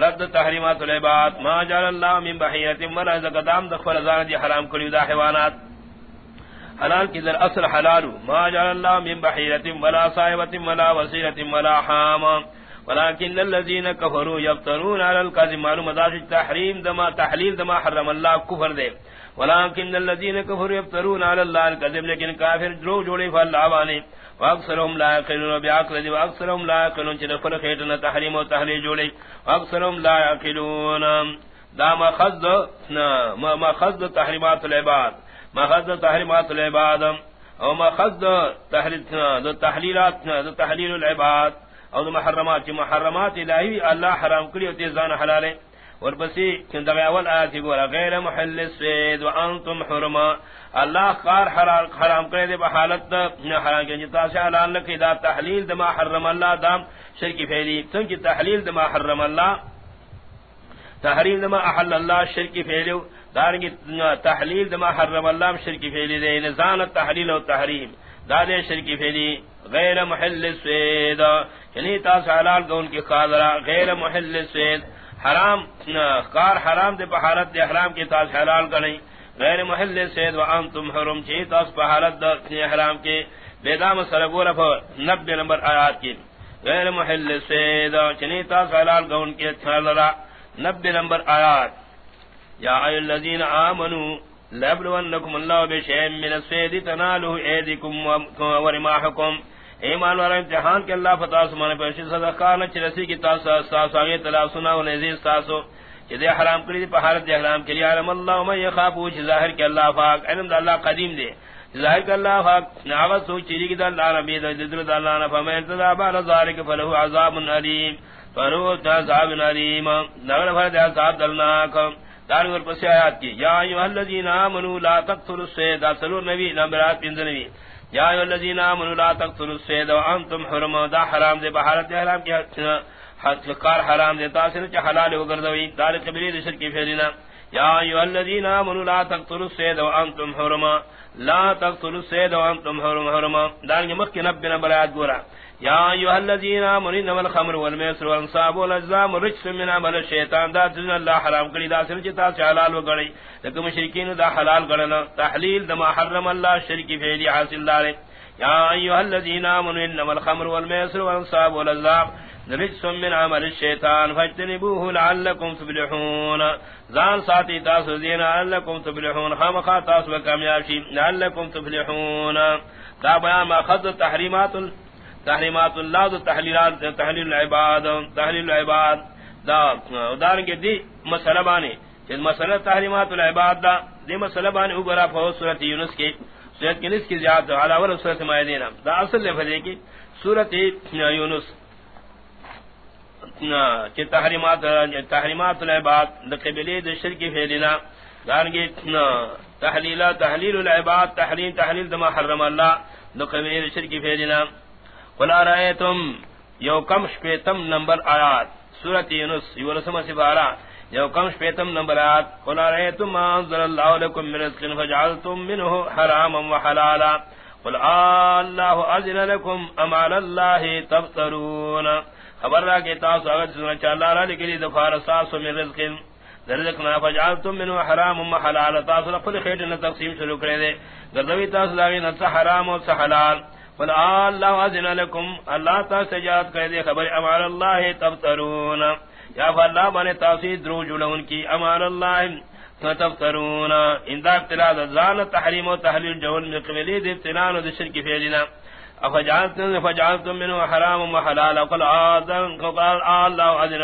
رد تحریمات العباد. ما جعل اللہ من بحیرت ملا زقدام دخفل ازان دی حرام کریو دا حیوانات. حلال کی در اصل حلالو ما جعل اللہ من بحیرت ملا صاحبت ملا وسیلت ملا حام۔ ولكن الذين كفروا يفترون على الكذب معلوم ذات تحريم دما تحليل دما حرم الله كفر دے۔ ولكن الذين كفروا يفترون على الله الكذب لیکن کافر درو جوڑے فالله وانی واکثرهم لا يعقلون بعقل واكثرهم لا يعقلون چہ فرق ہے تحریم و تحلیل جوڑے۔ واکثرهم لا يعقلون دا ما خذ ما خذ تحریمات العباد۔ ما تحریمات العباد، او ما خذ تحلیلات تحلیل العباد، او محرمات محرمات الہی اللہ حرام کری او تیزان حلال اور بسی چند اول آیات گو غیر محل السید وانتم حرما اللہ قار حرام کرے دے بحالت حرام کرے جتا سے حلال لکی دا تحلیل دما حرم اللہ دام شرکی پھیلی چونکہ تحلیل دما حرم اللہ تحریم دما احل اللہ شرکی پھیلیو دارنگی تحلیل دما حرم اللہ شرکی پھیلی دے نزان تحلیل و تحریم. دادے شرکی پھیلی غیر محل السید یعنی تاس حلال کو ان کی خاضرہ غیر محل سید حرام کار حرام دے پہارت دے حرام کی تاس حلال کا غیر محل سید و انتم حرم چی تاس پہارت دے حرام کے بیدام سرگور فا نبی نمبر آیات کی. غیر محل سید چنی تاس حلال گون کی اتھال را نبی نمبر آیات. یا ایو الذین آمنوا لبلونکم اللہ بشیم من السید تنالو ایدکم ورماحکم ایمان والا امتحان کے اللہ فتح سمانے پر صدقان چرسی کی تاسا ساسا آگے تلا سنا و نزیز تاسو۔ چیزے حرام کری دی پہارت دی حرام کری علم اللہ من یخافو چی ظاہر کے اللہ فاق علم دا اللہ قدیم دے۔ ظاہر کے اللہ فاق نعوت سوچ چیزی کی دا اللہ نبی دا ددر دا اللہ نفا میں انتظار بان ذارک فلہو عذاب علیم۔ فلہو عذاب علیم۔ نغل فرد عذاب دلناک۔ دارنگر پسی آیات کی، یا ایوہ الذین آمنوا لا تقتل السید سلور نبی نمبرات پینز نبی۔ یا ایوہ الذین آمنوا لا تقتل السید وانتم حرم، دا حرام دے بحالت حرام کی کار حرام دے تاثر چ حلال ہو گردوی دار قبلی دشر کی پھیرینا یا ایھا الذین آمنوا لا تقتلوا الصید وانتم حرما لا تقتلوا الصید وانتم حرم حرما دار کے نبی نے برات گورا۔ یا ایھا الذین آمنوا انما الخمر والمیسر والانصاب والازلام رجس من عمل الشیطان. دا جن اللہ حرام کری، دا سن سر چتا حلال ہو گڑی مشرکین دا حلال گڑنا. تحلیل دما حرم اللہ شرک پھیری حاصل دار یا ایھا الذین آمنوا انما الخمر والمیسر والانصاب والازلام رجس من عمل الشیطان. فاجتنبوه لعلكم تفلحون. زان ساتي تاسو دین لعلكم تفلحون. خامخا تاسو کامیاب شي لعلكم تفلحون. دا بیان ما خذ تحریمات تحریمات اللہ و تحلیلات تحلیل العباد تحلیل العباد دا، ادارن کے دی مسئلہ بانے جس مسئلہ تحریمات العباد دا، دی مسئلہ بانے اوگرا فہو سورت یونس کے، سورت کے نس کی زیادہ علاوہ سورت مائدینہ۔ دا اصل لفظے کی سورت یونس کہ تحریمات تحریمات العباد لقبلی د شرک فعلنا دارنگی تحلیل تحلیل العباد تحریم تحلیل دما حرم اللہ لقبلی د شرک فعلنا قل ارایتم یو کم شپیتم نمبر آیات سورۃ یونس یو رسم سفارا یو کم شپیتم نمبر آیات، قل ارایتم ما انزل اللہ لكم من رزق فجعلتم منه حراما وحلالا، قل اللہ اذن لكم ام علی اللہ تفترون۔ خبر را کہ تاسو اگر سنا چا اللہ را لکلی دفار ساسو من رزق رزقنا فجعلتم منه حرام و حلال تاسو خود خیٹ نے تقسیم شروع کرے دے۔ گردوی تاسو لاغی نہ حرام و حلال۔ قل اللہ اذن لكم اللہ تا سجاد کرے دے خبر امر اللہ تبترون یا فاللہ بنے تاسو درو جڑون کی امر اللہ تبترون ان دا تحریم و تحلیل جون من قبلی دے و افجعلتم فجعلتم منه حرام وحلال قل آذن قال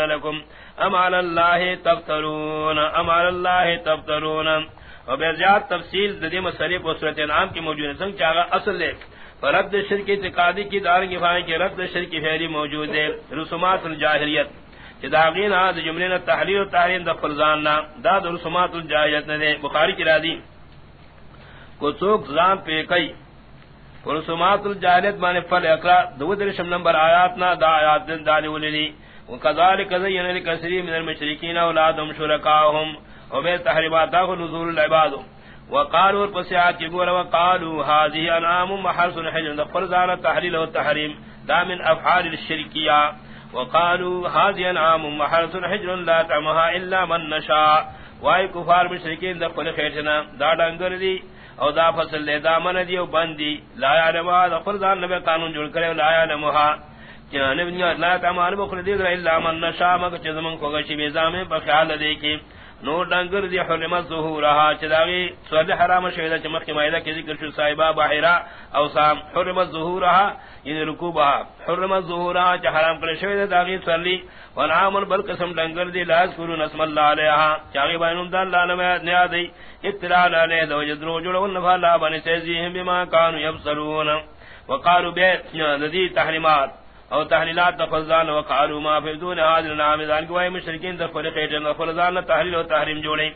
لكم تفترون تفترون۔ وبرجات تفصیل ددی مسئلے صورت انعام کی موجود ہے، سنگ چاہا اصل لے فرد شرک اعتقادی کی دار کی فائیں کہ رد شرک فعلی موجود ہے، رسومات الجاہلیت۔ داغین آد جملے نہ تحریر و تحریم دا فرزان نا دا رسومات الجاہلیت نے بخاری کی رادی کو چوک زان پہ کئی ورسومات الجاہلیت مانے فل اقرا دو درشم نمبر آیات نا دا آیات دن دانی ولیلی وکذالک زین لکسری من المشرکین اولادهم شرکاهم وبے تحریمات دا نزول العباد وقالوا القسیات کی وقالوا هذه انعام محرس حجر دا فرزان تحلیل و تحریم دا من افعال الشرکیہ وقالوا هذه انعام محرس حجر لا تعمها الا من نشاء. وائی کفار مشرکین دا خلق خیرنا دا ڈنگر دی او دا فصل لے دا من دیو بندی لا یعلم دا فرزان نبی قانون جوڑ کرے لا یعلمها جانب لا تمان بخل دی الا من نشاء. مگر چزمن کو گشی بیزام بخیال دے کی نو ڈنگر دی حرمت ظہورها چداوی سوال حرام شہیدہ چمخ کی مائدہ کی ذکر شو صاحبہ بحیرہ او سام، حرمت ظہورها یعنی رکوبها. حرمت ظہورها چ حرام کرے شہیدہ داغی سولی ونعام بل قسم ڈنگر دی لاز کرو اسم اللہ علیہا چاگی بینم دا اللہ نمیاد نیادی اطلاع علیہ دو جدرو جڑو نفا اللہ بانی سیزیہم بما کانو یبصرون. وقالو بیت ندی تحریمات. او تحلیلات تفضان وقالو ما فیدون حاضر نام ذان گوائی مشرکین دفل خیٹن وفرزان تحلیل و تحریم جوڑے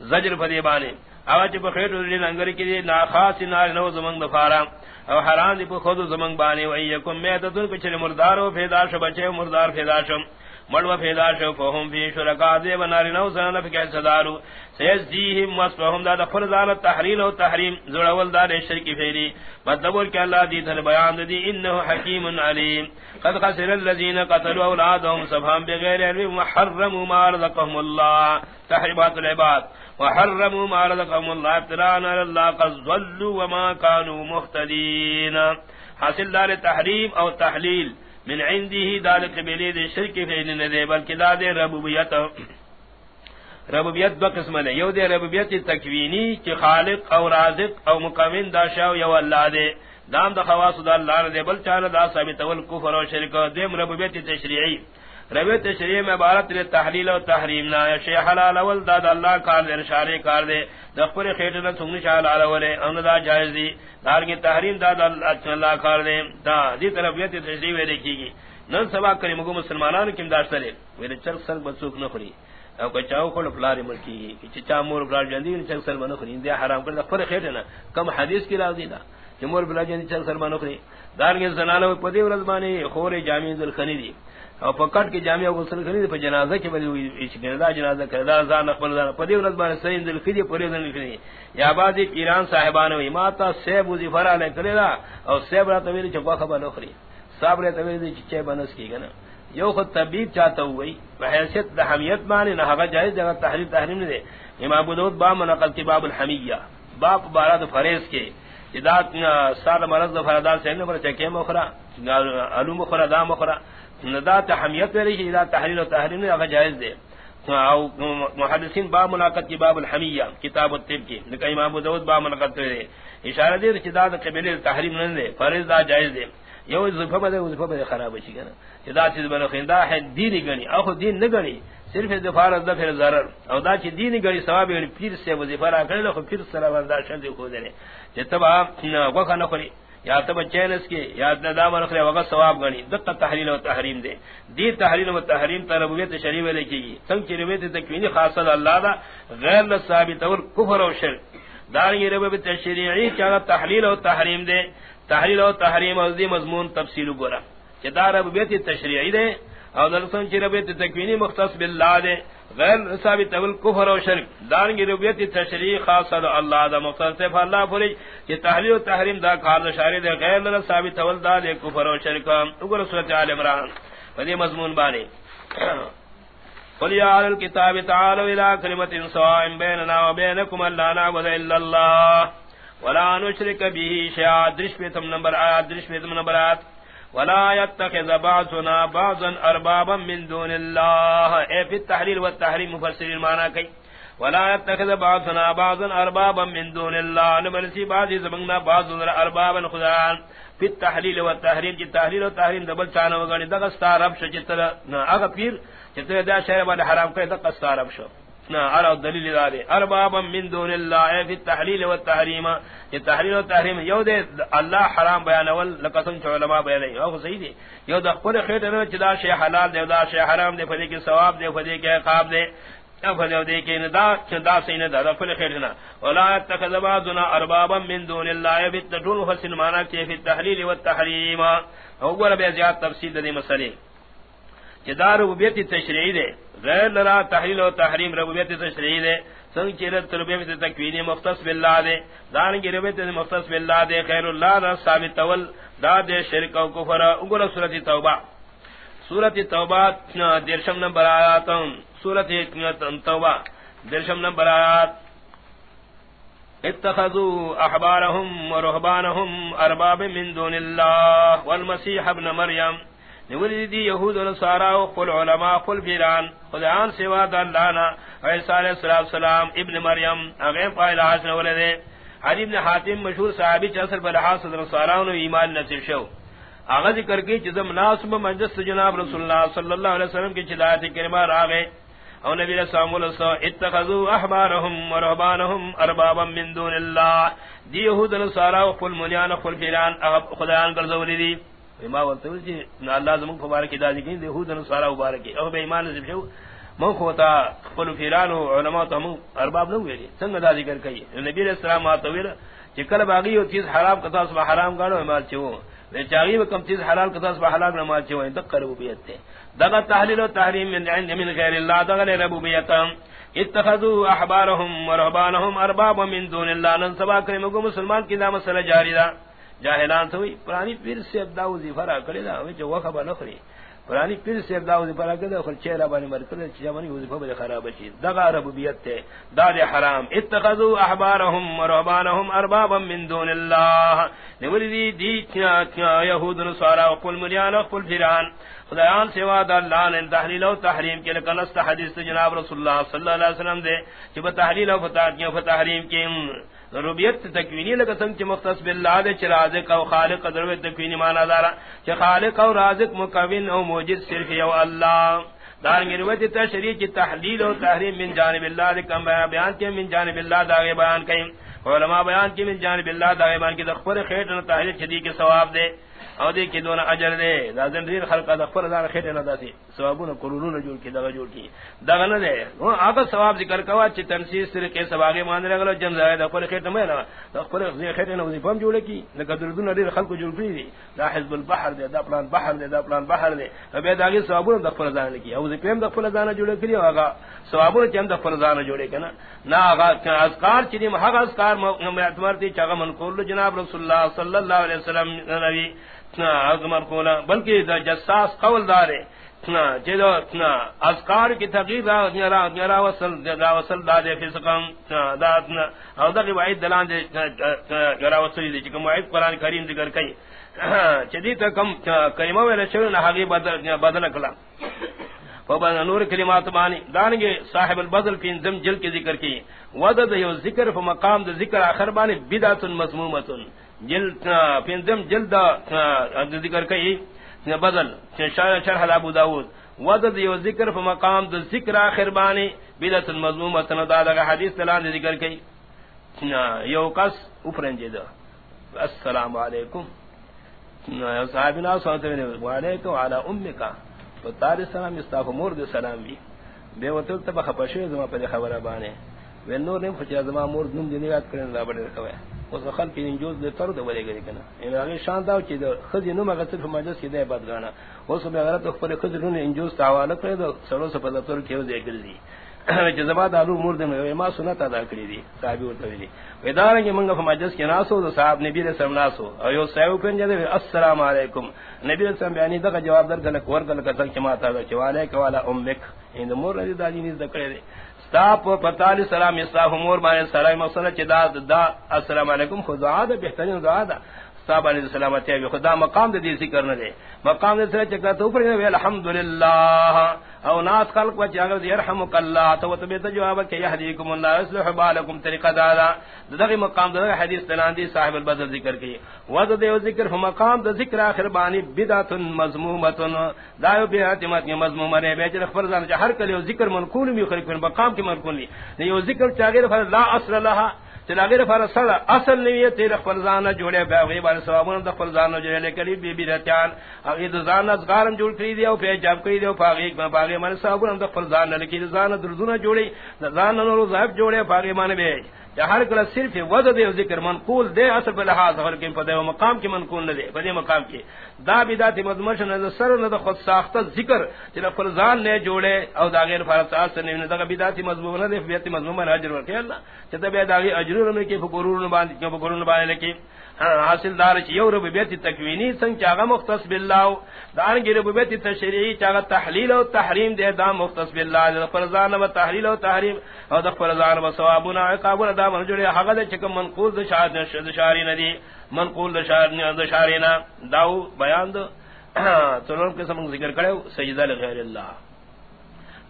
زجر فدیبانے بانے او چی بخیٹ دین انگر کی دی ناخاص نار نو زمنگ دفارا او حران دی بخود زمنگ بانے و ایکم میتتن کچھ مردار و فیدار شو بچے مردار فیدار شو مڑو پیدا شو فهم فی شرکا دے بناری نو سنن فی کیس دارو. سیز جی دیہم وصفهم دا دفر زال تحریل و تحریم زڑول دار شرکی فیری. مدبور کہ اللہ دی تھر بیان دی انہو حکیم علیم. قد خسر اللذین قتلوا اولادهم سبحان بغیر علم محرم ما رزقهم اللہ. تحریبات العباد. وحرموا ما رزقهم الله ابتلاء على قد ضلوا وما كانوا مهتدين حاصل دار تحریم او تحلیل. من عنده دال قبلی دے شرک فین دے، بلکہ دا دے ربوبیت ربوبیت دو قسم دے، یو دے ربوبیت تکوینی چی خالق او رازق او مقامن دا شاو یو اللہ دے، دام دا خواص دا اللہ دے، بل چانا دا ثابت اول کفر و شرک، دیم ربوبیت تشریعی۔ ربیت تشریع میں عبارت لے تحلیل و تحریم نا شی حلال اول دا دا اللہ کار دے اشارے کار دے، دا خبر خیٹنا سنگنی شاہ حلال اولے ان دا جائز دی دار کی تحریم دا دا اللہ کار دے، دا دی طرف ربیت تشریع میں دیکھی گی۔ نن سبا کری مگو مسلمانان کم داشتا لے ویلے چرک سر بسوک نخری او کہ چاو کھڑ پلاری ملکی کی چا مور پلار جندی چرک سر بنخری اندیا حرام کر، دا خیٹنا کم حدیث کی راو دی دا جمور بلا جندی چرک سر بنخری دار کی زنانو پدی ورزبانی خور جامعی دل خنی دی۔ او پکٹ کی جامع غسل کری په جنازه کې بلی اچ دا جنازه کړه ځان خپل ځان په دې ورځ باندې سین دل خدي پرې دل کړی یا بازي پیران صاحبانو ایماتا سیب وزي فراله کړی دا او سیب را ته ویل چې په خبر نو خري صبر ته ویل چې بنس کیږي نه یو خود طبیب چاہتا ہوئی په حیثیت د حمیت معنی نه، هغه جایز جگہ تحریم تحریم نه دی. امام ابو داود با منقل کی باب الحمیہ. باب بارد فریض کے جدات سال مرض فردا سے نے پر چکے مخرا علوم خرا دا مخرا ندا تحمیت ویلی دا تحلیل و تحریم اگر جائز دے او محدثین با ملاقات کی باب الحمیہ، کتاب الطب کی لکہ امام داود با ملاقات دے اشارہ دے کہ دا قبیل تحریم نہ دے فرض دا جائز دے یو ظفہ بده ظفہ بده خراب شي کنه. چې دا چیز بنو خندا ہے دین غنی او دین نه غنی صرف دفار د پھر ضرر. او دا چې دین غنی ثواب پیر سے وظیفہ را کړل خو پیر سره وردا شل خو دې چې تبا وکه نه کړی یا تب چینس کی یا دا مرخلے وقت ثواب گنی۔ دقت تحلیل و تحریم دے۔ دی تحلیل و تحریم تا ربویت شریف لکھی گی سنگ چی ربویت تکوینی خاصا اللہ دا غیر لثابت اور کفر و شرک۔ دارنگی ربویت شریعی چاہتا تحلیل و تحریم دے۔ تحلیل و تحریم از دی مضمون تفصیل گورا۔ چی دا ربویت تشریعی دے۔ او درسن چی ربیت تکوینی مختص باللہ دے. غیر ثابت اول کفر و شرک. دان ربیت تشریح خاص اللہ دا مختص سے اللہ فرج کہ تحلیل و تحریم دا کار شاری دے. غیر ثابت اول دا دے کفر و شرک. اگر سورت آل عمران. فدی مضمون بانی. قل یا اہل الكتاب تعالوا الى کلمت سواء بیننا و بینکم اللہ نعبد الا اللہ ولا نشرک به شیعہ درش پیتم نمبر آیات، درش پیتم نمبر آیات. ولا يتخذ بعضنا بعضا اربابا من دون الله. اي في التحليل والتحريم مفسرين معنى كي ولا يتخذ بعضنا بعضا اربابا من دون الله. نمرسي بعض زمنا بعض اربابا خدان. في التحليل والتحريم جي تحليل والتحريم دبل چانا وغني دغستا رب شجتر اغا پیر چتر دا شہر بان حرام کرے دغستا رب شو. ارى دلیل دارے اربابا من دون اللہ فی التحلیل والتحریم یہ تحلیل و تحریم یو دے اللہ حرام بیان اول لقسم چ علماء بیان یو صحیح دے. یو د خپل خیٹر نہ چدا شی حلال دے، دا شی حرام دے فدی کے ثواب دے فدی کے عقاب دے. فدی دے کہ ندا چدا سین دا خپل خیٹر نہ. ولا اتخذ بعضنا اربابا من دون اللہ فی التحلیل حسن معنی کہ فی التحلیل والتحریم. او گور بے زیاد تفصیل دے مسئلے. چدار ربوبیت تشریعی دے. غیر لرا تحلیل و تحریم ربوبیت تشریعی دے. سنگ چیرت ربوبیت تکوینی مختص باللہ دے. دان کی ربوبیت مختص باللہ دے. خیر اللہ را ثابت اول. دا دے شرک و کفر. اگر سورت توبہ. سورت توبہ درشم نمبر آیات سورت توبہ درشم نمبر آیات. اتخذوا احبارهم ورهبانهم ارباب من دون الله والمسيح ابن مريم نولی دی یہود و نصارا و قل علماء قل بیران. خدایان سوا دا اللہنا عیسیٰ علیہ السلام ابن مریم، اغیم قائل حاصل ولدے حدیب نے حاتم مشہور صحابی چاصر بلحاص نصارا و ایمان نصیب شو. آغا ذکر کی چیزم ناسم مجلس جناب رسول اللہ صلی اللہ علیہ وسلم کی چلایت کرما راغے او نبی علیہ السلام علیہ السلام اتخذوا احبارهم و رہبانهم اربابا من دون اللہ. دی یہود و نصارا و قل منیان و قل بیران. خدایان گرزولی دی. ما ولته چې الله زمون مبارک دا دادی کین يهود نو سارا مبارک او به ایمان نصیب شو من خو تا خپل فیران او علماء ته ارباب نو ویلي. څنګه دا ذکر کوي؟ نبی رسول الله ما تویل چې کله باغی او چیز حرام کتا اس حرام غاړو مال چو وی چاغي وکم چیز حلال کتا اس حلال نه مال چو انت ربوبیت ته دغه تحلیل او تحریم من عند من غیر الله، دغه ربوبیت. اتخذوا احبارهم ورهبانهم اربابا من دون الله. نن سبا کریم مسلمان کی دا مسئلہ جاری دا جاہلان تو پرانی پیر سے ابدا وظیفہ را کرے دا جو وقت بنخری قرآنی پھر سے داؤد پر اگر خل چہرہ بانی مرکز چمنی وظیفہ بڑے خراب چی دغا ربوبیت تے داد حرام. اتخذوا احبارهم ورهبانهم اربابا من دون الله نوری دی کیا کیا، یہود، نصارا وقل مریان وقل فیران خدایان سوا دا اللہ نے تحلیل و تحریم کے لکن است حدیث جناب رسول اللہ صلی اللہ علیہ وسلم دے کہ بتحلیل و فتحریم کی ربیت تکوینی لگا سنگ چی مختص باللہ دے چی رازق او خالق قدر تکوینی مانا دارا. چی خالق او رازق مکوین او موجد صرف یو اللہ. دارنگی رویت تشریح چی تحلیل و تحریم من جانب اللہ دے کم بیان کی من جانب اللہ داغی بیان کئی علماء بیان کی من جانب اللہ داغی بیان کی دخبر خیٹن تحلیل چی کے ثواب دے. او دے کی دون اجر دے لازم دیر خلق دا خبر دار خیٹے نہ داتی ثوابون قرونون جوڑ کی دغه جوڑ کی دغه نہ دے وہ اگر ثواب ذکر کوا چ تنسیس سر کے سباگے مان رگلو جن زای د زائد خبر خیٹے میں نہ خبر خیٹے نہ وظیفہ جوڑ کی نہ قدردون دیر خلق جوړ جوڑ کی دا حزب البحر دے دا پلان بحر دے دا پلان بحر دے بے داگی ثوابون دا خبر دان کی او ذکر دا خبر دان جوڑ کری ہوگا ثوابون چم دا خبر دان جوڑے کنا نہ آغا اذکار چنی مہا اذکار مې معتبر دی چا من کول جناب رسول اللہ صلی اللہ علیہ وسلم نبی. کولا بلکہ دا جساس قول دارے اذکار کی تغییر وصل وصل دا دے فسقم او دا وعید دلان دے گرا وصل دے، چکم وعید قرآن کریم ذکر کئی چدی تا کم کلمہ ویلے شوی نحقی بدل کلا فبن نور کلمات بانی دانگے صاحب البدل فی انزم جل کی ذکر کی۔ ودد یو ذکر فمقام دا ذکر آخر بانی بدعت مضمومتن جلد پنزم جلد ذکر کئی بدل شرح ابو داود. وضد یو ذکر فی مقام دو ذکر آخر بانی بیدت المضمومت ندادا حدیث تلان ذکر کئی. یو قص اپرنجی دا. السلام علیکم. صحابینا صلی اللہ علیکم وعلا امکا تو تاری سلام استاف مورد سلام بھی بے وطل تبا خپشوی زمان پر خبر بانے وین نور نیم خوچی زمان مورد نم دینی یاد کرنے دا بڑی رکھوئے. اس خلق کی انجوز دے تر دے ولے گری کنا. ان اگے شان دا چے خزی نو مگر صرف مجلس کی دے بد گانا اس میں غلط خپل خزی نو انجوز تعالی کرے دو سرو سے پتہ تر کیو دے گلی کہ زما دا نور مور دے ما سنت ادا کری دی. صاحب ورتے ویلی. ودار کہ منگا مجلس کی ناسو تو صاحب نبی علیہ السلام ناسو. ایو صاحب پن جے السلام علیکم. نبی علیہ السلام بیانی دا جواب در گل کور گل کتل چما تا کہ وعلیکم والا امک. یعنی ان مور ندی دا جی نز دا ستاپ پتالی سلام اسلام امور بانے سلام مقصد چی دا دا السلام علیکم خود دعا دا بہترین دعا دا صاحب علیہ السلامتی ہے خدا، مقام دے دی ذکر نہ دے. مقام دے سرے چکا تو اوپر الحمدللہ. او ناس خلق و چاگر یرحمک اللہ، تو تو بیت جواب کہ یہدیکم اللہ، اصلح بالکم طریقہ دادا. دغه مقام دغه حدیث تلان دی صاحب البدر ذکر کی. وذ دے ذکر ہم مقام دے ذکر اخر بانی بدعت مذمومۃ دایو بیات مت مذموم نے بیچ خبر جان ہر کلی ذکر منقول می خلق مقام کی منقول نہیں یہ ذکر چاگر لا اصل لها چلاغیر فر سر اصل نہیں ہے تیرے فرزان جوڑے باغی بار ثوابون د فرزان جوڑے لیکلی بی بی رتان اگے د زان از غارم جوڑ کری دی او پہ جاب کری دی او باغی باغی من ثوابون د فرزان لکی زان درزونه جوڑی زان نور زاب جوڑے باغی من بی ہر کلا صرف ود دے ذکر منقول دے اصل بہ لحاظ ہر کے پدے مقام کی منقول نہ دے پدے مقام کی دا بدات مدمش نہ سر نہ خود ساخت ذکر جن فرزان نے جوڑے او دا غیر فرض اس نے نہ دا بدات مضمون نہ دے بیت مضمون اجر ور ورکے اللہ چتے بے دا اجر نے کہ فقرون باندھ کہ فقرون باندھ لکی حاصل دار چ یو ربیت تکوینی سن چاغه مختص بالله دار گی ربیت تشریعی چاغه تحلیل او تحریم دے دا مختص بالله فرزان و تحلیل او تحریم او د فرزان و ثوابنا عقابنا دا من جوڑے حق چکم منقول دے شاہد شد شاری ندی منقول دے شاہد دے شارینا داو بیان دو تنور کے سمنگ ذکر کرے سجدہ لغیر اللہ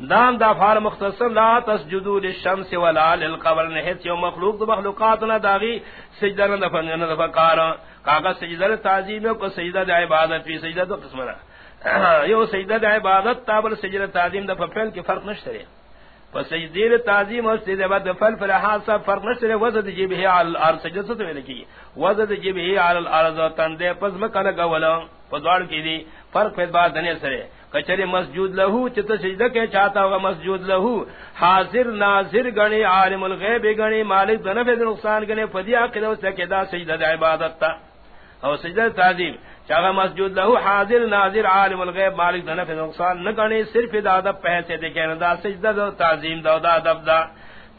دام دا فار مختصر، لا تسجدو للشمس ولا للقبر نہت یو مخلوق دو مخلوقات نہ داغی سجدہ نہ دفن نہ دفکار کاغذ سجدہ تعظیم کو سجدہ دی عبادت فی سجدہ دو قسم رہا یو سجدہ دی عبادت تابل سجدہ تعظیم دا فعل کی فرق نشتے پس تعظیم اور سجدہ بعد فعل پر لحاظ سب فرق نشتے وزد جبہ علی الارض سجدہ تو لکی وزد جبہ علی الارض تندے، پس مکہ لگا ولا پدوار کی دی، فرق پہ بات دنے سرے. کچری مسجود لہو چت سجدہ کے چاہتا ہوگا مسجود لہو۔ حاضر، ناظر گنی عالم الغیب گنی مالک دنف نقصان گنی فدیا قدو سکدا سجدہ دا عبادت تا۔ او سجدہ تعظیم۔ چاہا مسجود لہو، حاضر، ناظر، عالم الغیب، مالک دنف نقصان نگنی صرف دا دب پہسے دیکھیں دا سجدہ دا تعظیم دا دا دب دا۔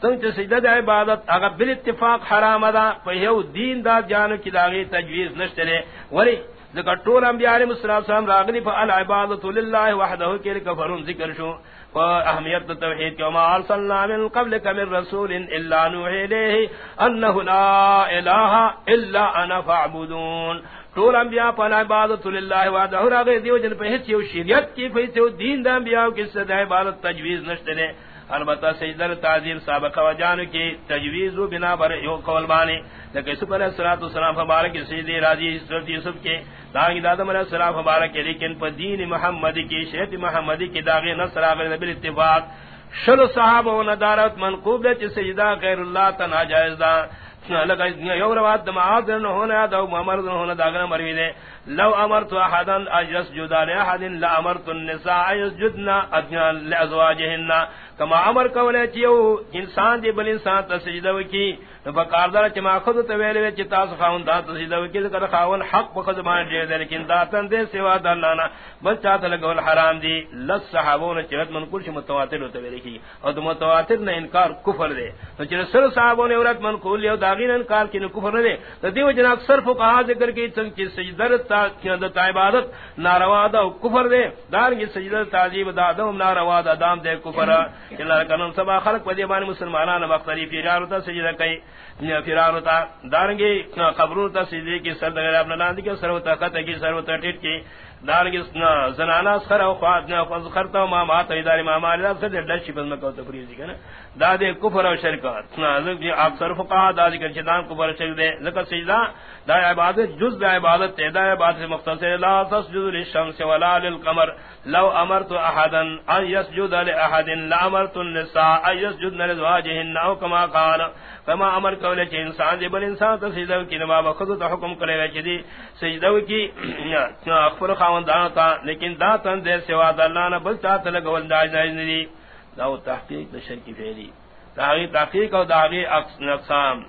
تم چ سجدہ دا عبادت اگر بال اتفاق حرام دا پہ دین دا جانو کی داغی تجویز نشترے ولی ذکر طول انبیاء علیہ السلام راغلی فعل عبادت للہ وحدہ کے کفرون ذکر شو اہمیت توحید کہ ما ارسلنا من قبل من رسول الا نوحی الیہ انه لا الہ الا انا فاعبدون طول انبیاء پر عبادت للہ وحدہ راغلی دیو جن پہ ہچ شریعت کی پہ دین دا انبیاء کی صدا عبادت تجویز نشتے البتہ سجدر تعظیم سابقہ و جان کی تجویز و بنا بر یو قول بانی لیکن سب علیہ الصلوۃ والسلام مبارک سجدے راضی حضرت یوسف کے، داغی دادم علیہ السلام مبارک لیکن پر دین محمد کی، شریعت محمد کی داغی نصر اگر بل اتفاق شل صحابہ و ندارت منقوب ہے سجدہ غیر اللہ تنا جائز دا۔ لگا یو روات ہونا دا ہونا مروی دے۔ لو امرت احدا لا امرت النساء يسجدن لازواجهن کما امر کولے چیو، انسان دی بل انسان تسجدہ کی فقار دار چما خود تو ویلے وچ تاس خاون دا تسجدہ کی کر خاون حق بخد مان دے، لیکن داتن دے سوا دلانا بل چاہت لگول حرام دی، لس صحابون چرت من کل متواتر تو ویلے کی اور متواتر نے انکار کفر دے۔ تو چر سر صحابون عورت من کل، یو داغین انکار کی کفر دے تو دیو جنا اکثر فقہا ذکر کی چن کی سجدہ تا عبادت ناروا دا کفر دے۔ دار کی سجدہ تعظیم دا دم ناروا دا دام دے کفر۔ اللہ کنن سبا خلق پدی بان مسلمانان مختلف یار تا سجدہ کئی۔ فرار تا دارنگی قبروں تا سیدی کی سر دغیر اپنا لاندی کی سروتا خط کی سروتا ٹیٹ کی۔ دارنگی زنانا سخر او خواد، نا، خواد، خرتا و ما مات اداری ماما مالی دا سر دلشی پس مکو تفریزی جی، کنا دا دے کفر و شرکات جی، اکثر فقہ دا ذکر چدان کفر و شرک دے۔ ذکر سجدہ، دا عبادت جز دا عبادت تے، دا عبادت مختصر لا تسجد للشمس ولا للقمر۔ لو امرت احدا ان يسجد لاحد لا امرت النساء ان يسجدن لزواجهن او كما قال۔ کما امر کولے چ انسان دے، بل انسان تو سجدہ کی، نما بخود تو حکم کرے وچ دی سجدہ کی اخبر خاون دا تا، لیکن دا تن دے سوا اللہ نہ بل تا تل دا جائز نہیں۔ داو تحقیق دا شرکی فیلی داغی تحقیق او داغی اقسام